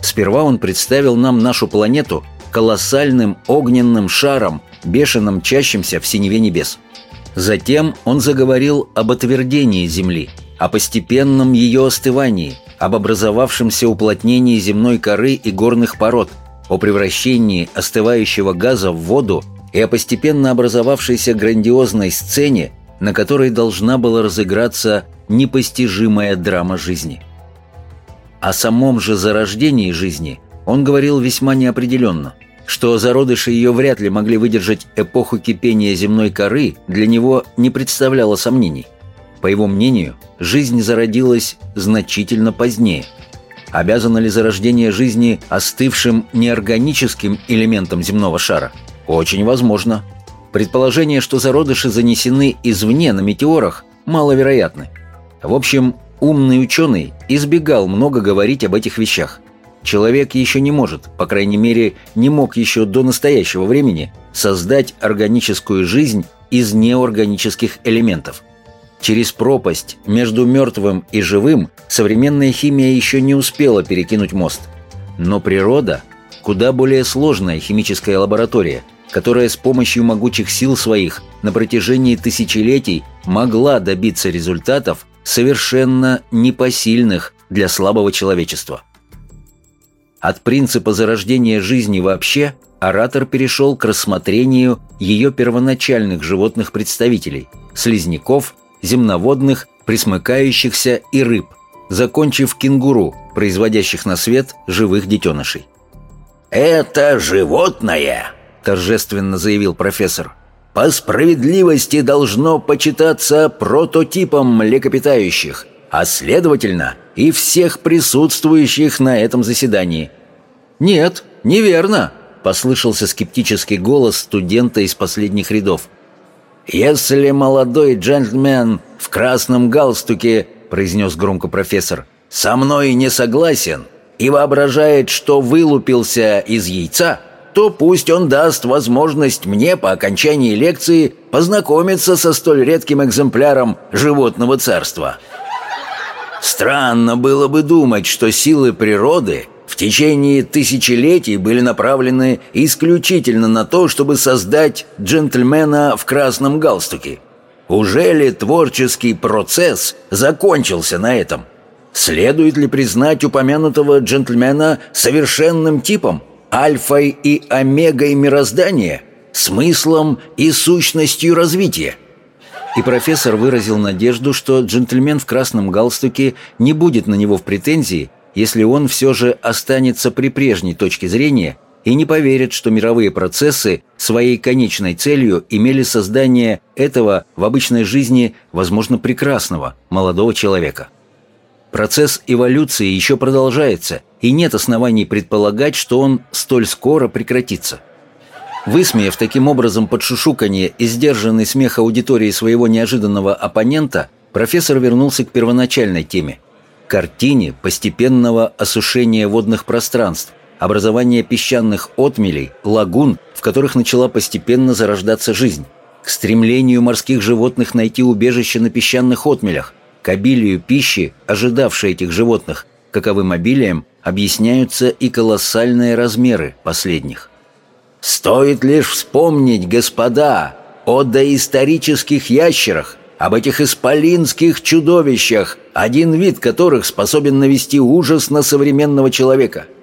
Сперва он представил нам нашу планету колоссальным огненным шаром, бешено мчащимся в синеве небес – Затем он заговорил об отвердении Земли, о постепенном ее остывании, об образовавшемся уплотнении земной коры и горных пород, о превращении остывающего газа в воду и о постепенно образовавшейся грандиозной сцене, на которой должна была разыграться непостижимая драма жизни. О самом же зарождении жизни он говорил весьма неопределенно – что зародыши ее вряд ли могли выдержать эпоху кипения земной коры, для него не представляло сомнений. По его мнению, жизнь зародилась значительно позднее. Обязано ли зарождение жизни остывшим неорганическим элементом земного шара? Очень возможно. Предположение, что зародыши занесены извне на метеорах, маловероятны. В общем, умный ученый избегал много говорить об этих вещах. Человек еще не может, по крайней мере, не мог еще до настоящего времени создать органическую жизнь из неорганических элементов. Через пропасть между мертвым и живым современная химия еще не успела перекинуть мост. Но природа – куда более сложная химическая лаборатория, которая с помощью могучих сил своих на протяжении тысячелетий могла добиться результатов, совершенно непосильных для слабого человечества. От принципа зарождения жизни вообще оратор перешел к рассмотрению ее первоначальных животных представителей – слизняков, земноводных, присмыкающихся и рыб, закончив кенгуру, производящих на свет живых детенышей. «Это животное!» – торжественно заявил профессор. «По справедливости должно почитаться прототипом млекопитающих, а следовательно и всех присутствующих на этом заседании». «Нет, неверно!» – послышался скептический голос студента из последних рядов. «Если молодой джентльмен в красном галстуке, — произнес громко профессор, — со мной не согласен и воображает, что вылупился из яйца, то пусть он даст возможность мне по окончании лекции познакомиться со столь редким экземпляром животного царства. Странно было бы думать, что силы природы в течение тысячелетий были направлены исключительно на то, чтобы создать джентльмена в красном галстуке. Уже ли творческий процесс закончился на этом? Следует ли признать упомянутого джентльмена совершенным типом, альфой и омегой мироздания, смыслом и сущностью развития? И профессор выразил надежду, что джентльмен в красном галстуке не будет на него в претензии, если он все же останется при прежней точке зрения и не поверит, что мировые процессы своей конечной целью имели создание этого в обычной жизни, возможно, прекрасного молодого человека. Процесс эволюции еще продолжается, и нет оснований предполагать, что он столь скоро прекратится. Высмеяв таким образом под шушуканье и сдержанный смех аудитории своего неожиданного оппонента, профессор вернулся к первоначальной теме – картине постепенного осушения водных пространств, образования песчаных отмелей, лагун, в которых начала постепенно зарождаться жизнь, к стремлению морских животных найти убежище на песчаных отмелях, к обилию пищи, ожидавшей этих животных, каковым обилием объясняются и колоссальные размеры последних. Стоит лишь вспомнить, господа, о доисторических ящерах, об этих исполинских чудовищах, один вид которых способен навести ужас на современного человека –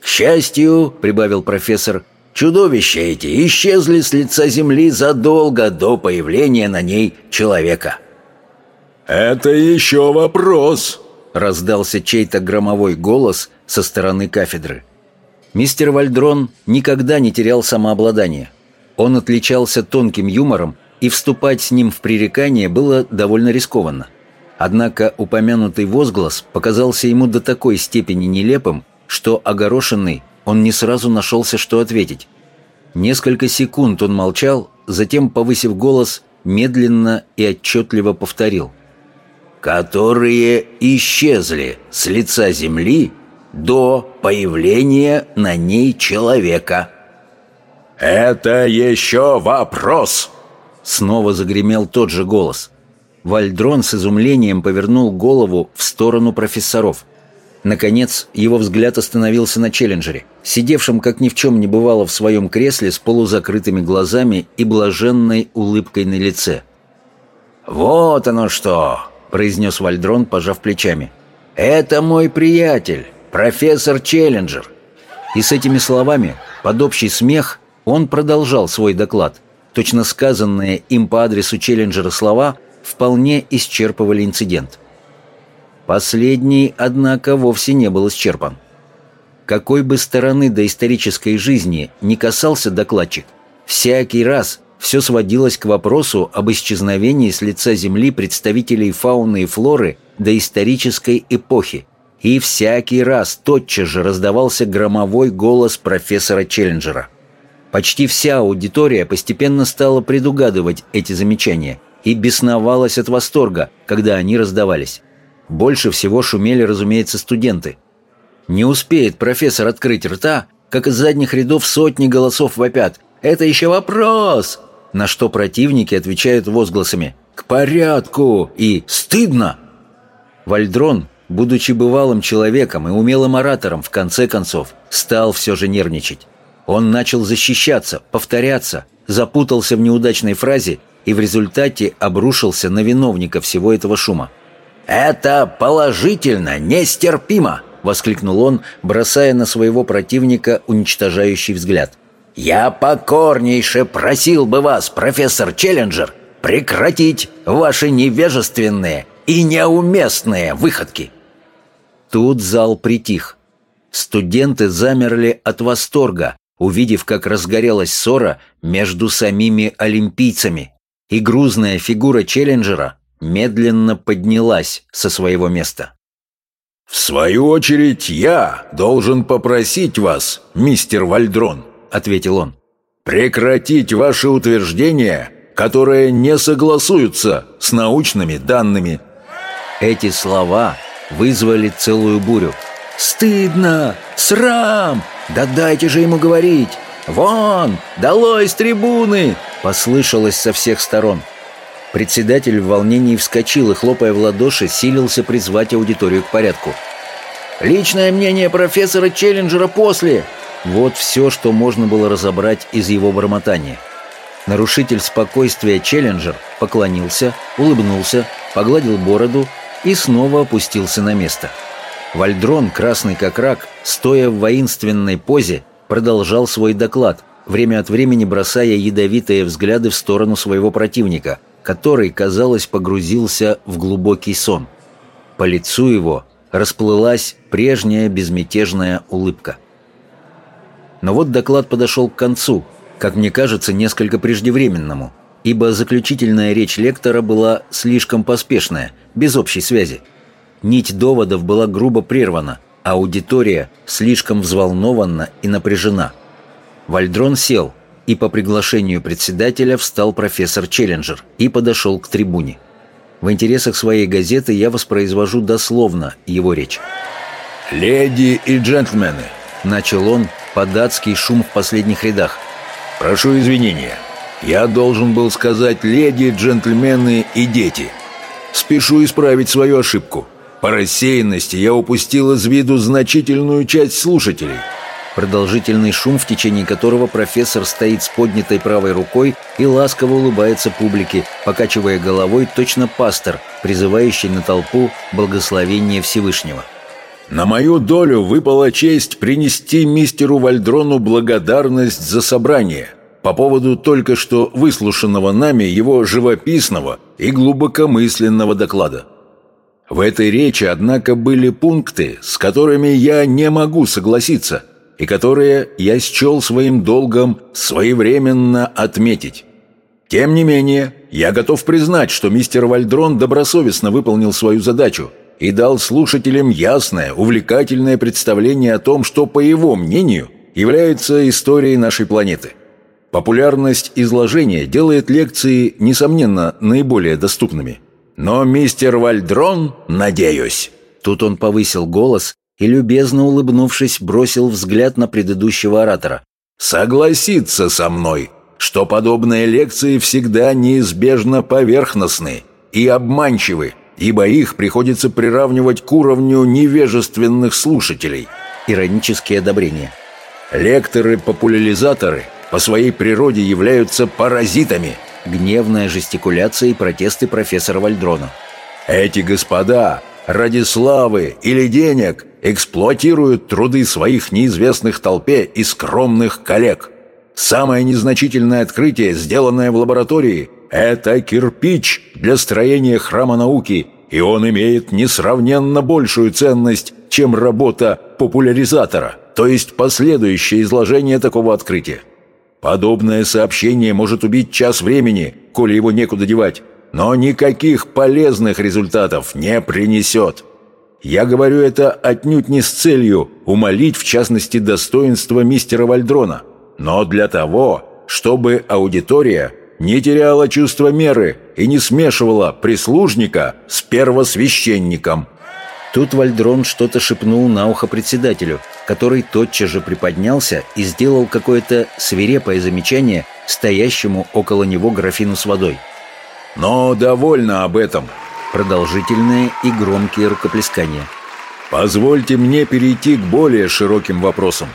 «К счастью», — прибавил профессор, — «чудовища эти исчезли с лица Земли задолго до появления на ней человека». «Это еще вопрос», — раздался чей-то громовой голос со стороны кафедры. Мистер Вальдрон никогда не терял самообладание. Он отличался тонким юмором, и вступать с ним в пререкание было довольно рискованно. Однако упомянутый возглас показался ему до такой степени нелепым, что огорошенный, он не сразу нашелся, что ответить. Несколько секунд он молчал, затем, повысив голос, медленно и отчетливо повторил. «Которые исчезли с лица земли до появления на ней человека». «Это еще вопрос!» Снова загремел тот же голос. Вальдрон с изумлением повернул голову в сторону профессоров. Наконец, его взгляд остановился на Челленджере, сидевшем, как ни в чем не бывало, в своем кресле с полузакрытыми глазами и блаженной улыбкой на лице. «Вот оно что!» – произнес Вальдрон, пожав плечами. «Это мой приятель, профессор Челленджер». И с этими словами, под общий смех, он продолжал свой доклад. Точно сказанные им по адресу Челленджера слова вполне исчерпывали инцидент. Последний, однако, вовсе не был исчерпан. Какой бы стороны доисторической жизни не касался докладчик, всякий раз все сводилось к вопросу об исчезновении с лица Земли представителей фауны и флоры доисторической эпохи, и всякий раз тотчас же раздавался громовой голос профессора Челленджера. Почти вся аудитория постепенно стала предугадывать эти замечания и бесновалась от восторга, когда они раздавались. Больше всего шумели, разумеется, студенты. Не успеет профессор открыть рта, как из задних рядов сотни голосов вопят «Это еще вопрос!» На что противники отвечают возгласами «К порядку!» и «Стыдно!» Вальдрон, будучи бывалым человеком и умелым оратором, в конце концов, стал все же нервничать. Он начал защищаться, повторяться, запутался в неудачной фразе и в результате обрушился на виновника всего этого шума. «Это положительно нестерпимо!» — воскликнул он, бросая на своего противника уничтожающий взгляд. Я покорнейше просил бы вас, профессор Челленджер, прекратить ваши невежественные и неуместные выходки. Тут зал притих. Студенты замерли от восторга, увидев, как разгорелась ссора между самими олимпийцами, и грузная фигура Челленджера медленно поднялась со своего места. «В свою очередь я должен попросить вас, мистер Вальдрон», — ответил он, «прекратить ваши утверждения, которые не согласуются с научными данными». Эти слова вызвали целую бурю. «Стыдно! Срам! Да дайте же ему говорить! Вон! Долой с трибуны!» Послышалось со всех сторон. Председатель в волнении вскочил и, хлопая в ладоши, силился призвать аудиторию к порядку. «Личное мнение профессора Челленджера после!» Вот все, что можно было разобрать из его бормотания. Нарушитель спокойствия Челленджер поклонился, улыбнулся, погладил бороду и снова опустился на место. Вальдрон, красный как рак, стоя в воинственной позе, продолжал свой доклад, время от времени бросая ядовитые взгляды в сторону своего противника, который, казалось, погрузился в глубокий сон. По лицу его расплылась прежняя безмятежная улыбка. Но вот доклад подошел к концу, как мне кажется, несколько преждевременному, ибо заключительная речь лектора была слишком поспешная, без общей связи. Нить доводов была грубо прервана, а аудитория слишком взволнована и напряжена. Вальдрон сел, и по приглашению председателя встал профессор Челленджер и подошел к трибуне. В интересах своей газеты я воспроизвожу дословно его речь. «Леди и джентльмены», — начал он, по-датский шум в последних рядах. «Прошу извинения. Я должен был сказать леди, джентльмены и дети. Спешу исправить свою ошибку. По рассеянности я упустил из виду значительную часть слушателей». Продолжительный шум, в течение которого профессор стоит с поднятой правой рукой и ласково улыбается публике, покачивая головой точно пастор, призывающий на толпу благословение Всевышнего. На мою долю выпала честь принести мистеру Вальдрону благодарность за собрание по поводу только что выслушанного нами его живописного и глубокомысленного доклада. В этой речи, однако, были пункты, с которыми я не могу согласиться, и которые я счел своим долгом своевременно отметить. Тем не менее, я готов признать, что мистер Вальдрон добросовестно выполнил свою задачу – и дал слушателям ясное, увлекательное представление о том, что, по его мнению, является историей нашей планеты. Популярность изложения делает лекции, несомненно, наиболее доступными. Но мистер Вальдрон, надеюсь... Тут он повысил голос и, любезно улыбнувшись, бросил взгляд на предыдущего оратора. «Согласится со мной, что подобные лекции всегда неизбежно поверхностны и обманчивы, ибо их приходится приравнивать к уровню невежественных слушателей. Иронические одобрения. Лекторы-популяризаторы по своей природе являются паразитами. Гневная жестикуляция и протесты профессора Вальдрона. Эти господа ради славы или денег эксплуатируют труды своих неизвестных толпе и скромных коллег. Самое незначительное открытие, сделанное в лаборатории – это кирпич для строения храма науки, и он имеет несравненно большую ценность, чем работа популяризатора, то есть последующее изложение такого открытия. Подобное сообщение может убить час времени, коли его некуда девать, но никаких полезных результатов не принесет. Я говорю это отнюдь не с целью умолить, в частности, достоинство мистера Вальдрона, но для того, чтобы аудитория не теряла чувство меры и не смешивала прислужника с первосвященником. Тут Вальдрон что-то шепнул на ухо председателю, который тотчас же приподнялся и сделал какое-то свирепое замечание стоящему около него графину с водой. «Но довольно об этом!» Продолжительные и громкие рукоплескания. «Позвольте мне перейти к более широким вопросам.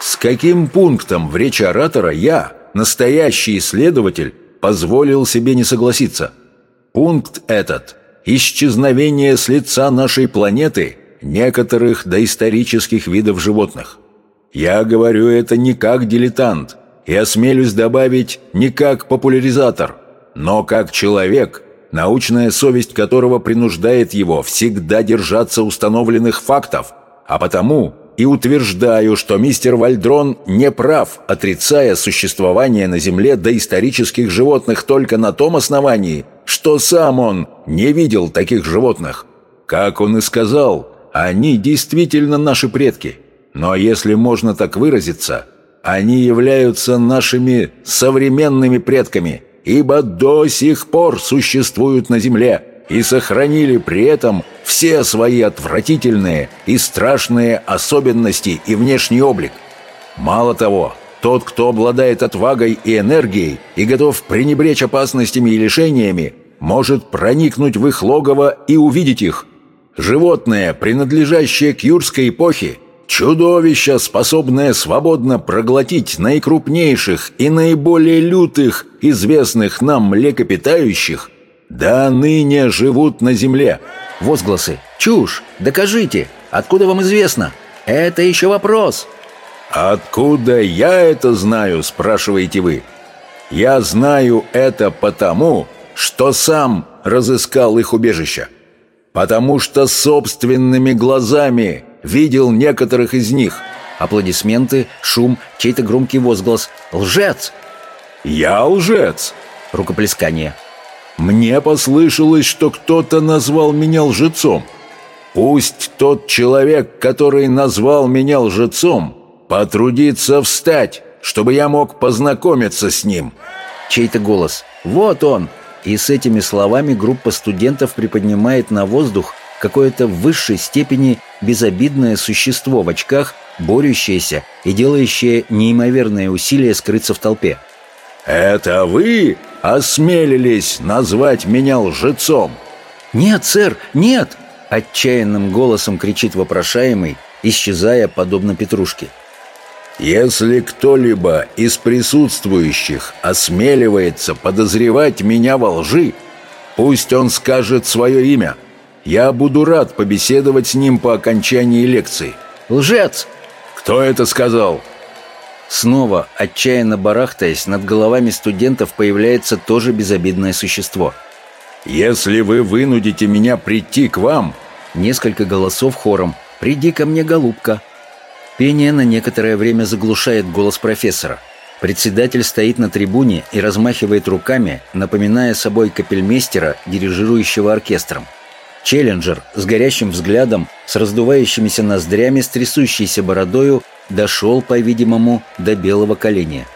С каким пунктом в речи оратора я, настоящий исследователь позволил себе не согласиться. Пункт этот – исчезновение с лица нашей планеты некоторых доисторических видов животных. Я говорю это не как дилетант, и осмелюсь добавить не как популяризатор, но как человек, научная совесть которого принуждает его всегда держаться установленных фактов, а потому и утверждаю, что мистер Вальдрон не прав, отрицая существование на Земле доисторических животных только на том основании, что сам он не видел таких животных. Как он и сказал, они действительно наши предки. Но если можно так выразиться, они являются нашими современными предками, ибо до сих пор существуют на Земле и сохранили при этом все свои отвратительные и страшные особенности и внешний облик. Мало того, тот, кто обладает отвагой и энергией и готов пренебречь опасностями и лишениями, может проникнуть в их логово и увидеть их. Животное, принадлежащее к юрской эпохе, чудовище, способное свободно проглотить наикрупнейших и наиболее лютых известных нам млекопитающих, да ныне живут на земле. Возгласы. Чушь. Докажите. Откуда вам известно? Это еще вопрос. Откуда я это знаю, спрашиваете вы? Я знаю это потому, что сам разыскал их убежище. Потому что собственными глазами видел некоторых из них. Аплодисменты, шум, чей-то громкий возглас. «Лжец!» «Я лжец!» Рукоплескание. Мне послышалось, что кто-то назвал меня лжецом. Пусть тот человек, который назвал меня лжецом, потрудится встать, чтобы я мог познакомиться с ним. Чей-то голос. «Вот он!» И с этими словами группа студентов приподнимает на воздух какое-то в высшей степени безобидное существо в очках, борющееся и делающее неимоверные усилия скрыться в толпе. «Это вы осмелились назвать меня лжецом?» «Нет, сэр, нет!» — отчаянным голосом кричит вопрошаемый, исчезая подобно петрушке. «Если кто-либо из присутствующих осмеливается подозревать меня во лжи, пусть он скажет свое имя. Я буду рад побеседовать с ним по окончании лекции». «Лжец!» «Кто это сказал?» Снова, отчаянно барахтаясь, над головами студентов появляется тоже безобидное существо. «Если вы вынудите меня прийти к вам...» Несколько голосов хором. «Приди ко мне, голубка!» Пение на некоторое время заглушает голос профессора. Председатель стоит на трибуне и размахивает руками, напоминая собой капельмейстера, дирижирующего оркестром. Челленджер с горящим взглядом, с раздувающимися ноздрями, с трясущейся бородою дошел, по-видимому, до белого коленя.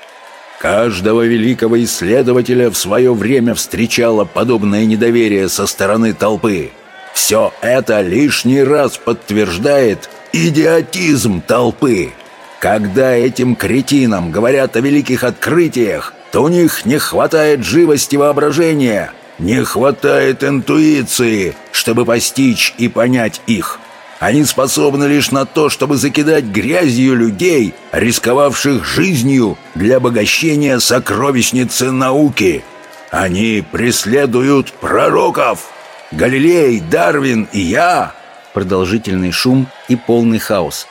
Каждого великого исследователя в свое время встречало подобное недоверие со стороны толпы. Все это лишний раз подтверждает идиотизм толпы. Когда этим кретинам говорят о великих открытиях, то у них не хватает живости воображения, не хватает интуиции, чтобы постичь и понять их. Они способны лишь на то, чтобы закидать грязью людей, рисковавших жизнью для обогащения сокровищницы науки. Они преследуют пророков. Галилей, Дарвин и я. Продолжительный шум и полный хаос.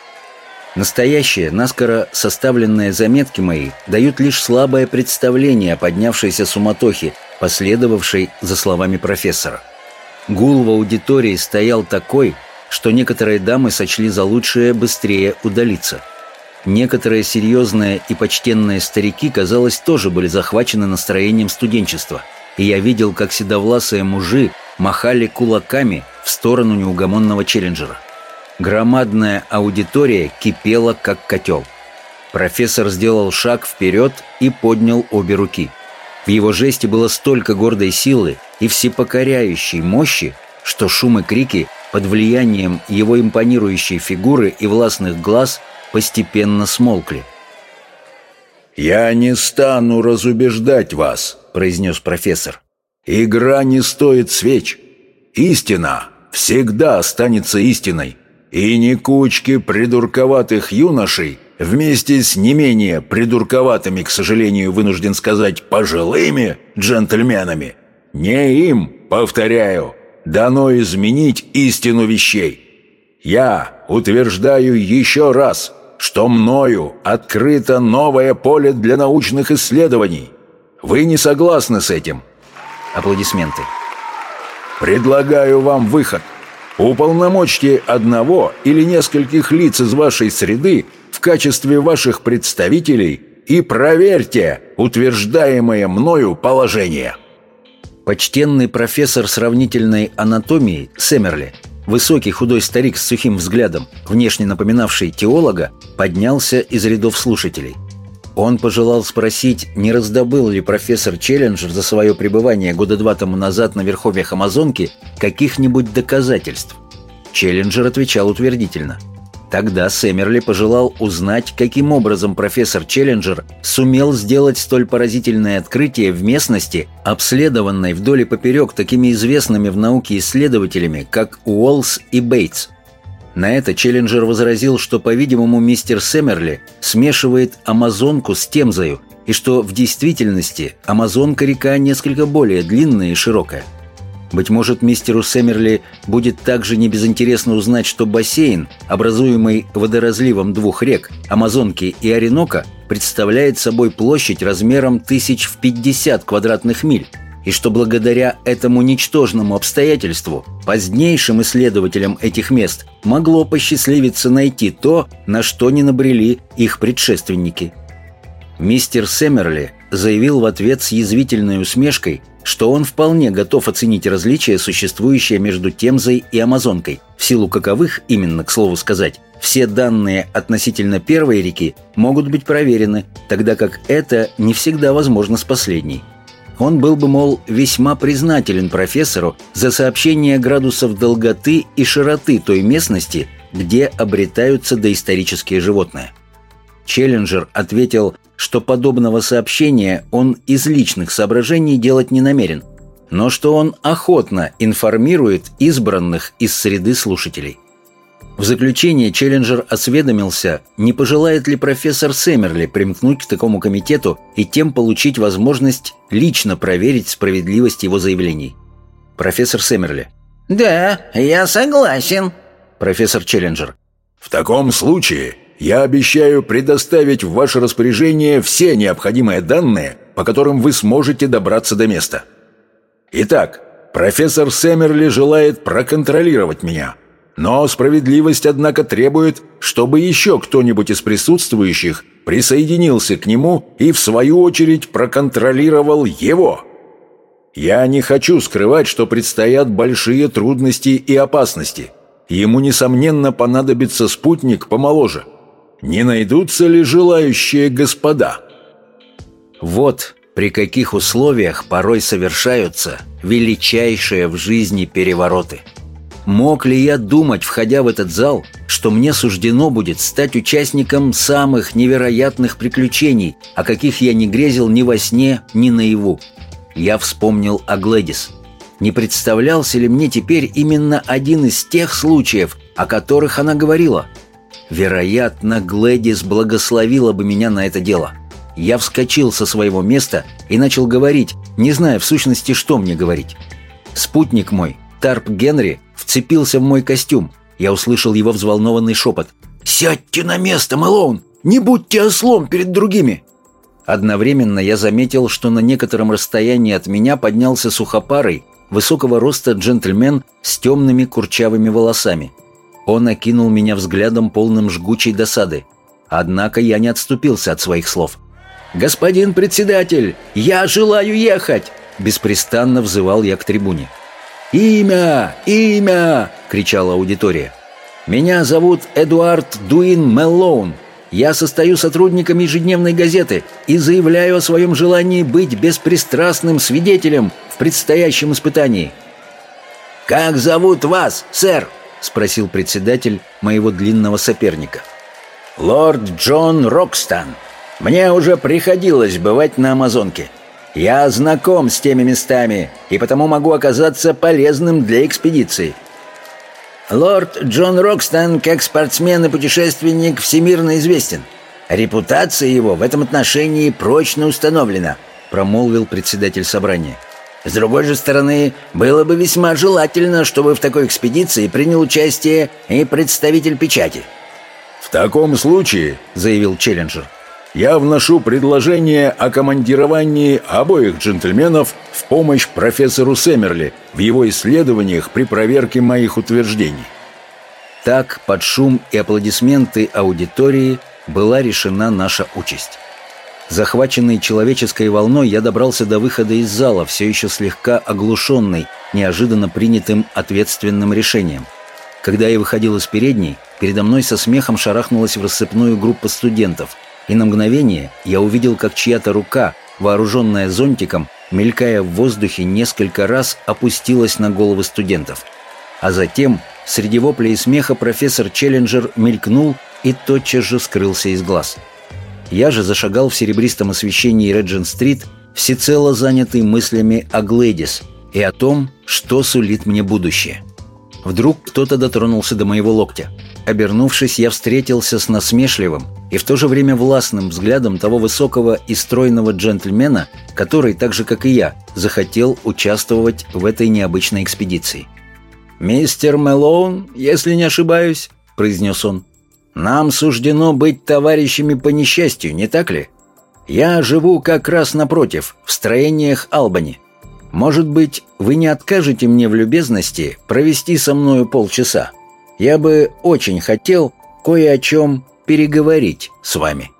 Настоящие, наскоро составленные заметки мои дают лишь слабое представление о поднявшейся суматохе, последовавшей за словами профессора. Гул в аудитории стоял такой, что некоторые дамы сочли за лучшее быстрее удалиться. Некоторые серьезные и почтенные старики, казалось, тоже были захвачены настроением студенчества, и я видел, как седовласые мужи махали кулаками в сторону неугомонного челленджера. Громадная аудитория кипела, как котел. Профессор сделал шаг вперед и поднял обе руки. В его жесте было столько гордой силы и всепокоряющей мощи, что шум и крики под влиянием его импонирующей фигуры и властных глаз постепенно смолкли. «Я не стану разубеждать вас», — произнес профессор. «Игра не стоит свеч. Истина всегда останется истиной. И не кучки придурковатых юношей вместе с не менее придурковатыми, к сожалению, вынужден сказать, пожилыми джентльменами. Не им, повторяю, дано изменить истину вещей. Я утверждаю еще раз, что мною открыто новое поле для научных исследований. Вы не согласны с этим?» Аплодисменты. «Предлагаю вам выход. Уполномочьте одного или нескольких лиц из вашей среды в качестве ваших представителей и проверьте утверждаемое мною положение». Почтенный профессор сравнительной анатомии Семерли, высокий худой старик с сухим взглядом, внешне напоминавший теолога, поднялся из рядов слушателей. Он пожелал спросить, не раздобыл ли профессор Челленджер за свое пребывание года два тому назад на верховьях Амазонки каких-нибудь доказательств. Челленджер отвечал утвердительно – Тогда Сэмерли пожелал узнать, каким образом профессор Челленджер сумел сделать столь поразительное открытие в местности, обследованной вдоль и поперек такими известными в науке исследователями, как Уоллс и Бейтс. На это Челленджер возразил, что, по-видимому, мистер Сэмерли смешивает Амазонку с Темзою, и что в действительности Амазонка река несколько более длинная и широкая – быть может, мистеру Сэмерли будет также не безинтересно узнать, что бассейн, образуемый водоразливом двух рек, Амазонки и Оренока, представляет собой площадь размером тысяч в 50 квадратных миль, и что благодаря этому ничтожному обстоятельству позднейшим исследователям этих мест могло посчастливиться найти то, на что не набрели их предшественники. Мистер Сэмерли заявил в ответ с язвительной усмешкой, что он вполне готов оценить различия, существующие между Темзой и Амазонкой, в силу каковых, именно к слову сказать, все данные относительно первой реки могут быть проверены, тогда как это не всегда возможно с последней. Он был бы, мол, весьма признателен профессору за сообщение градусов долготы и широты той местности, где обретаются доисторические животные. Челленджер ответил, что подобного сообщения он из личных соображений делать не намерен, но что он охотно информирует избранных из среды слушателей. В заключение Челленджер осведомился, не пожелает ли профессор Сэмерли примкнуть к такому комитету и тем получить возможность лично проверить справедливость его заявлений. Профессор Сэмерли. «Да, я согласен». Профессор Челленджер. «В таком случае я обещаю предоставить в ваше распоряжение все необходимые данные, по которым вы сможете добраться до места. Итак, профессор Сэмерли желает проконтролировать меня. Но справедливость, однако, требует, чтобы еще кто-нибудь из присутствующих присоединился к нему и, в свою очередь, проконтролировал его. Я не хочу скрывать, что предстоят большие трудности и опасности. Ему, несомненно, понадобится спутник помоложе – не найдутся ли желающие господа? Вот при каких условиях порой совершаются величайшие в жизни перевороты. Мог ли я думать, входя в этот зал, что мне суждено будет стать участником самых невероятных приключений, о каких я не грезил ни во сне, ни наяву? Я вспомнил о Глэдис. Не представлялся ли мне теперь именно один из тех случаев, о которых она говорила – Вероятно, Глэдис благословила бы меня на это дело. Я вскочил со своего места и начал говорить, не зная в сущности, что мне говорить. Спутник мой, Тарп Генри, вцепился в мой костюм. Я услышал его взволнованный шепот. «Сядьте на место, Мэлоун! Не будьте ослом перед другими!» Одновременно я заметил, что на некотором расстоянии от меня поднялся сухопарый, высокого роста джентльмен с темными курчавыми волосами – он окинул меня взглядом полным жгучей досады. Однако я не отступился от своих слов. «Господин председатель, я желаю ехать!» Беспрестанно взывал я к трибуне. «Имя! Имя!» — кричала аудитория. «Меня зовут Эдуард Дуин Меллоун. Я состою сотрудником ежедневной газеты и заявляю о своем желании быть беспристрастным свидетелем в предстоящем испытании». «Как зовут вас, сэр?» — спросил председатель моего длинного соперника. «Лорд Джон Рокстан. Мне уже приходилось бывать на Амазонке. Я знаком с теми местами и потому могу оказаться полезным для экспедиции». «Лорд Джон Рокстан, как спортсмен и путешественник, всемирно известен. Репутация его в этом отношении прочно установлена», — промолвил председатель собрания. С другой же стороны, было бы весьма желательно, чтобы в такой экспедиции принял участие и представитель печати. «В таком случае», — заявил Челленджер, — «я вношу предложение о командировании обоих джентльменов в помощь профессору Сэмерли в его исследованиях при проверке моих утверждений». Так, под шум и аплодисменты аудитории, была решена наша участь. Захваченный человеческой волной, я добрался до выхода из зала, все еще слегка оглушенный, неожиданно принятым ответственным решением. Когда я выходил из передней, передо мной со смехом шарахнулась в рассыпную группа студентов, и на мгновение я увидел, как чья-то рука, вооруженная зонтиком, мелькая в воздухе несколько раз, опустилась на головы студентов. А затем, среди воплей и смеха, профессор Челленджер мелькнул и тотчас же скрылся из глаз – я же зашагал в серебристом освещении Реджин-стрит, всецело занятый мыслями о Глэдис и о том, что сулит мне будущее. Вдруг кто-то дотронулся до моего локтя. Обернувшись, я встретился с насмешливым и в то же время властным взглядом того высокого и стройного джентльмена, который, так же как и я, захотел участвовать в этой необычной экспедиции. «Мистер Мэлоун, если не ошибаюсь», — произнес он, нам суждено быть товарищами по несчастью, не так ли? Я живу как раз напротив, в строениях Албани. Может быть, вы не откажете мне в любезности провести со мною полчаса? Я бы очень хотел кое о чем переговорить с вами».